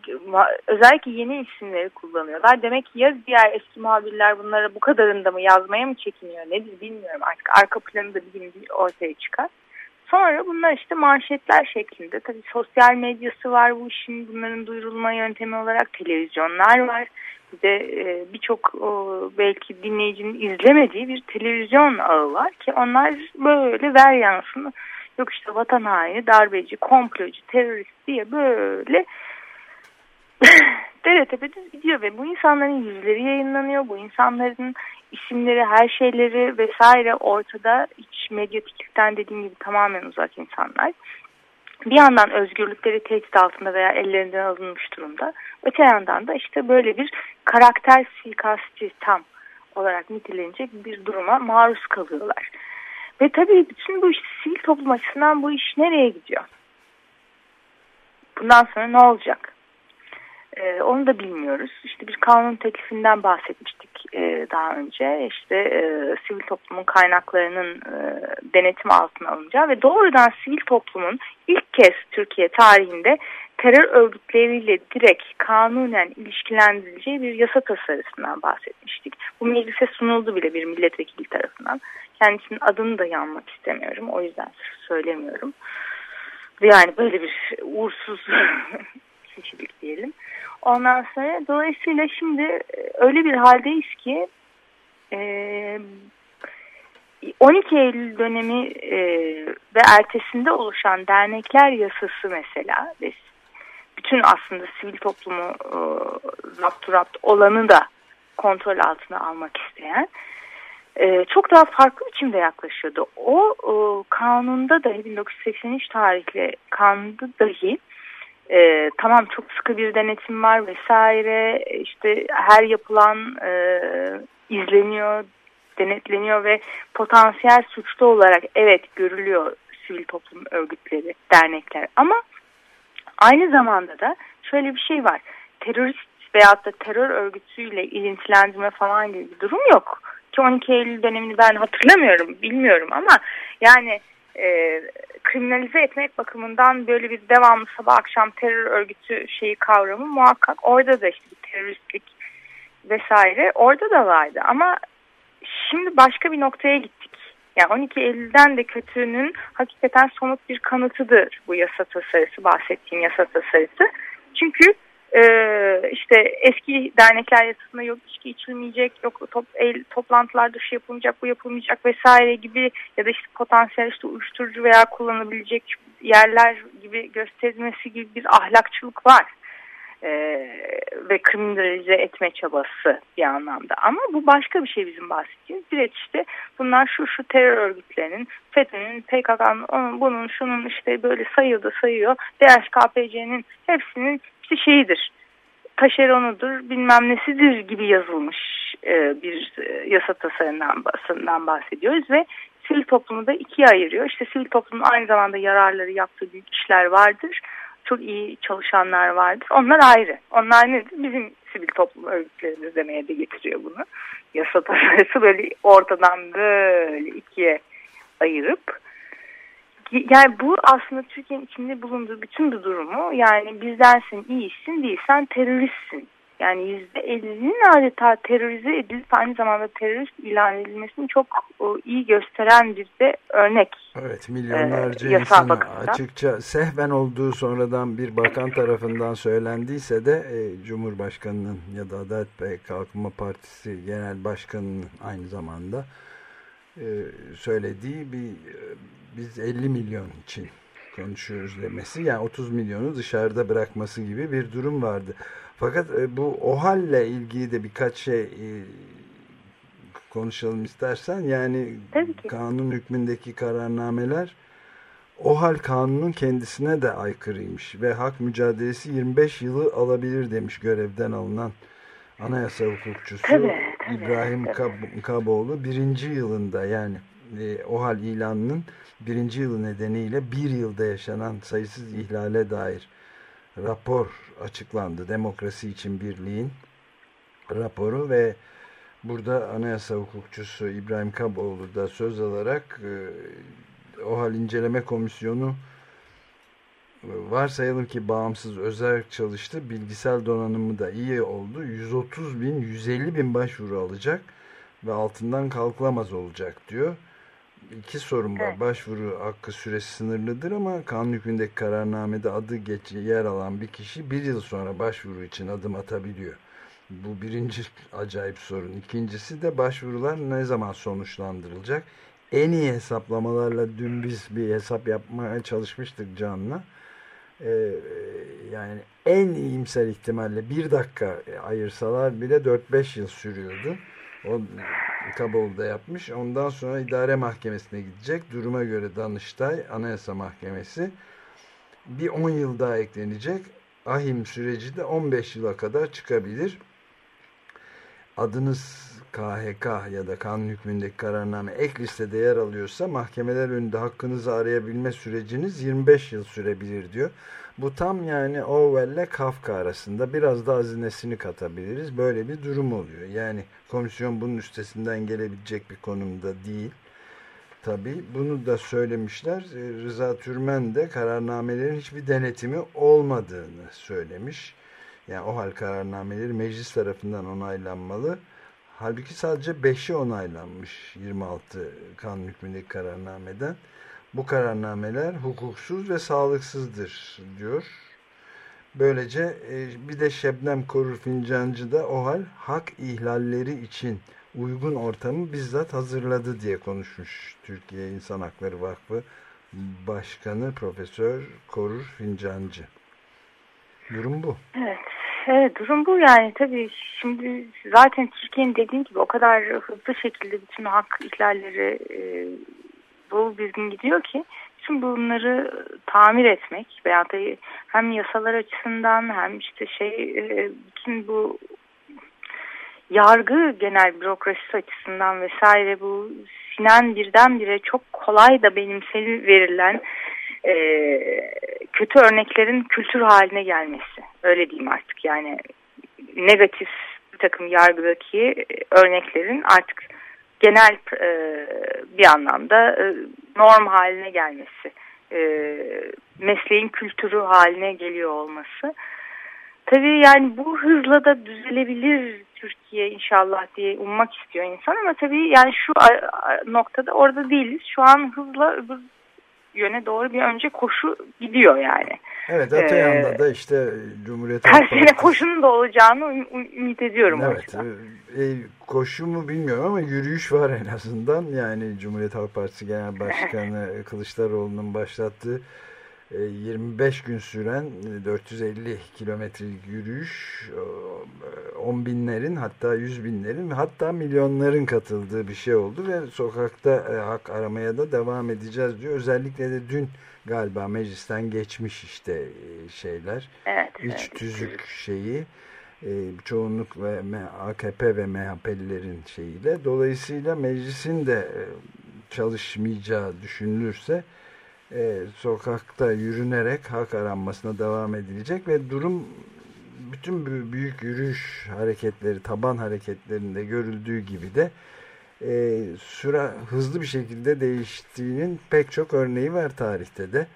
özellikle yeni isimleri kullanıyorlar. Demek ki ya diğer eski muhabirler bunlara bu kadarında mı yazmaya mı çekiniyor nedir bilmiyorum artık. Arka planı da bir gün ortaya çıkar. Sonra bunlar işte manşetler şeklinde. Tabii sosyal medyası var bu işin bunların duyurulma yöntemi olarak televizyonlar var. Bir de e, birçok belki dinleyicinin izlemediği bir televizyon ağı var ki onlar böyle ver yansın yok işte vatan haini, darbeci, komplocu, terörist diye böyle [LAUGHS] dere tepe düz gidiyor ve bu insanların yüzleri yayınlanıyor. Bu insanların isimleri, her şeyleri vesaire ortada hiç medyatiklikten dediğim gibi tamamen uzak insanlar. Bir yandan özgürlükleri tehdit altında veya ellerinden alınmış durumda. Öte yandan da işte böyle bir karakter suikastçı tam olarak nitelenecek bir duruma maruz kalıyorlar. Ve tabii bütün bu iş sivil toplum açısından bu iş nereye gidiyor? Bundan sonra ne olacak? Ee, onu da bilmiyoruz. İşte bir kanun teklifinden bahsetmiştik e, daha önce. İşte e, sivil toplumun kaynaklarının e, denetim altına alınacağı ve doğrudan sivil toplumun ilk kez Türkiye tarihinde terör örgütleriyle direkt kanunen ilişkilendirileceği bir yasa tasarısından bahsetmiştik. Bu meclise sunuldu bile bir milletvekili tarafından. Kendisinin adını da yanmak istemiyorum. O yüzden söylemiyorum. Yani böyle bir uğursuz [LAUGHS] kişilik diyelim. Ondan sonra dolayısıyla şimdi öyle bir haldeyiz ki e, 12 Eylül dönemi e, ve ertesinde oluşan dernekler yasası mesela ve bütün aslında sivil toplumu e, zapturapt olanı da kontrol altına almak isteyen e, çok daha farklı biçimde yaklaşıyordu. O e, kanunda dahi 1983 tarihli kanunda dahi e, tamam çok sıkı bir denetim var vesaire işte her yapılan e, izleniyor denetleniyor ve potansiyel suçlu olarak evet görülüyor sivil toplum örgütleri, dernekler ama aynı zamanda da şöyle bir şey var. Terörist veyahut da terör örgütüyle ilintilendirme falan gibi bir durum yok. Ki 12 Eylül dönemini ben hatırlamıyorum, bilmiyorum ama yani e, kriminalize etmek bakımından böyle bir devamlı sabah akşam terör örgütü şeyi kavramı muhakkak orada da işte bir teröristlik vesaire orada da vardı ama şimdi başka bir noktaya gittik. Yani 12 Eylül'den de kötünün hakikaten somut bir kanıtıdır bu yasa tasarısı, bahsettiğim yasa tasarısı. Çünkü e, işte eski dernekler yasasında yok içki içilmeyecek, yok top, el, toplantılarda şu yapılmayacak, bu yapılmayacak vesaire gibi ya da işte potansiyel işte uyuşturucu veya kullanabilecek yerler gibi gösterilmesi gibi bir ahlakçılık var e, ve kriminalize etme çabası bir anlamda. Ama bu başka bir şey bizim bahsettiğimiz. Bir işte bunlar şu şu terör örgütlerinin, FETÖ'nün, PKK'nın, onun, bunun, şunun işte böyle sayıyor da sayıyor. DHKPC'nin hepsinin işte şeyidir, taşeronudur, bilmem nesidir gibi yazılmış e, bir e, yasa tasarından bahsediyoruz ve sivil toplumu da ikiye ayırıyor. İşte sivil toplumun aynı zamanda yararları yaptığı büyük işler vardır çok iyi çalışanlar vardır. Onlar ayrı. Onlar nedir? Bizim sivil toplum örgütlerimiz demeye de getiriyor bunu. Yasa tasarısı böyle ortadan böyle ikiye ayırıp yani bu aslında Türkiye'nin içinde bulunduğu bütün bu durumu yani bizdensin iyisin değilsen teröristsin. Yani yüzde ellinin adeta terörize edilip aynı zamanda terörist ilan edilmesini çok o, iyi gösteren bir de örnek. Evet milyonlarca Ee, yasal insana bakımdan. açıkça sehven olduğu sonradan bir bakan tarafından söylendiyse de e, Cumhurbaşkanı'nın ya da Adalet ve Kalkınma Partisi Genel Başkanı'nın aynı zamanda e, söylediği bir e, biz 50 milyon için konuşuyoruz demesi yani 30 milyonu dışarıda bırakması gibi bir durum vardı. Fakat e, bu OHAL'le ilgili de birkaç şey e, konuşalım istersen. Yani kanun hükmündeki kararnameler OHAL kanunun kendisine de aykırıymış ve hak mücadelesi 25 yılı alabilir demiş görevden alınan anayasa hukukçusu tabii, İbrahim. Kab- Kaboğlu birinci yılında yani e, OHAL ilanının birinci yılı nedeniyle bir yılda yaşanan sayısız ihlale dair rapor açıklandı. Demokrasi için Birliğin raporu ve burada anayasa hukukçusu İbrahim Kaboğlu da söz alarak e, OHAL inceleme komisyonu varsayalım ki bağımsız özel çalıştı. Bilgisel donanımı da iyi oldu. 130 bin, 150 bin başvuru alacak ve altından kalkılamaz olacak diyor. İki sorun var. Evet. Başvuru hakkı süresi sınırlıdır ama kanun hükmündeki kararnamede adı geç, yer alan bir kişi bir yıl sonra başvuru için adım atabiliyor. Bu birinci acayip sorun. İkincisi de başvurular ne zaman sonuçlandırılacak? En iyi hesaplamalarla dün biz bir hesap yapmaya çalışmıştık Can'la. Ee, yani en iyimser ihtimalle bir dakika ayırsalar bile 4-5 yıl sürüyordu. O Kaboğlu'da yapmış. Ondan sonra idare mahkemesine gidecek. Duruma göre Danıştay, Anayasa Mahkemesi bir 10 yıl daha eklenecek. Ahim süreci de 15 yıla kadar çıkabilir. Adınız KHK ya da kanun hükmündeki kararname ek listede yer alıyorsa mahkemeler önünde hakkınızı arayabilme süreciniz 25 yıl sürebilir diyor. Bu tam yani Orwell ile Kafka arasında biraz da hazinesini katabiliriz. Böyle bir durum oluyor. Yani komisyon bunun üstesinden gelebilecek bir konumda değil. Tabii bunu da söylemişler. Ee, Rıza Türmen de kararnamelerin hiçbir denetimi olmadığını söylemiş. Yani o hal kararnameleri meclis tarafından onaylanmalı. Halbuki sadece 5'i onaylanmış 26 kanun hükmündeki kararnameden. Bu kararnameler hukuksuz ve sağlıksızdır diyor. Böylece e, bir de Şebnem Korur Fincancı da o hal hak ihlalleri için uygun ortamı bizzat hazırladı diye konuşmuş Türkiye İnsan Hakları Vakfı Başkanı Profesör Korur Fincancı. Durum bu. Evet. Evet durum bu yani tabii şimdi zaten Türkiye'nin dediğim gibi o kadar hızlı şekilde bütün hak ihlalleri e, dolu dizgin gidiyor ki bütün bunları tamir etmek veya da hem yasalar açısından hem işte şey e, bütün bu yargı genel bürokrasisi açısından vesaire bu sinen birdenbire çok kolay da benimseli verilen e, kötü örneklerin kültür haline gelmesi. Öyle diyeyim artık yani negatif bir takım yargıdaki e, örneklerin artık genel e, bir anlamda e, norm haline gelmesi. E, mesleğin kültürü haline geliyor olması. Tabii yani bu hızla da düzelebilir Türkiye inşallah diye ummak istiyor insan ama tabii yani şu noktada orada değiliz. Şu an hızla öbür yöne doğru bir önce koşu gidiyor yani. Evet öte Ee, yanda da işte Cumhuriyet Halk Her sene Partisi- koşunun da olacağını üm- ümit ediyorum. Evet. e, e, koşu mu bilmiyorum ama yürüyüş var en azından. Yani Cumhuriyet Halk Partisi Genel Başkanı [LAUGHS] Kılıçdaroğlu'nun başlattığı 25 gün süren e, 450 kilometrelik yürüyüş e, 10 binlerin hatta 100 binlerin hatta milyonların katıldığı bir şey oldu ve sokakta e, hak aramaya da devam edeceğiz diyor. Özellikle de dün galiba meclisten geçmiş işte e, şeyler Evet. iç evet. tüzük şeyi e, çoğunluk ve AKP ve MHP'lilerin şeyiyle dolayısıyla meclisin de e, çalışmayacağı düşünülürse e, sokakta yürünerek hak aranmasına devam edilecek ve durum bütün büyük yürüyüş hareketleri taban hareketlerinde görüldüğü gibi de e, süre hızlı bir şekilde değiştiğinin pek çok örneği var tarihte de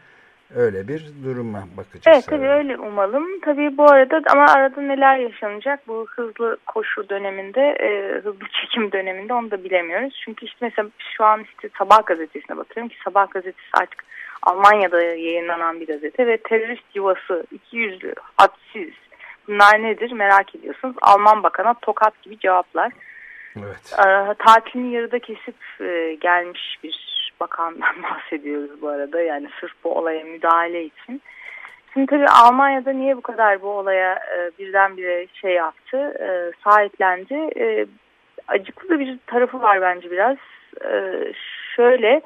öyle bir duruma bakacağız. Evet tabii öyle umalım. Tabii bu arada ama arada neler yaşanacak bu hızlı koşu döneminde, e, hızlı çekim döneminde onu da bilemiyoruz. Çünkü işte mesela şu an işte Sabah gazetesine bakıyorum ki Sabah gazetesi artık Almanya'da yayınlanan bir gazete ve terörist yuvası, iki yüzlü, hadsiz. Bunlar nedir merak ediyorsunuz. Alman bakana tokat gibi cevaplar. Evet. Ee, tatilini yarıda kesip e, gelmiş bir bakandan [LAUGHS] bahsediyoruz bu arada. Yani sırf bu olaya müdahale için. Şimdi tabii Almanya'da niye bu kadar bu olaya e, birdenbire şey yaptı, e, sahiplendi? E, acıklı da bir tarafı var bence biraz. E, şöyle,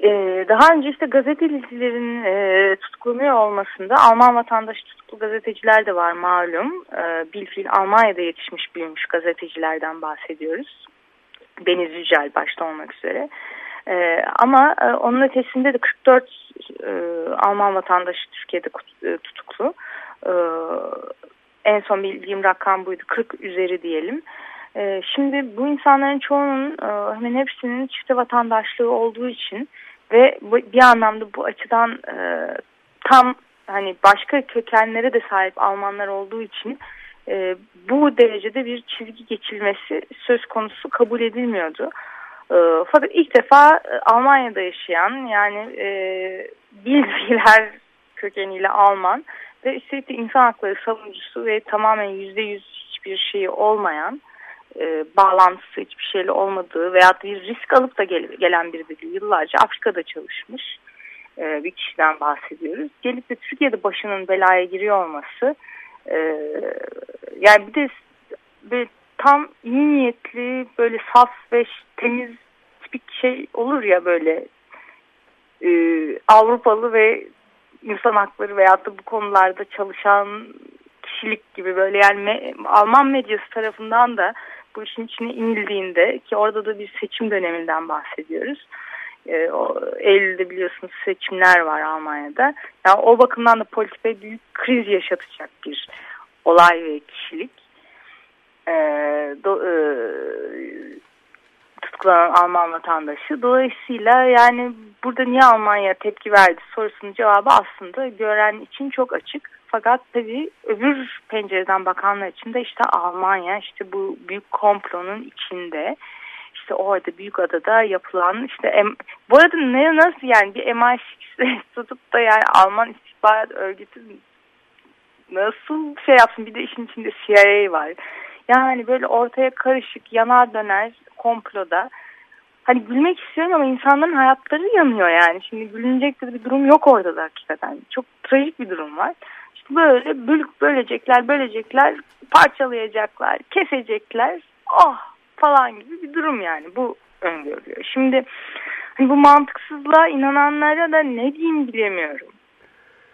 e, daha önce işte gazetecilerin e, tutuklanıyor olmasında Alman vatandaşı tutuklu gazeteciler de var malum. E, bilfil Almanya'da yetişmiş büyümüş gazetecilerden bahsediyoruz. Deniz Yücel başta olmak üzere. E, ama e, onun ötesinde de 44 e, Alman vatandaşı Türkiye'de e, tutuklu. E, en son bildiğim rakam buydu 40 üzeri diyelim. E, şimdi bu insanların çoğunun e, hemen hepsinin çifte vatandaşlığı olduğu için ve bu, bir anlamda bu açıdan e, tam hani başka kökenlere de sahip Almanlar olduğu için e, bu derecede bir çizgi geçilmesi söz konusu kabul edilmiyordu. E, fakat ilk defa e, Almanya'da yaşayan yani e, bilgiler [LAUGHS] kökeniyle Alman ve üstelik de insan hakları savunucusu ve tamamen yüzde yüz hiçbir şeyi olmayan e, bağlantısı hiçbir şeyle olmadığı veya bir risk alıp da gel, gelen biri de değil. Yıllarca Afrika'da çalışmış e, bir kişiden bahsediyoruz. Gelip de Türkiye'de başının belaya giriyor olması e, yani bir de böyle tam iyi niyetli böyle saf ve temiz tipik şey olur ya böyle e, Avrupalı ve insan hakları veyahut da bu konularda çalışan kişilik gibi böyle yani me Alman medyası tarafından da bu işin içine inildiğinde ki orada da bir seçim döneminden bahsediyoruz. E, o, Eylül'de biliyorsunuz seçimler var Almanya'da. Yani o bakımdan da politikaya büyük kriz yaşatacak bir olay ve kişilik. E, do, e, tutuklanan Alman vatandaşı. Dolayısıyla yani burada niye Almanya tepki verdi sorusunun cevabı aslında gören için çok açık. Fakat tabii öbür pencereden bakanlar için de işte Almanya işte bu büyük komplonun içinde işte orada büyük adada yapılan işte M bu arada ne nasıl yani bir MI6 [LAUGHS] tutup da yani Alman istihbarat örgütü nasıl şey yapsın bir de işin içinde CIA var. Yani böyle ortaya karışık, yanar döner komploda. Hani gülmek istiyorum ama insanların hayatları yanıyor yani. Şimdi gülünecek bir durum yok orada da hakikaten. Çok trajik bir durum var. Böyle bölük bölecekler, bölecekler, parçalayacaklar, kesecekler. Oh falan gibi bir durum yani. Bu öngörülüyor. Şimdi hani bu mantıksızlığa inananlara da ne diyeyim bilemiyorum.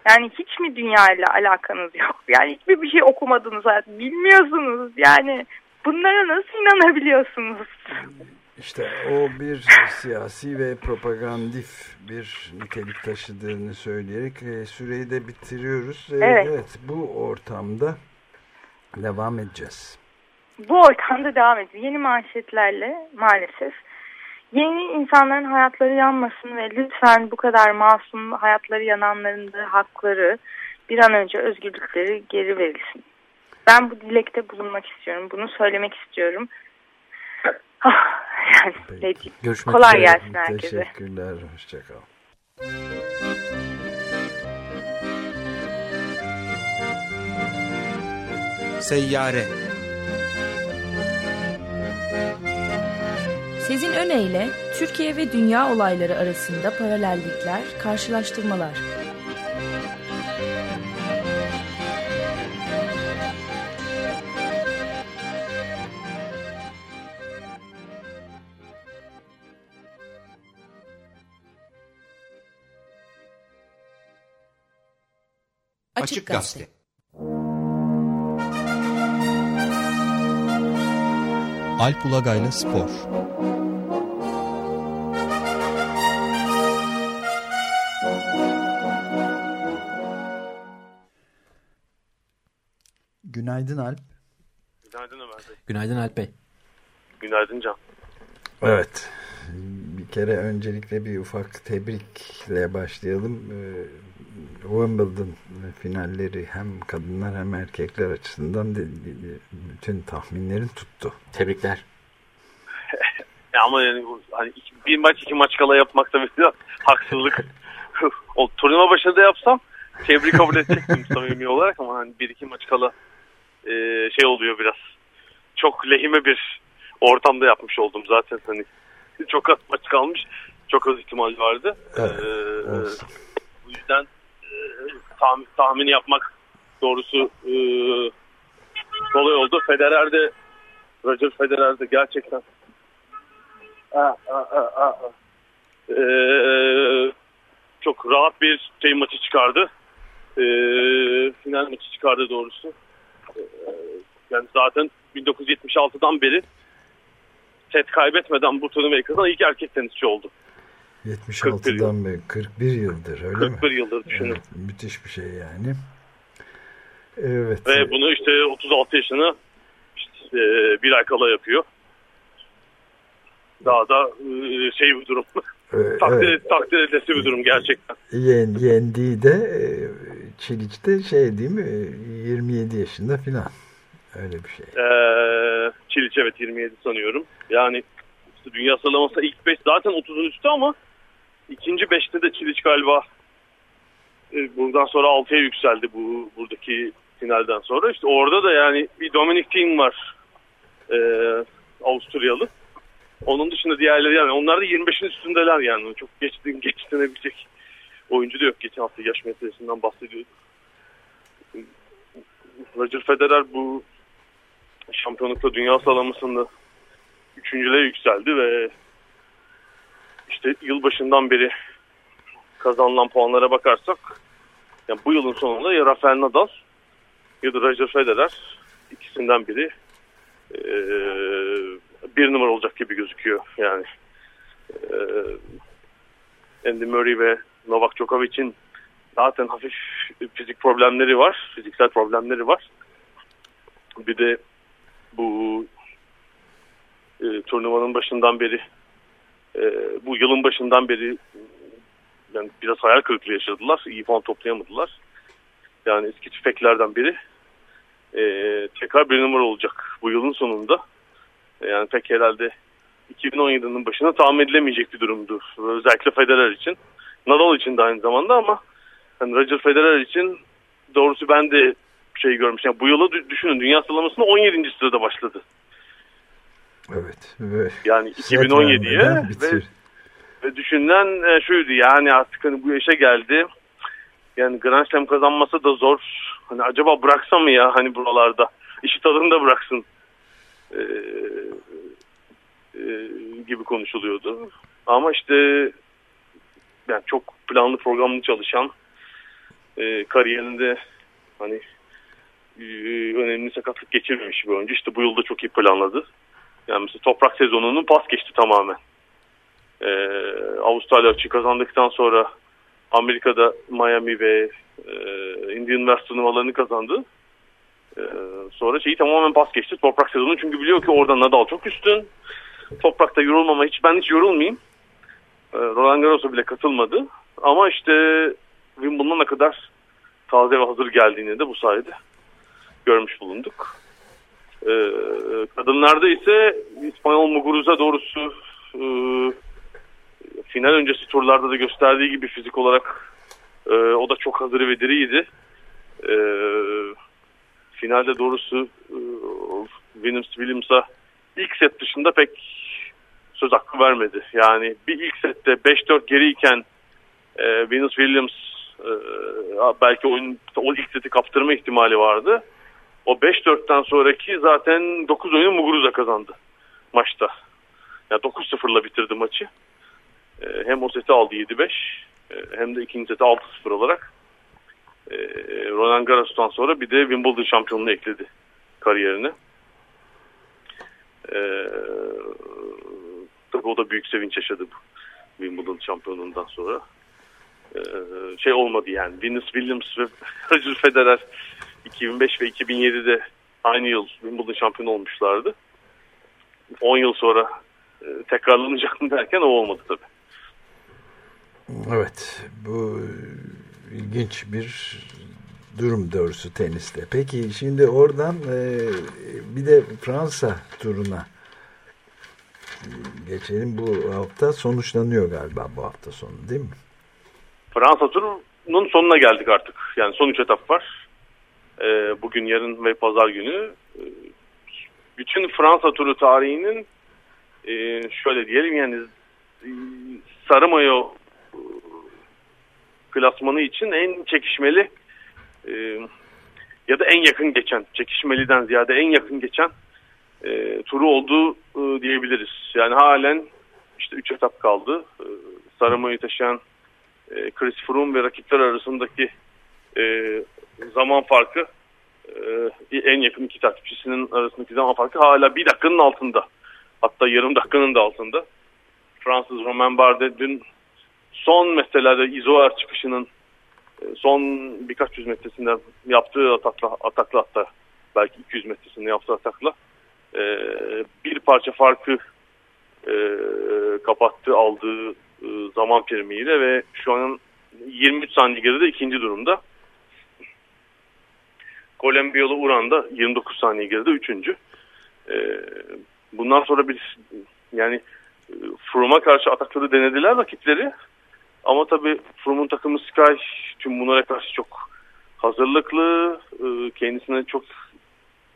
Yani hiç mi dünyayla alakanız yok? Yani hiçbir bir şey okumadınız hayat bilmiyorsunuz. Yani bunlara nasıl inanabiliyorsunuz? İşte o bir siyasi ve propagandif bir nitelik taşıdığını söyleyerek e, süreyi de bitiriyoruz. E, Evet. bu ortamda devam edeceğiz. Bu ortamda devam ediyor. Yeni manşetlerle maalesef. Yeni insanların hayatları yanmasın ve lütfen bu kadar masum hayatları yananların da hakları bir an önce özgürlükleri geri verilsin. Ben bu dilekte bulunmak istiyorum. Bunu söylemek istiyorum. Ah, yani ne diyeyim. Görüşmek Kolay üzere. gelsin herkese. Teşekkürler. Hoşçakal. Seyyare Sezin Öne Türkiye ve dünya olayları arasında paralellikler, karşılaştırmalar. Açık Gazete. Alp Ulagay'la Spor Günaydın Alp. Günaydın Ömer Bey. Günaydın Alp Bey. Günaydın Can. Evet. Bir kere öncelikle bir ufak tebrikle başlayalım. Wimbledon finalleri hem kadınlar hem erkekler açısından de, de- bütün tahminlerin tuttu. Tebrikler. [LAUGHS] Ya ama yani hani iki- bir maç iki maç kala yapmak da biraz haksızlık. [LAUGHS] o turnuva başında yapsam tebrik kabul edecektim [LAUGHS] samimi olarak ama hani bir iki maç kala e, şey oluyor biraz. Çok lehime bir ortamda yapmış oldum zaten hani. Çok az maç kalmış. Çok az ihtimal vardı. Evet, Ee, bu yüzden tahmin, tahmini yapmak doğrusu e, kolay oldu. Federer de Roger Federer de gerçekten aa, aa, aa. Ee, çok rahat bir şey maçı çıkardı. Ee, final maçı çıkardı doğrusu. Ee, yani zaten 1976'dan beri set kaybetmeden bu turnuvayı kazanan ilk erkek tenisçi oldu. 76'dan beri 41 yıldır öyle 41 mi? yıldır düşünün. Evet, müthiş bir şey yani. Evet. Ve bunu işte 36 yaşına işte, e, bir ay kala yapıyor. Daha da e, şey bir durum. Ee, [LAUGHS] takdir, evet. takdir edilesi bir durum gerçekten. Yen, yendiği de e, Çiliç'te şey değil mi? E, 27 yaşında filan. Öyle bir şey. Ee, Çiliç evet 27 sanıyorum. Yani işte dünya sıralaması ilk 5 zaten 30'un üstü ama ikinci 5'te de Çiliç galiba e, buradan sonra 6'ya yükseldi bu buradaki finalden sonra. İşte orada da yani bir Dominic Thiem var. Ee, Avusturyalı. Onun dışında diğerleri yani onlar da 25'in üstündeler yani. Çok geç, geçtirebilecek oyuncu da yok. Geçen hafta yaş meselesinden bahsediyorduk. Roger Federer bu şampiyonlukta dünya sıralamasında üçüncülüğe yükseldi ve işte yılbaşından beri kazanılan puanlara bakarsak yani bu yılın sonunda ya Rafael Nadal ya da Roger Federer ikisinden biri eee, bir numara olacak gibi gözüküyor yani. Eee Andy Murray ve Novak Djokovic'in zaten hafif fizik problemleri var. Fiziksel problemleri var. Bir de bu e, turnuvanın başından beri e, bu yılın başından beri yani biraz hayal kırıklığı yaşadılar. İyi puan toplayamadılar. Yani eski tüfeklerden biri e, tekrar bir numara olacak bu yılın sonunda. E, yani pek herhalde 2017'nin başına tahmin edilemeyecek bir durumdu. Özellikle Federer için. Nadal için de aynı zamanda ama hani Roger Federer için doğrusu ben de şey görmüş. Yani bu yılı dü- düşünün dünya sıralamasında 17. sırada başladı. Evet. Ve Yani set 2017'ye vermeden ve, ve düşünülen e, şuydu yani artık hani bu yaşa geldi. Yani Grand Slam kazanması da zor. Hani acaba bıraksa mı ya hani buralarda işi tadında bıraksın e, e, gibi konuşuluyordu. Ama işte yani çok planlı programlı çalışan e, kariyerinde hani e, önemli sakatlık geçirmemiş bir oyuncu. İşte bu yılda çok iyi planladı. Yani mesela toprak sezonunun pas geçti tamamen. Ee, Avustralya açığı kazandıktan sonra Amerika'da Miami ve e, Indian Wells turnuvalarını kazandı. Ee, sonra şeyi tamamen pas geçti toprak sezonu. Çünkü biliyor ki orada Nadal çok üstün. Toprakta yorulmama hiç ben hiç yorulmayayım. Ee, Roland Garros'a bile katılmadı. Ama işte Wimbledon'a kadar taze ve hazır geldiğini de bu sayede görmüş bulunduk. Ee, kadınlarda ise İspanyol Muguruza doğrusu e, final öncesi turlarda da gösterdiği gibi fizik olarak e, o da çok hazır ve diriydi. E, finalde doğrusu e, Venus Williams'a ilk set dışında pek söz hakkı vermedi. Yani bir ilk sette 5-4 geriyken e, Venus Williams e, belki oyun, o ilk seti kaptırma ihtimali vardı. O 5-4'ten sonraki zaten 9 oyunu Muguruza kazandı maçta. Yani 9-0'la bitirdi maçı. Ee, hem o seti aldı 7-5 e, hem de ikinci seti 6-0 olarak e, Roland Garros'tan sonra bir de Wimbledon şampiyonluğu ekledi kariyerine. Ee, tabii o da büyük sevinç yaşadı bu Wimbledon şampiyonluğundan sonra. Ee, şey olmadı yani Venus Williams ve Roger [LAUGHS] Federer 2005 ve 2007'de aynı yıl Wimbledon şampiyonu olmuşlardı. 10 yıl sonra e, tekrarlanacak mı derken o olmadı tabii. Evet. Bu ilginç bir durum doğrusu teniste. Peki şimdi oradan e, bir de Fransa turuna geçelim. Bu hafta sonuçlanıyor galiba bu hafta sonu değil mi? Fransa turunun sonuna geldik artık. Yani son 3 etap var. E, bugün, yarın ve pazar günü. E, bütün Fransa turu tarihinin e, şöyle diyelim yani e, sarı mayo e, klasmanı için en çekişmeli e, ya da en yakın geçen çekişmeliden ziyade en yakın geçen e, turu olduğu e, diyebiliriz. Yani halen işte 3 etap kaldı. E, sarı mayoyu taşıyan e, Chris Froome ve rakipler arasındaki e, zaman farkı e, en yakın iki takipçisinin arasındaki zaman farkı hala bir dakikanın altında. Hatta yarım dakikanın da altında. Fransız Romain Bardet dün son meselede Izoar çıkışının e, son birkaç yüz metresinde yaptığı atakla, atakla hatta belki 200 metresinde yaptığı atakla e, bir parça farkı e, kapattı aldığı e, zaman primiyle ve şu an 23 saniye geride ikinci durumda. Kolombiyalı Uran da 29 saniye geride üçüncü. E, bundan sonra bir yani Froome'a karşı atakları denediler rakipleri. Ama tabii Froome'un takımı Sky tüm bunlara karşı çok hazırlıklı. E, kendisine çok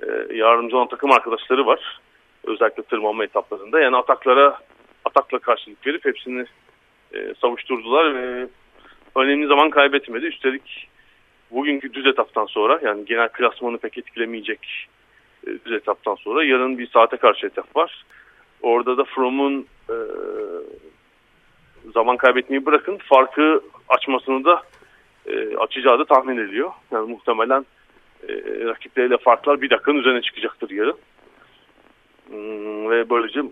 e, yardımcı olan takım arkadaşları var. Özellikle tırmanma etaplarında. Yani ataklara atakla karşılık verip hepsini e, savuşturdular ve önemli zaman kaybetmedi. Üstelik bugünkü düz etaptan sonra yani genel klasmanı pek etkilemeyecek e, düz etaptan sonra yarın bir saate karşı etap var. Orada da From'un e, zaman kaybetmeyi bırakın farkı açmasını da e, açacağı da tahmin ediliyor. Yani muhtemelen e, rakipleriyle farklar bir dakikanın üzerine çıkacaktır yarın. Hmm, ve böylece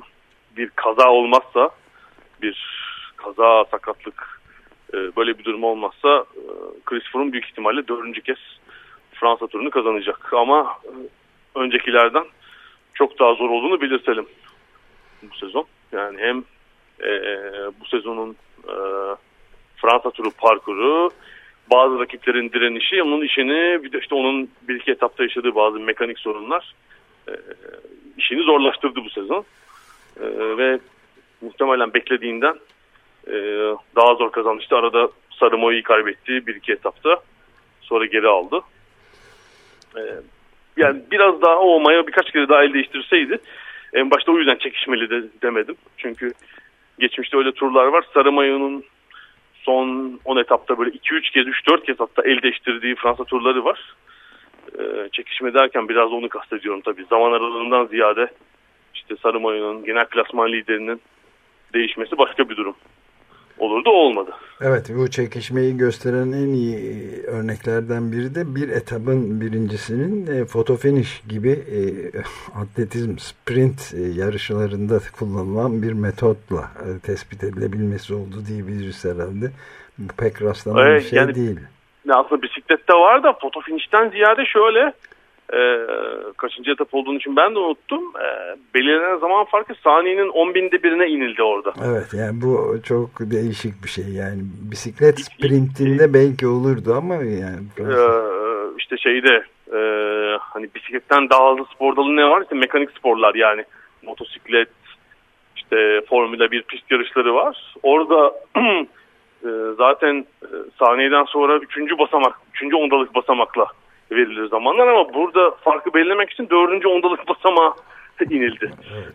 bir kaza olmazsa bir kaza sakatlık böyle bir durum olmazsa e, Chris Froome büyük ihtimalle dördüncü kez Fransa turunu kazanacak. Ama e, öncekilerden çok daha zor olduğunu belirtelim bu sezon. Yani hem e, bu sezonun Fransa turu parkuru bazı rakiplerin direnişi onun işini bir de işte onun bir iki etapta yaşadığı bazı mekanik sorunlar işini zorlaştırdı bu sezon. Ve muhtemelen beklediğinden e, daha zor kazanmıştı. Arada Sarımoy'u kaybetti bir iki etapta. Sonra geri aldı. E, yani biraz daha o maya birkaç kere daha el değiştirseydi en başta o yüzden çekişmeli de demedim. Çünkü geçmişte öyle turlar var. Sarı mayonun son 10 etapta böyle 2-3 kez 3-4 kez hatta el değiştirdiği Fransa turları var. Ee, çekişme derken biraz onu kastediyorum tabii. Zaman aralığından ziyade işte Sarı Mayon'un genel klasman liderinin değişmesi başka bir durum. Olurdu olmadı. Evet bu çekişmeyi gösteren en iyi e, örneklerden biri de bir etabın birincisinin e, foto finish gibi e, [LAUGHS] atletizm sprint e, yarışlarında kullanılan bir metotla e, tespit edilebilmesi oldu diyebiliriz herhalde. Bu pek rastlanan Evet, bir şey yani- değil. Aslında bisiklette var da foto finişten ziyade şöyle e, kaçıncı etap olduğunu için ben de unuttum. E, belirlenen zaman farkı saniyenin 10 binde birine inildi orada. Evet yani bu çok değişik bir şey yani bisiklet sprintinde belki olurdu ama yani Ee, işte şeyde e, hani bisikletten daha hızlı spor dalı ne var? İşte mekanik sporlar yani motosiklet işte Formula 1 pist yarışları var. Orada [CLEARS THROAT] e, zaten e, saniyeden sonra 3. basamak, 3. ondalık basamakla verilir zamanlar ama burada farkı belirlemek için 4. ondalık [LAUGHS] basamağa inildi.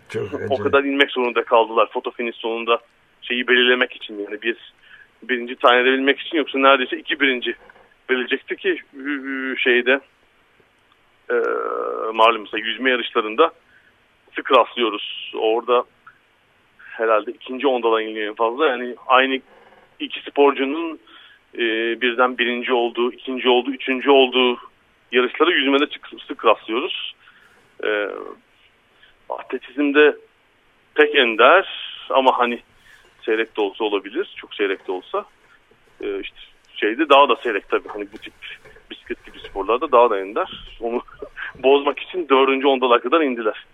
çok o kadar inmek zorunda kaldılar foto finish sonunda şeyi belirlemek için yani bir birinci tayin edebilmek için yoksa neredeyse iki birinci verilecekti ki şeyde e, malum mesela yüzme yarışlarında sık rastlıyoruz. Orada herhalde ikinci ondadan iniliyor en fazla. Yani aynı iki sporcunun e, birden birinci olduğu, ikinci olduğu, üçüncü olduğu yarışlara yüzmede sık, rastlıyoruz. E, atletizmde pek ender ama hani seyrek de olsa olabilir. Çok seyrek de olsa. Ee, işte şeyde daha da seyrek tabii. Hani bu tip bisiklet gibi sporlarda daha da ender. Onu [LAUGHS] bozmak için dördüncü ondalar kadar indiler.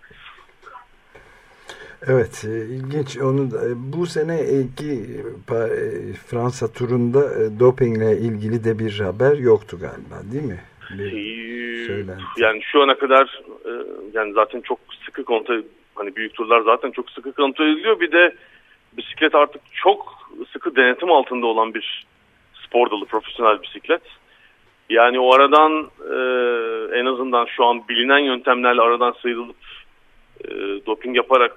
Evet e, ilginç onu da, e, bu sene iki e, e, Fransa turunda e, dopingle ilgili de bir haber yoktu galiba değil mi? Ee, söylenti. Yani şu ana kadar e, yani zaten çok sıkı kontrol hani büyük turlar zaten çok sıkı kontrol ediliyor. Bir de bisiklet artık çok sıkı denetim altında olan bir spor dalı profesyonel bisiklet. Yani o aradan e, en azından şu an bilinen yöntemlerle aradan sıyrılıp e, doping yaparak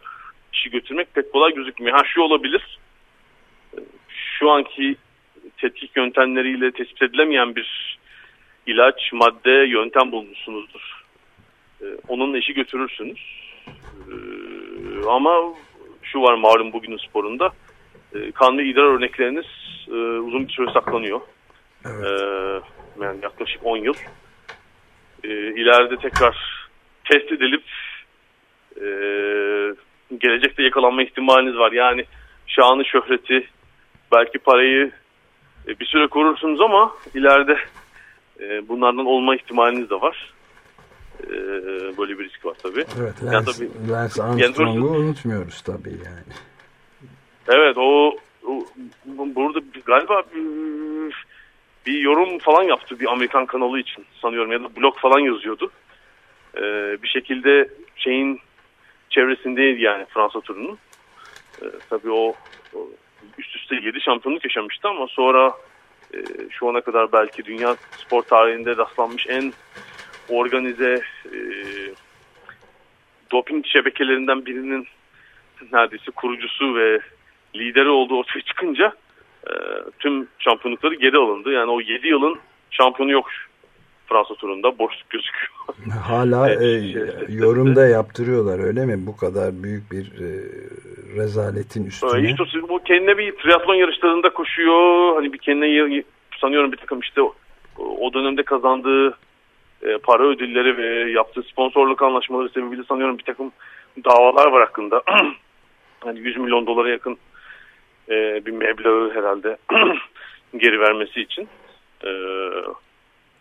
işi götürmek pek kolay gözükmüyor. Ha şu olabilir. Şu anki tetkik yöntemleriyle tespit edilemeyen bir ilaç, madde, yöntem bulmuşsunuzdur. Ee, onunla işi götürürsünüz. Ee, ama şu var malum bugünün sporunda. Ee, kan ve idrar örnekleriniz e, uzun bir süre saklanıyor. Ee, yani yaklaşık 10 yıl. İleride tekrar test edilip e, gelecekte yakalanma ihtimaliniz var. Yani şanı, şöhreti, belki parayı e, bir süre korursunuz ama ileride e, bunlardan olma ihtimaliniz de var. E, böyle bir risk var tabii. Evet, Lance, tabii- Lance Yani Armstrong'u hırsız- unutmuyoruz tabii yani. Evet o, o- bu- burada galiba bir, bir yorum falan yaptı bir Amerikan kanalı için sanıyorum ya da blog falan yazıyordu. E, bir şekilde şeyin çevresindeydi yani Fransa turunun. E, tabii o, o üst üste 7 şampiyonluk yaşamıştı ama sonra e, şu ana kadar belki dünya spor tarihinde rastlanmış en organize e, doping şebekelerinden birinin neredeyse kurucusu ve lideri olduğu ortaya çıkınca e, tüm şampiyonlukları geri alındı. Yani o 7 yılın şampiyonu yok Fransa turunda boşluk gözüküyor. [LAUGHS] Hala [LAUGHS] e, işte- yorumda yaptırıyorlar öyle mi? Bu kadar büyük bir e, rezaletin Ee, üstüne. işte bu kendine bir triatlon yarışlarında koşuyor. Hani bir kendine sanıyorum bir takım işte o, dönemde kazandığı e, para ödülleri ve yaptığı sponsorluk anlaşmaları sebebiyle sanıyorum bir takım davalar var hakkında. [CLEARS THROAT] hani 100 milyon dolara yakın e, bir meblağı herhalde [CLEARS THROAT] geri vermesi için.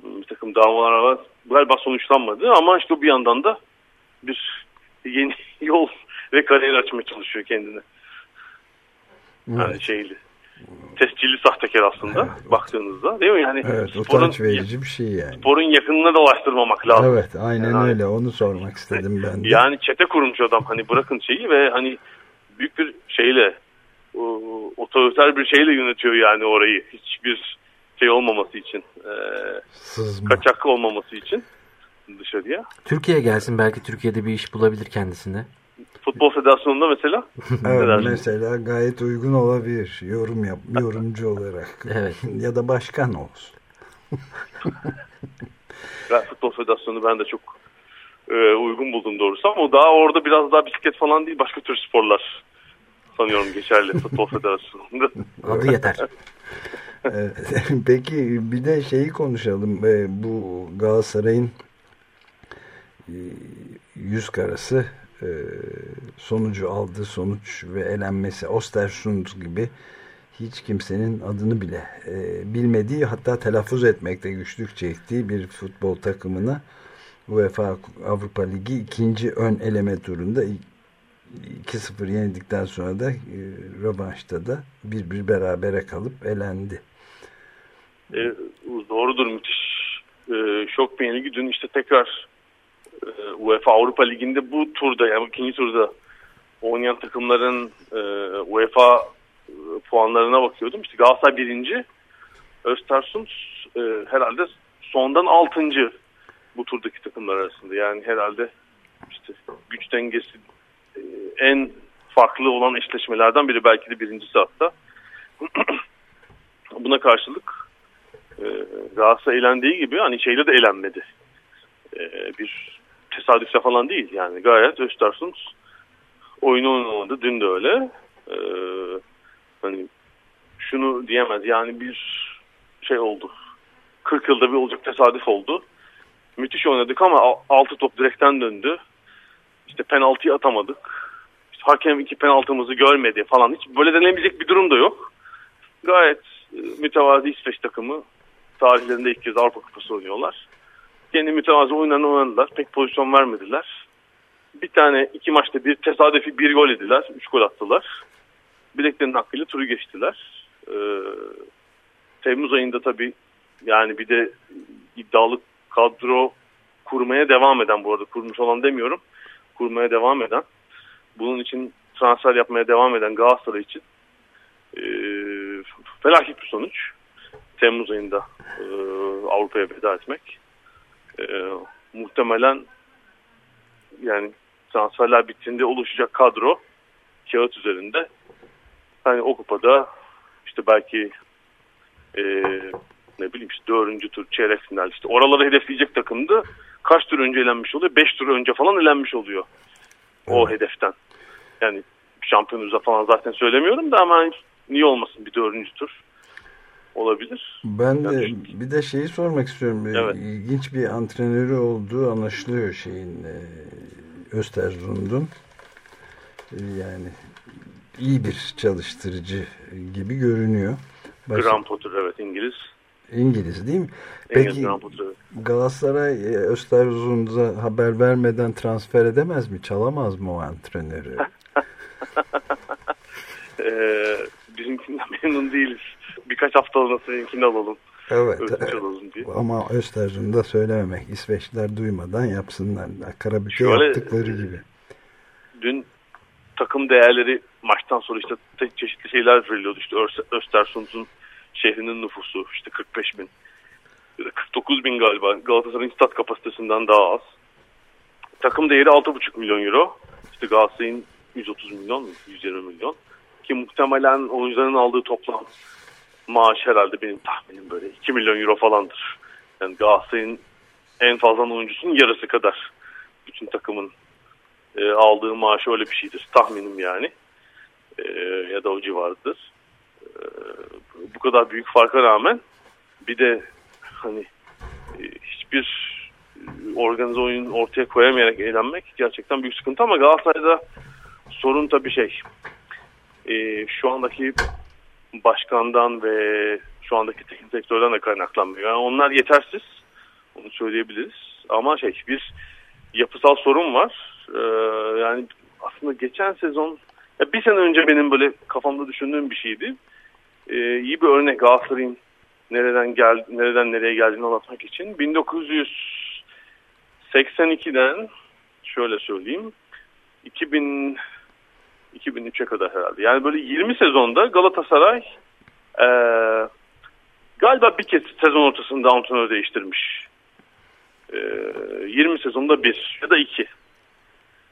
Bir takım davalar var. Galiba sonuçlanmadı ama işte bir yandan da bir yeni [LAUGHS] yol ve kariyer açmaya çalışıyor kendine. Yani şeyli. Tescilli sahtekar aslında baktığınızda değil mi? Yani Evet sporun, verici bir şey yani. sporun yakınına dolaştırmamak lazım. Evet aynen Yani- öyle onu sormak istedim ben de. Yani çete kurmuş adam hani bırakın şeyi ve hani büyük bir şeyle o, otoriter bir şeyle yönetiyor yani orayı. Hiçbir şey olmaması için. E, Sızma. kaçak olmaması için. dışarıya. Türkiye'ye gelsin belki Türkiye'de bir iş bulabilir kendisine. Futbol Federasyonu'nda mesela. [LAUGHS] Evet, mesela gayet uygun olabilir yorum yap yorumcu olarak. [LAUGHS] Evet. [LAUGHS] ya da başkan olsun. Ben Futbol Federasyonu ben de çok e, uygun buldum doğrusu ama o daha orada biraz daha bisiklet falan değil başka tür sporlar sanıyorum geçerli Futbol Federasyonu'nda. Adı yeter. Evet. [LAUGHS] Peki bir de şeyi konuşalım. Ee, Bu Galatasaray'ın e, yüz karası e, sonucu aldığı sonuç ve elenmesi Ostersund gibi hiç kimsenin adını bile e, bilmediği hatta telaffuz etmekte güçlük çektiği bir futbol takımına UEFA Avrupa Ligi ikinci ön eleme turunda 2-0 yenildikten sonra da e, rövanşta da bir bir berabere kalıp elendi. E, doğrudur müthiş e, şok yenilgi. Dün işte tekrar e, UEFA Avrupa Ligi'nde bu turda yani ikinci turda oynayan takımların e, UEFA e, puanlarına bakıyordum. İşte Galatasaray birinci, Östersund e, herhalde sondan altıncı bu turdaki takımlar arasında. Yani herhalde işte güç dengesi e, en farklı olan eşleşmelerden biri belki de birincisi hatta. [CLEARS THROAT] Buna karşılık e, Galatasaray eğlendiği gibi hani şeyle de eğlenmedi. E, bir tesadüfle falan değil yani gayet Östersund oyunu oynamadı. Dün de öyle. E, hani şunu diyemez yani bir şey oldu. 40 yılda bir olacak tesadüf oldu. Müthiş oynadık ama 6 top direkten döndü. İşte penaltıyı atamadık. İşte hakem iki penaltımızı görmedi falan. Hiç böyle denebilecek bir durum da yok. Gayet e, mütevazi İsveç takımı tarihlerinde ilk kez Avrupa Kupası oynuyorlar. Kendi mütevazi oyunlarını oynadılar. Pek pozisyon vermediler. Bir tane iki maçta bir tesadüfi bir gol ediler. Üç gol attılar. Bileklerinin hakkıyla turu geçtiler. Ee, Temmuz ayında tabii yani bir de iddialı kadro kurmaya devam eden bu arada kurmuş olan demiyorum. Kurmaya devam eden bunun için transfer yapmaya devam eden Galatasaray için e, felaket bir sonuç. Temmuz ayında e, Avrupa'ya veda etmek. E, muhtemelen yani transferler bittiğinde oluşacak kadro kağıt üzerinde hani o kupada işte belki e, ne bileyim işte dördüncü tur çeyrek final işte oraları hedefleyecek takımdı. Kaç tur önce elenmiş oluyor? Beş tur önce falan elenmiş oluyor. O hedeften. Yani şampiyonumuza falan zaten söylemiyorum da ama niye olmasın bir dördüncü tur olabilir. Ben de bir de şeyi sormak istiyorum. Evet. İlginç bir antrenörü olduğu anlaşılıyor şeyin e, Östersund'un. E, Yani iyi bir çalıştırıcı gibi görünüyor. Baş- Graham Potter evet İngiliz. İngiliz değil mi? İngiliz Peki Graham Potter evet. Galatasaray e, Östersund'a haber vermeden transfer edemez mi? Çalamaz mı o antrenörü? [LAUGHS] Ee, bizimkinden memnun değiliz. Birkaç haftalığına seninkini alalım. Evet. Diye. Ama Östersund'a söylememek. İsveçler duymadan yapsınlar. Karabük'e yaptıkları gibi. Dün takım değerleri maçtan sonra işte te- çeşitli şeyler veriliyordu. İşte Östersund'un şehrinin nüfusu işte 45 bin. Ya da 49 bin galiba. Galatasaray'ın stat kapasitesinden daha az. Takım değeri 6,5 milyon euro. İşte Galatasaray'ın 130 milyon, 120 milyon. Ki muhtemelen oyuncuların aldığı toplam maaş herhalde benim tahminim böyle 2 milyon euro falandır. Yani Galatasaray'ın en fazla oyuncusunun yarısı kadar. Bütün takımın e, aldığı maaş öyle bir şeydir. Tahminim yani. E, ya da o civarıdır. E, bu kadar büyük farka rağmen bir de hani e, hiçbir organize oyun ortaya koyamayarak eğlenmek gerçekten büyük sıkıntı ama Galatasaray'da sorun tabii şey e, şu andaki başkandan ve şu andaki teknik direktörden de kaynaklanmıyor. Yani onlar yetersiz. Onu söyleyebiliriz. Ama şey bir yapısal sorun var. Ee, yani aslında geçen sezon ya bir sene önce benim böyle kafamda düşündüğüm bir şeydi. Ee, iyi bir örnek Galatasaray'ın nereden gel nereden nereye geldiğini anlatmak için 1982'den şöyle söyleyeyim 2000 2003'e kadar herhalde. Yani böyle 20 sezonda Galatasaray eee galiba bir kez sezon ortasında antrenör değiştirmiş. Ee, 20 sezonda bir ya da iki.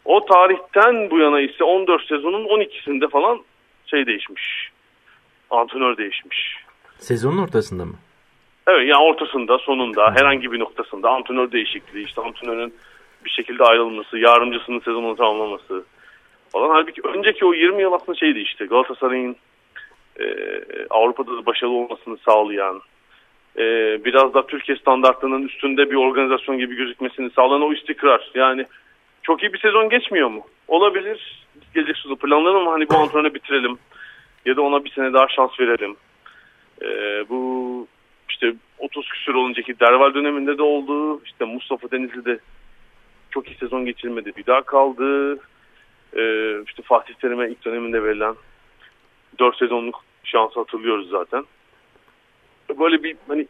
O tarihten bu yana ise 14 sezonun 12'sinde falan şey değişmiş. Antrenör değişmiş. Sezonun ortasında mı? Evet yani ortasında, sonunda, herhangi bir noktasında antrenör değişikliği, işte antrenörün bir şekilde ayrılması, yardımcısının sezonunu tamamlaması falan. Halbuki önceki o 20 yıl aslında şeydi işte Galatasaray'ın e, Avrupa'da da başarılı olmasını sağlayan, e, biraz da Türkiye standartlarının üstünde bir organizasyon gibi gözükmesini sağlayan o istikrar. Yani çok iyi bir sezon geçmiyor mu? Olabilir. Gelecek sezon planlarım ama hani bu antrenörü bitirelim ya da ona bir sene daha şans verelim. E, bu işte 30 küsur oluncaki Derval döneminde de oldu. İşte Mustafa Denizli de çok iyi sezon geçirmedi. Bir daha kaldı. Ee, işte Fatih Terim'e ilk döneminde verilen 4 sezonluk şansı hatırlıyoruz zaten. Böyle bir hani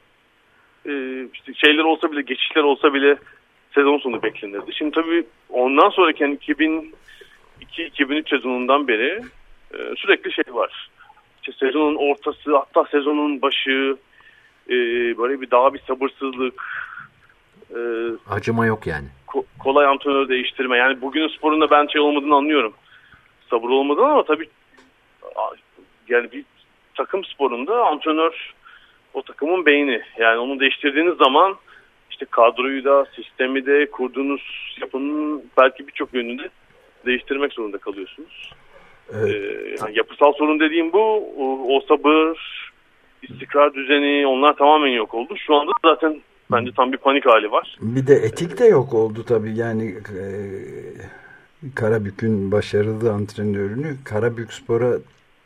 e, işte şeyler olsa bile geçişler olsa bile sezon sonu beklenirdi. Şimdi tabii ondan sonraki yani 2002-2003 sezonundan beri e, sürekli şey var. İşte sezonun ortası hatta sezonun başı e, böyle bir daha bir sabırsızlık e, Acıma yok yani. Ko- kolay antrenör değiştirme. Yani bugünün sporunda ben şey olmadığını anlıyorum. Sabır olmadığını ama tabii yani bir takım sporunda antrenör o takımın beyni. Yani onu değiştirdiğiniz zaman işte kadroyu da sistemi de kurduğunuz yapının belki birçok yönünde değiştirmek zorunda kalıyorsunuz. Ee, yani yapısal sorun dediğim bu. O, o sabır, istikrar düzeni onlar tamamen yok oldu. Şu anda zaten bence tam bir panik hali var. Bir de etik de yok oldu tabii. Yani e, Karabük'ün başarılı antrenörünü Karabük Spor'a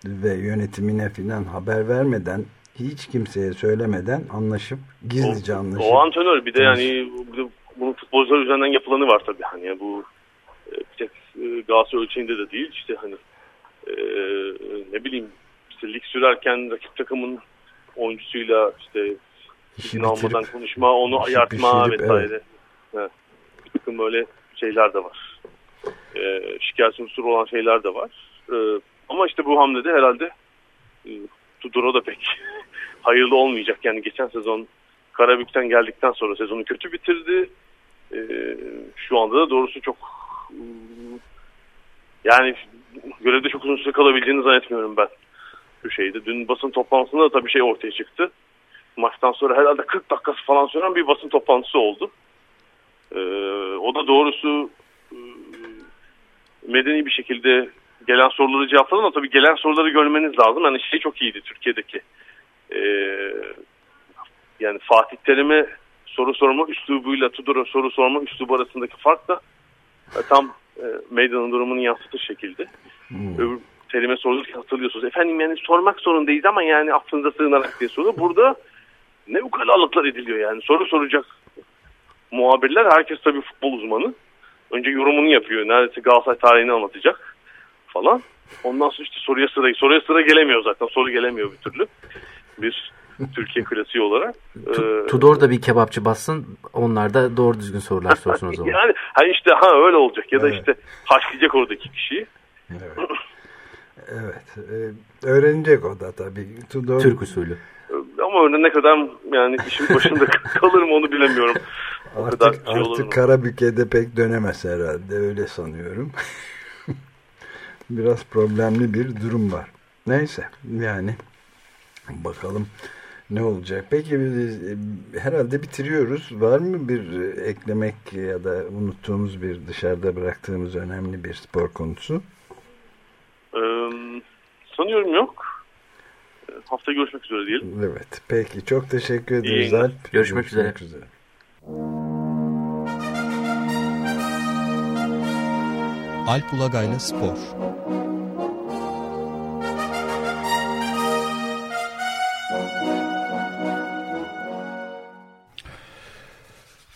ve yönetimine filan haber vermeden hiç kimseye söylemeden anlaşıp gizlice anlaşıp O antrenör bir de yani bu- bunun futbolcular üzerinden yapılanı var tabii. Hani bu e, bir tek e, Galatasaray ölçeğinde de değil. İşte hani e, ne bileyim işte lig sürerken rakip takımın oyuncusuyla işte izin almadan konuşma, onu ayartma vesaire. Evet. Bir takım böyle şeyler de var. E, şikayet unsuru olan şeyler de var. E, ama işte bu hamlede herhalde e, Tudor'a da pek [LAUGHS] hayırlı olmayacak. Yani geçen sezon Karabük'ten geldikten sonra sezonu kötü bitirdi. E, şu anda da doğrusu çok yani görevde çok uzun süre kalabileceğini zannetmiyorum ben. Şu şeyde. Dün basın toplantısında da tabii şey ortaya çıktı. Maçtan sonra herhalde 40 dakikası falan süren bir basın toplantısı oldu. Ee, o da doğrusu e, medeni bir şekilde gelen soruları cevapladı ama tabii gelen soruları görmeniz lazım. Yani şey çok iyiydi Türkiye'deki. Ee, yani Fatih Terim'e soru sorma üslubuyla Tudor'a soru sorma üslubu arasındaki fark da e, tam e, meydanın durumunu yansıtır şekilde. Öbür terime sorulurken hatırlıyorsunuz. Efendim yani sormak zorundayız ama yani affınıza sığınarak diye soruyor. Burada ne ukalalıklar ediliyor yani. Soru soracak muhabirler. Herkes tabii futbol uzmanı. Önce yorumunu yapıyor. Neredeyse Galatasaray tarihini anlatacak falan. Ondan sonra işte soruya sıra, soruya sıra gelemiyor zaten. Soru gelemiyor bir türlü. Bir Türkiye klasiği olarak. Ee, Tudor da bir kebapçı bassın. Onlar da doğru düzgün sorular sorsun o zaman. [LAUGHS] yani hani işte ha öyle olacak ya da işte haşlayacak oradaki kişiyi. Evet. [LAUGHS] e, öğrenecek o da tabii. Tudor, Türk usulü. Ama öyle ne kadar yani işin başında [LAUGHS] kalırım onu bilemiyorum. O kadar Artık, şey artık Karabük'e de pek dönemez herhalde. Öyle sanıyorum. [LAUGHS] Biraz problemli bir durum var. Neyse yani bakalım ne olacak. Peki biz, e, herhalde bitiriyoruz. Var mı bir e, eklemek ya da unuttuğumuz bir dışarıda bıraktığımız önemli bir spor konusu? Ee, sanıyorum yok. Ee, Hafta görüşmek üzere diyelim. Evet. Peki çok teşekkür ederiz. Alp. Görüşmek üzere. üzere. Alp Ulagay'la Spor.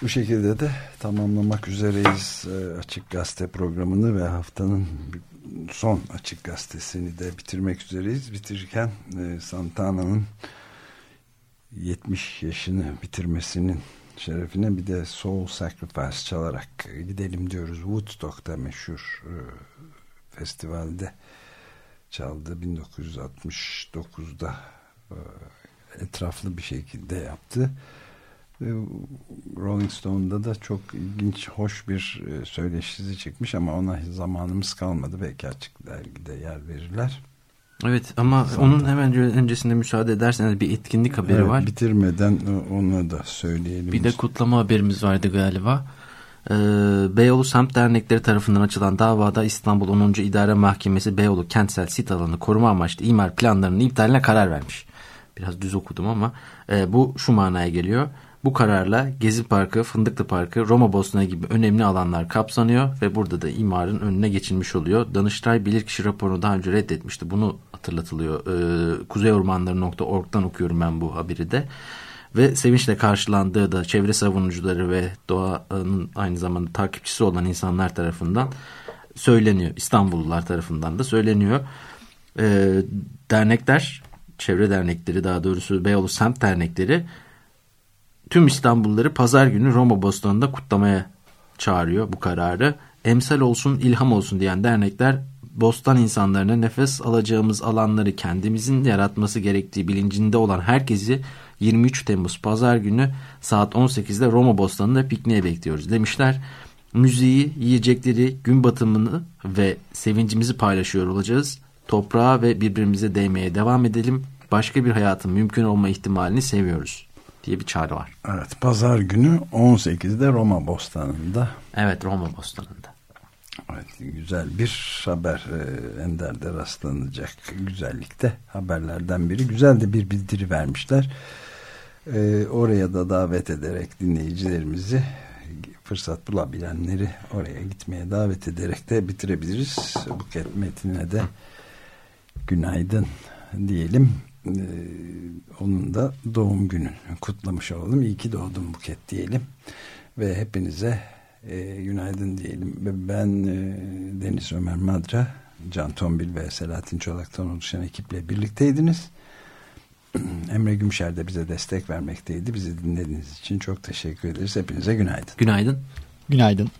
Bu şekilde de tamamlamak üzereyiz e, Açık Gazete programını ve haftanın son Açık Gazetesini de bitirmek üzereyiz. Bitirirken e, Santana'nın 70 yaşını bitirmesinin şerefine bir de Soul Sacrifice çalarak gidelim diyoruz. Woodstock'ta meşhur e, festivalde çaldı 1969'da e, etraflı bir şekilde yaptı. Rolling Stone'da da çok ilginç, hoş bir e, söyleşisi çıkmış ama ona zamanımız kalmadı. Belki açık dergide yer verirler. Evet ama onun hemen öncesinde müsaade ederseniz bir etkinlik haberi Evet, var. Bitirmeden onu da söyleyelim. Bir de kutlama haberimiz vardı galiba. Ee, Beyoğlu Semt Dernekleri tarafından açılan davada İstanbul 10. İdare Mahkemesi Beyoğlu kentsel sit alanı koruma amaçlı imar planlarının iptaline karar vermiş. Biraz düz okudum ama e, bu şu manaya geliyor. Bu kararla Gezi Parkı, Fındıklı Parkı, Roma Bosna gibi önemli alanlar kapsanıyor ve burada da imarın önüne geçilmiş oluyor. Danıştay bilirkişi raporunu daha önce reddetmişti. Bunu hatırlatılıyor. Ee, kuzeyormanları.org'dan okuyorum ben bu haberi de. Ve sevinçle karşılandığı da çevre savunucuları ve doğanın aynı zamanda takipçisi olan insanlar tarafından söyleniyor. İstanbullular tarafından da söyleniyor. Ee, dernekler, çevre dernekleri daha doğrusu Beyoğlu Semt Dernekleri tüm İstanbulluları pazar günü Roma Bostanı'nda kutlamaya çağırıyor bu kararı. Emsal olsun, ilham olsun diyen dernekler bostan insanlarına nefes alacağımız alanları kendimizin yaratması gerektiği bilincinde olan herkesi 23 Temmuz pazar günü saat 18'de Roma Bostanı'nda pikniğe bekliyoruz demişler. Müziği, yiyecekleri, gün batımını ve sevincimizi paylaşıyor olacağız. Toprağa ve birbirimize değmeye devam edelim. Başka bir hayatın mümkün olma ihtimalini seviyoruz diye bir çağrı var. Evet pazar günü 18'de Roma Bostanı'nda. Evet Roma Bostanı'nda. Evet, güzel bir haber e, Ender'de rastlanacak güzellikte haberlerden biri. Güzel de bir bildiri vermişler. E, oraya da davet ederek dinleyicilerimizi fırsat bulabilenleri oraya gitmeye davet ederek de bitirebiliriz. Buket Metin'e de günaydın diyelim. E, onun da doğum günü kutlamış olalım. İyi ki doğdun Buket diyelim. Ve hepinize e, günaydın diyelim. Ben e, Deniz Ömer Madra, Can Tombil ve Selahattin Çolak'tan oluşan ekiple birlikteydiniz. [CLEARS THROAT] Emre Gümşer de bize destek vermekteydi. Bizi dinlediğiniz için çok teşekkür ederiz. Hepinize günaydın. Günaydın. Günaydın.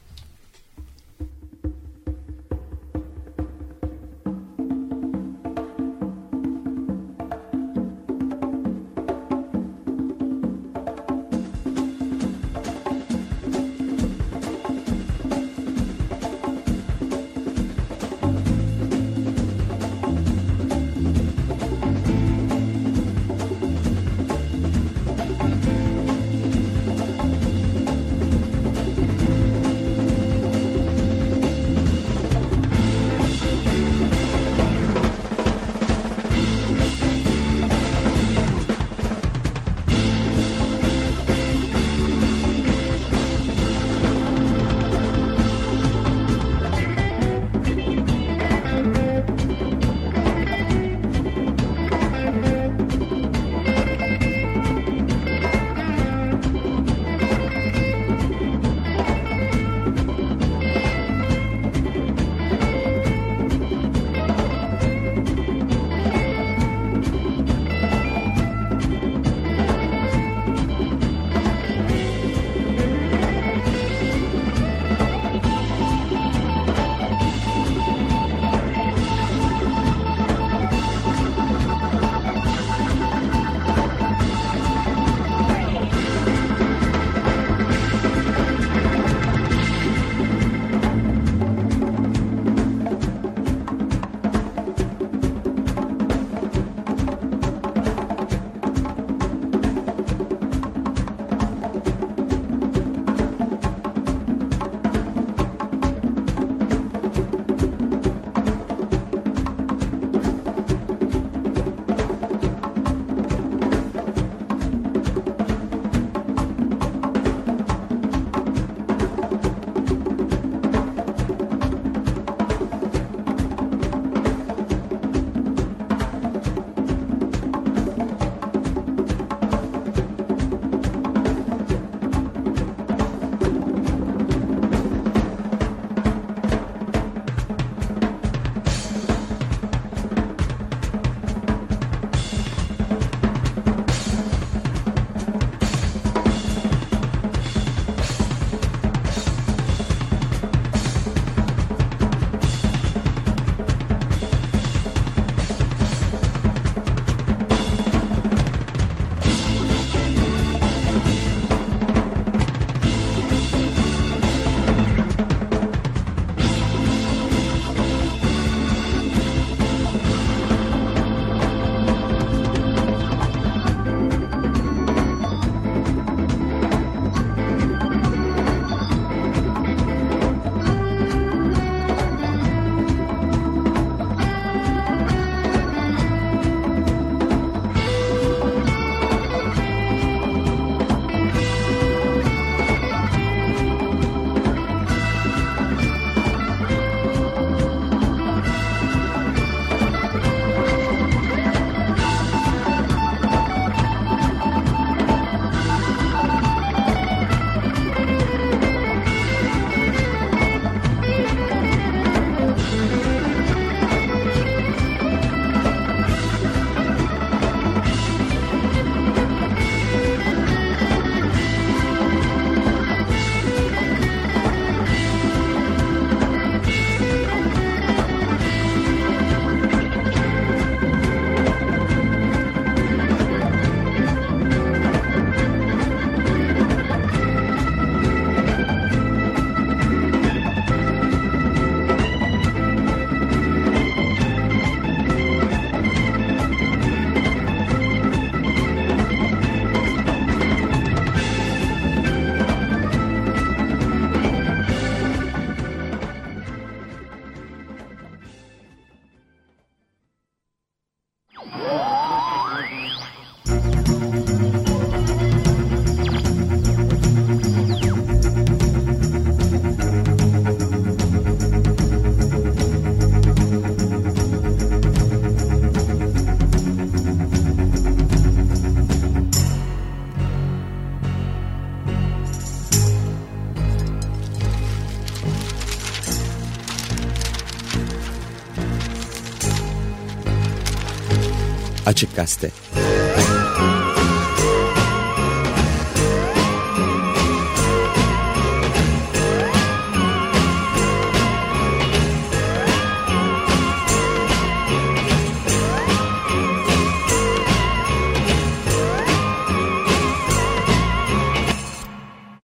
Açık Gazete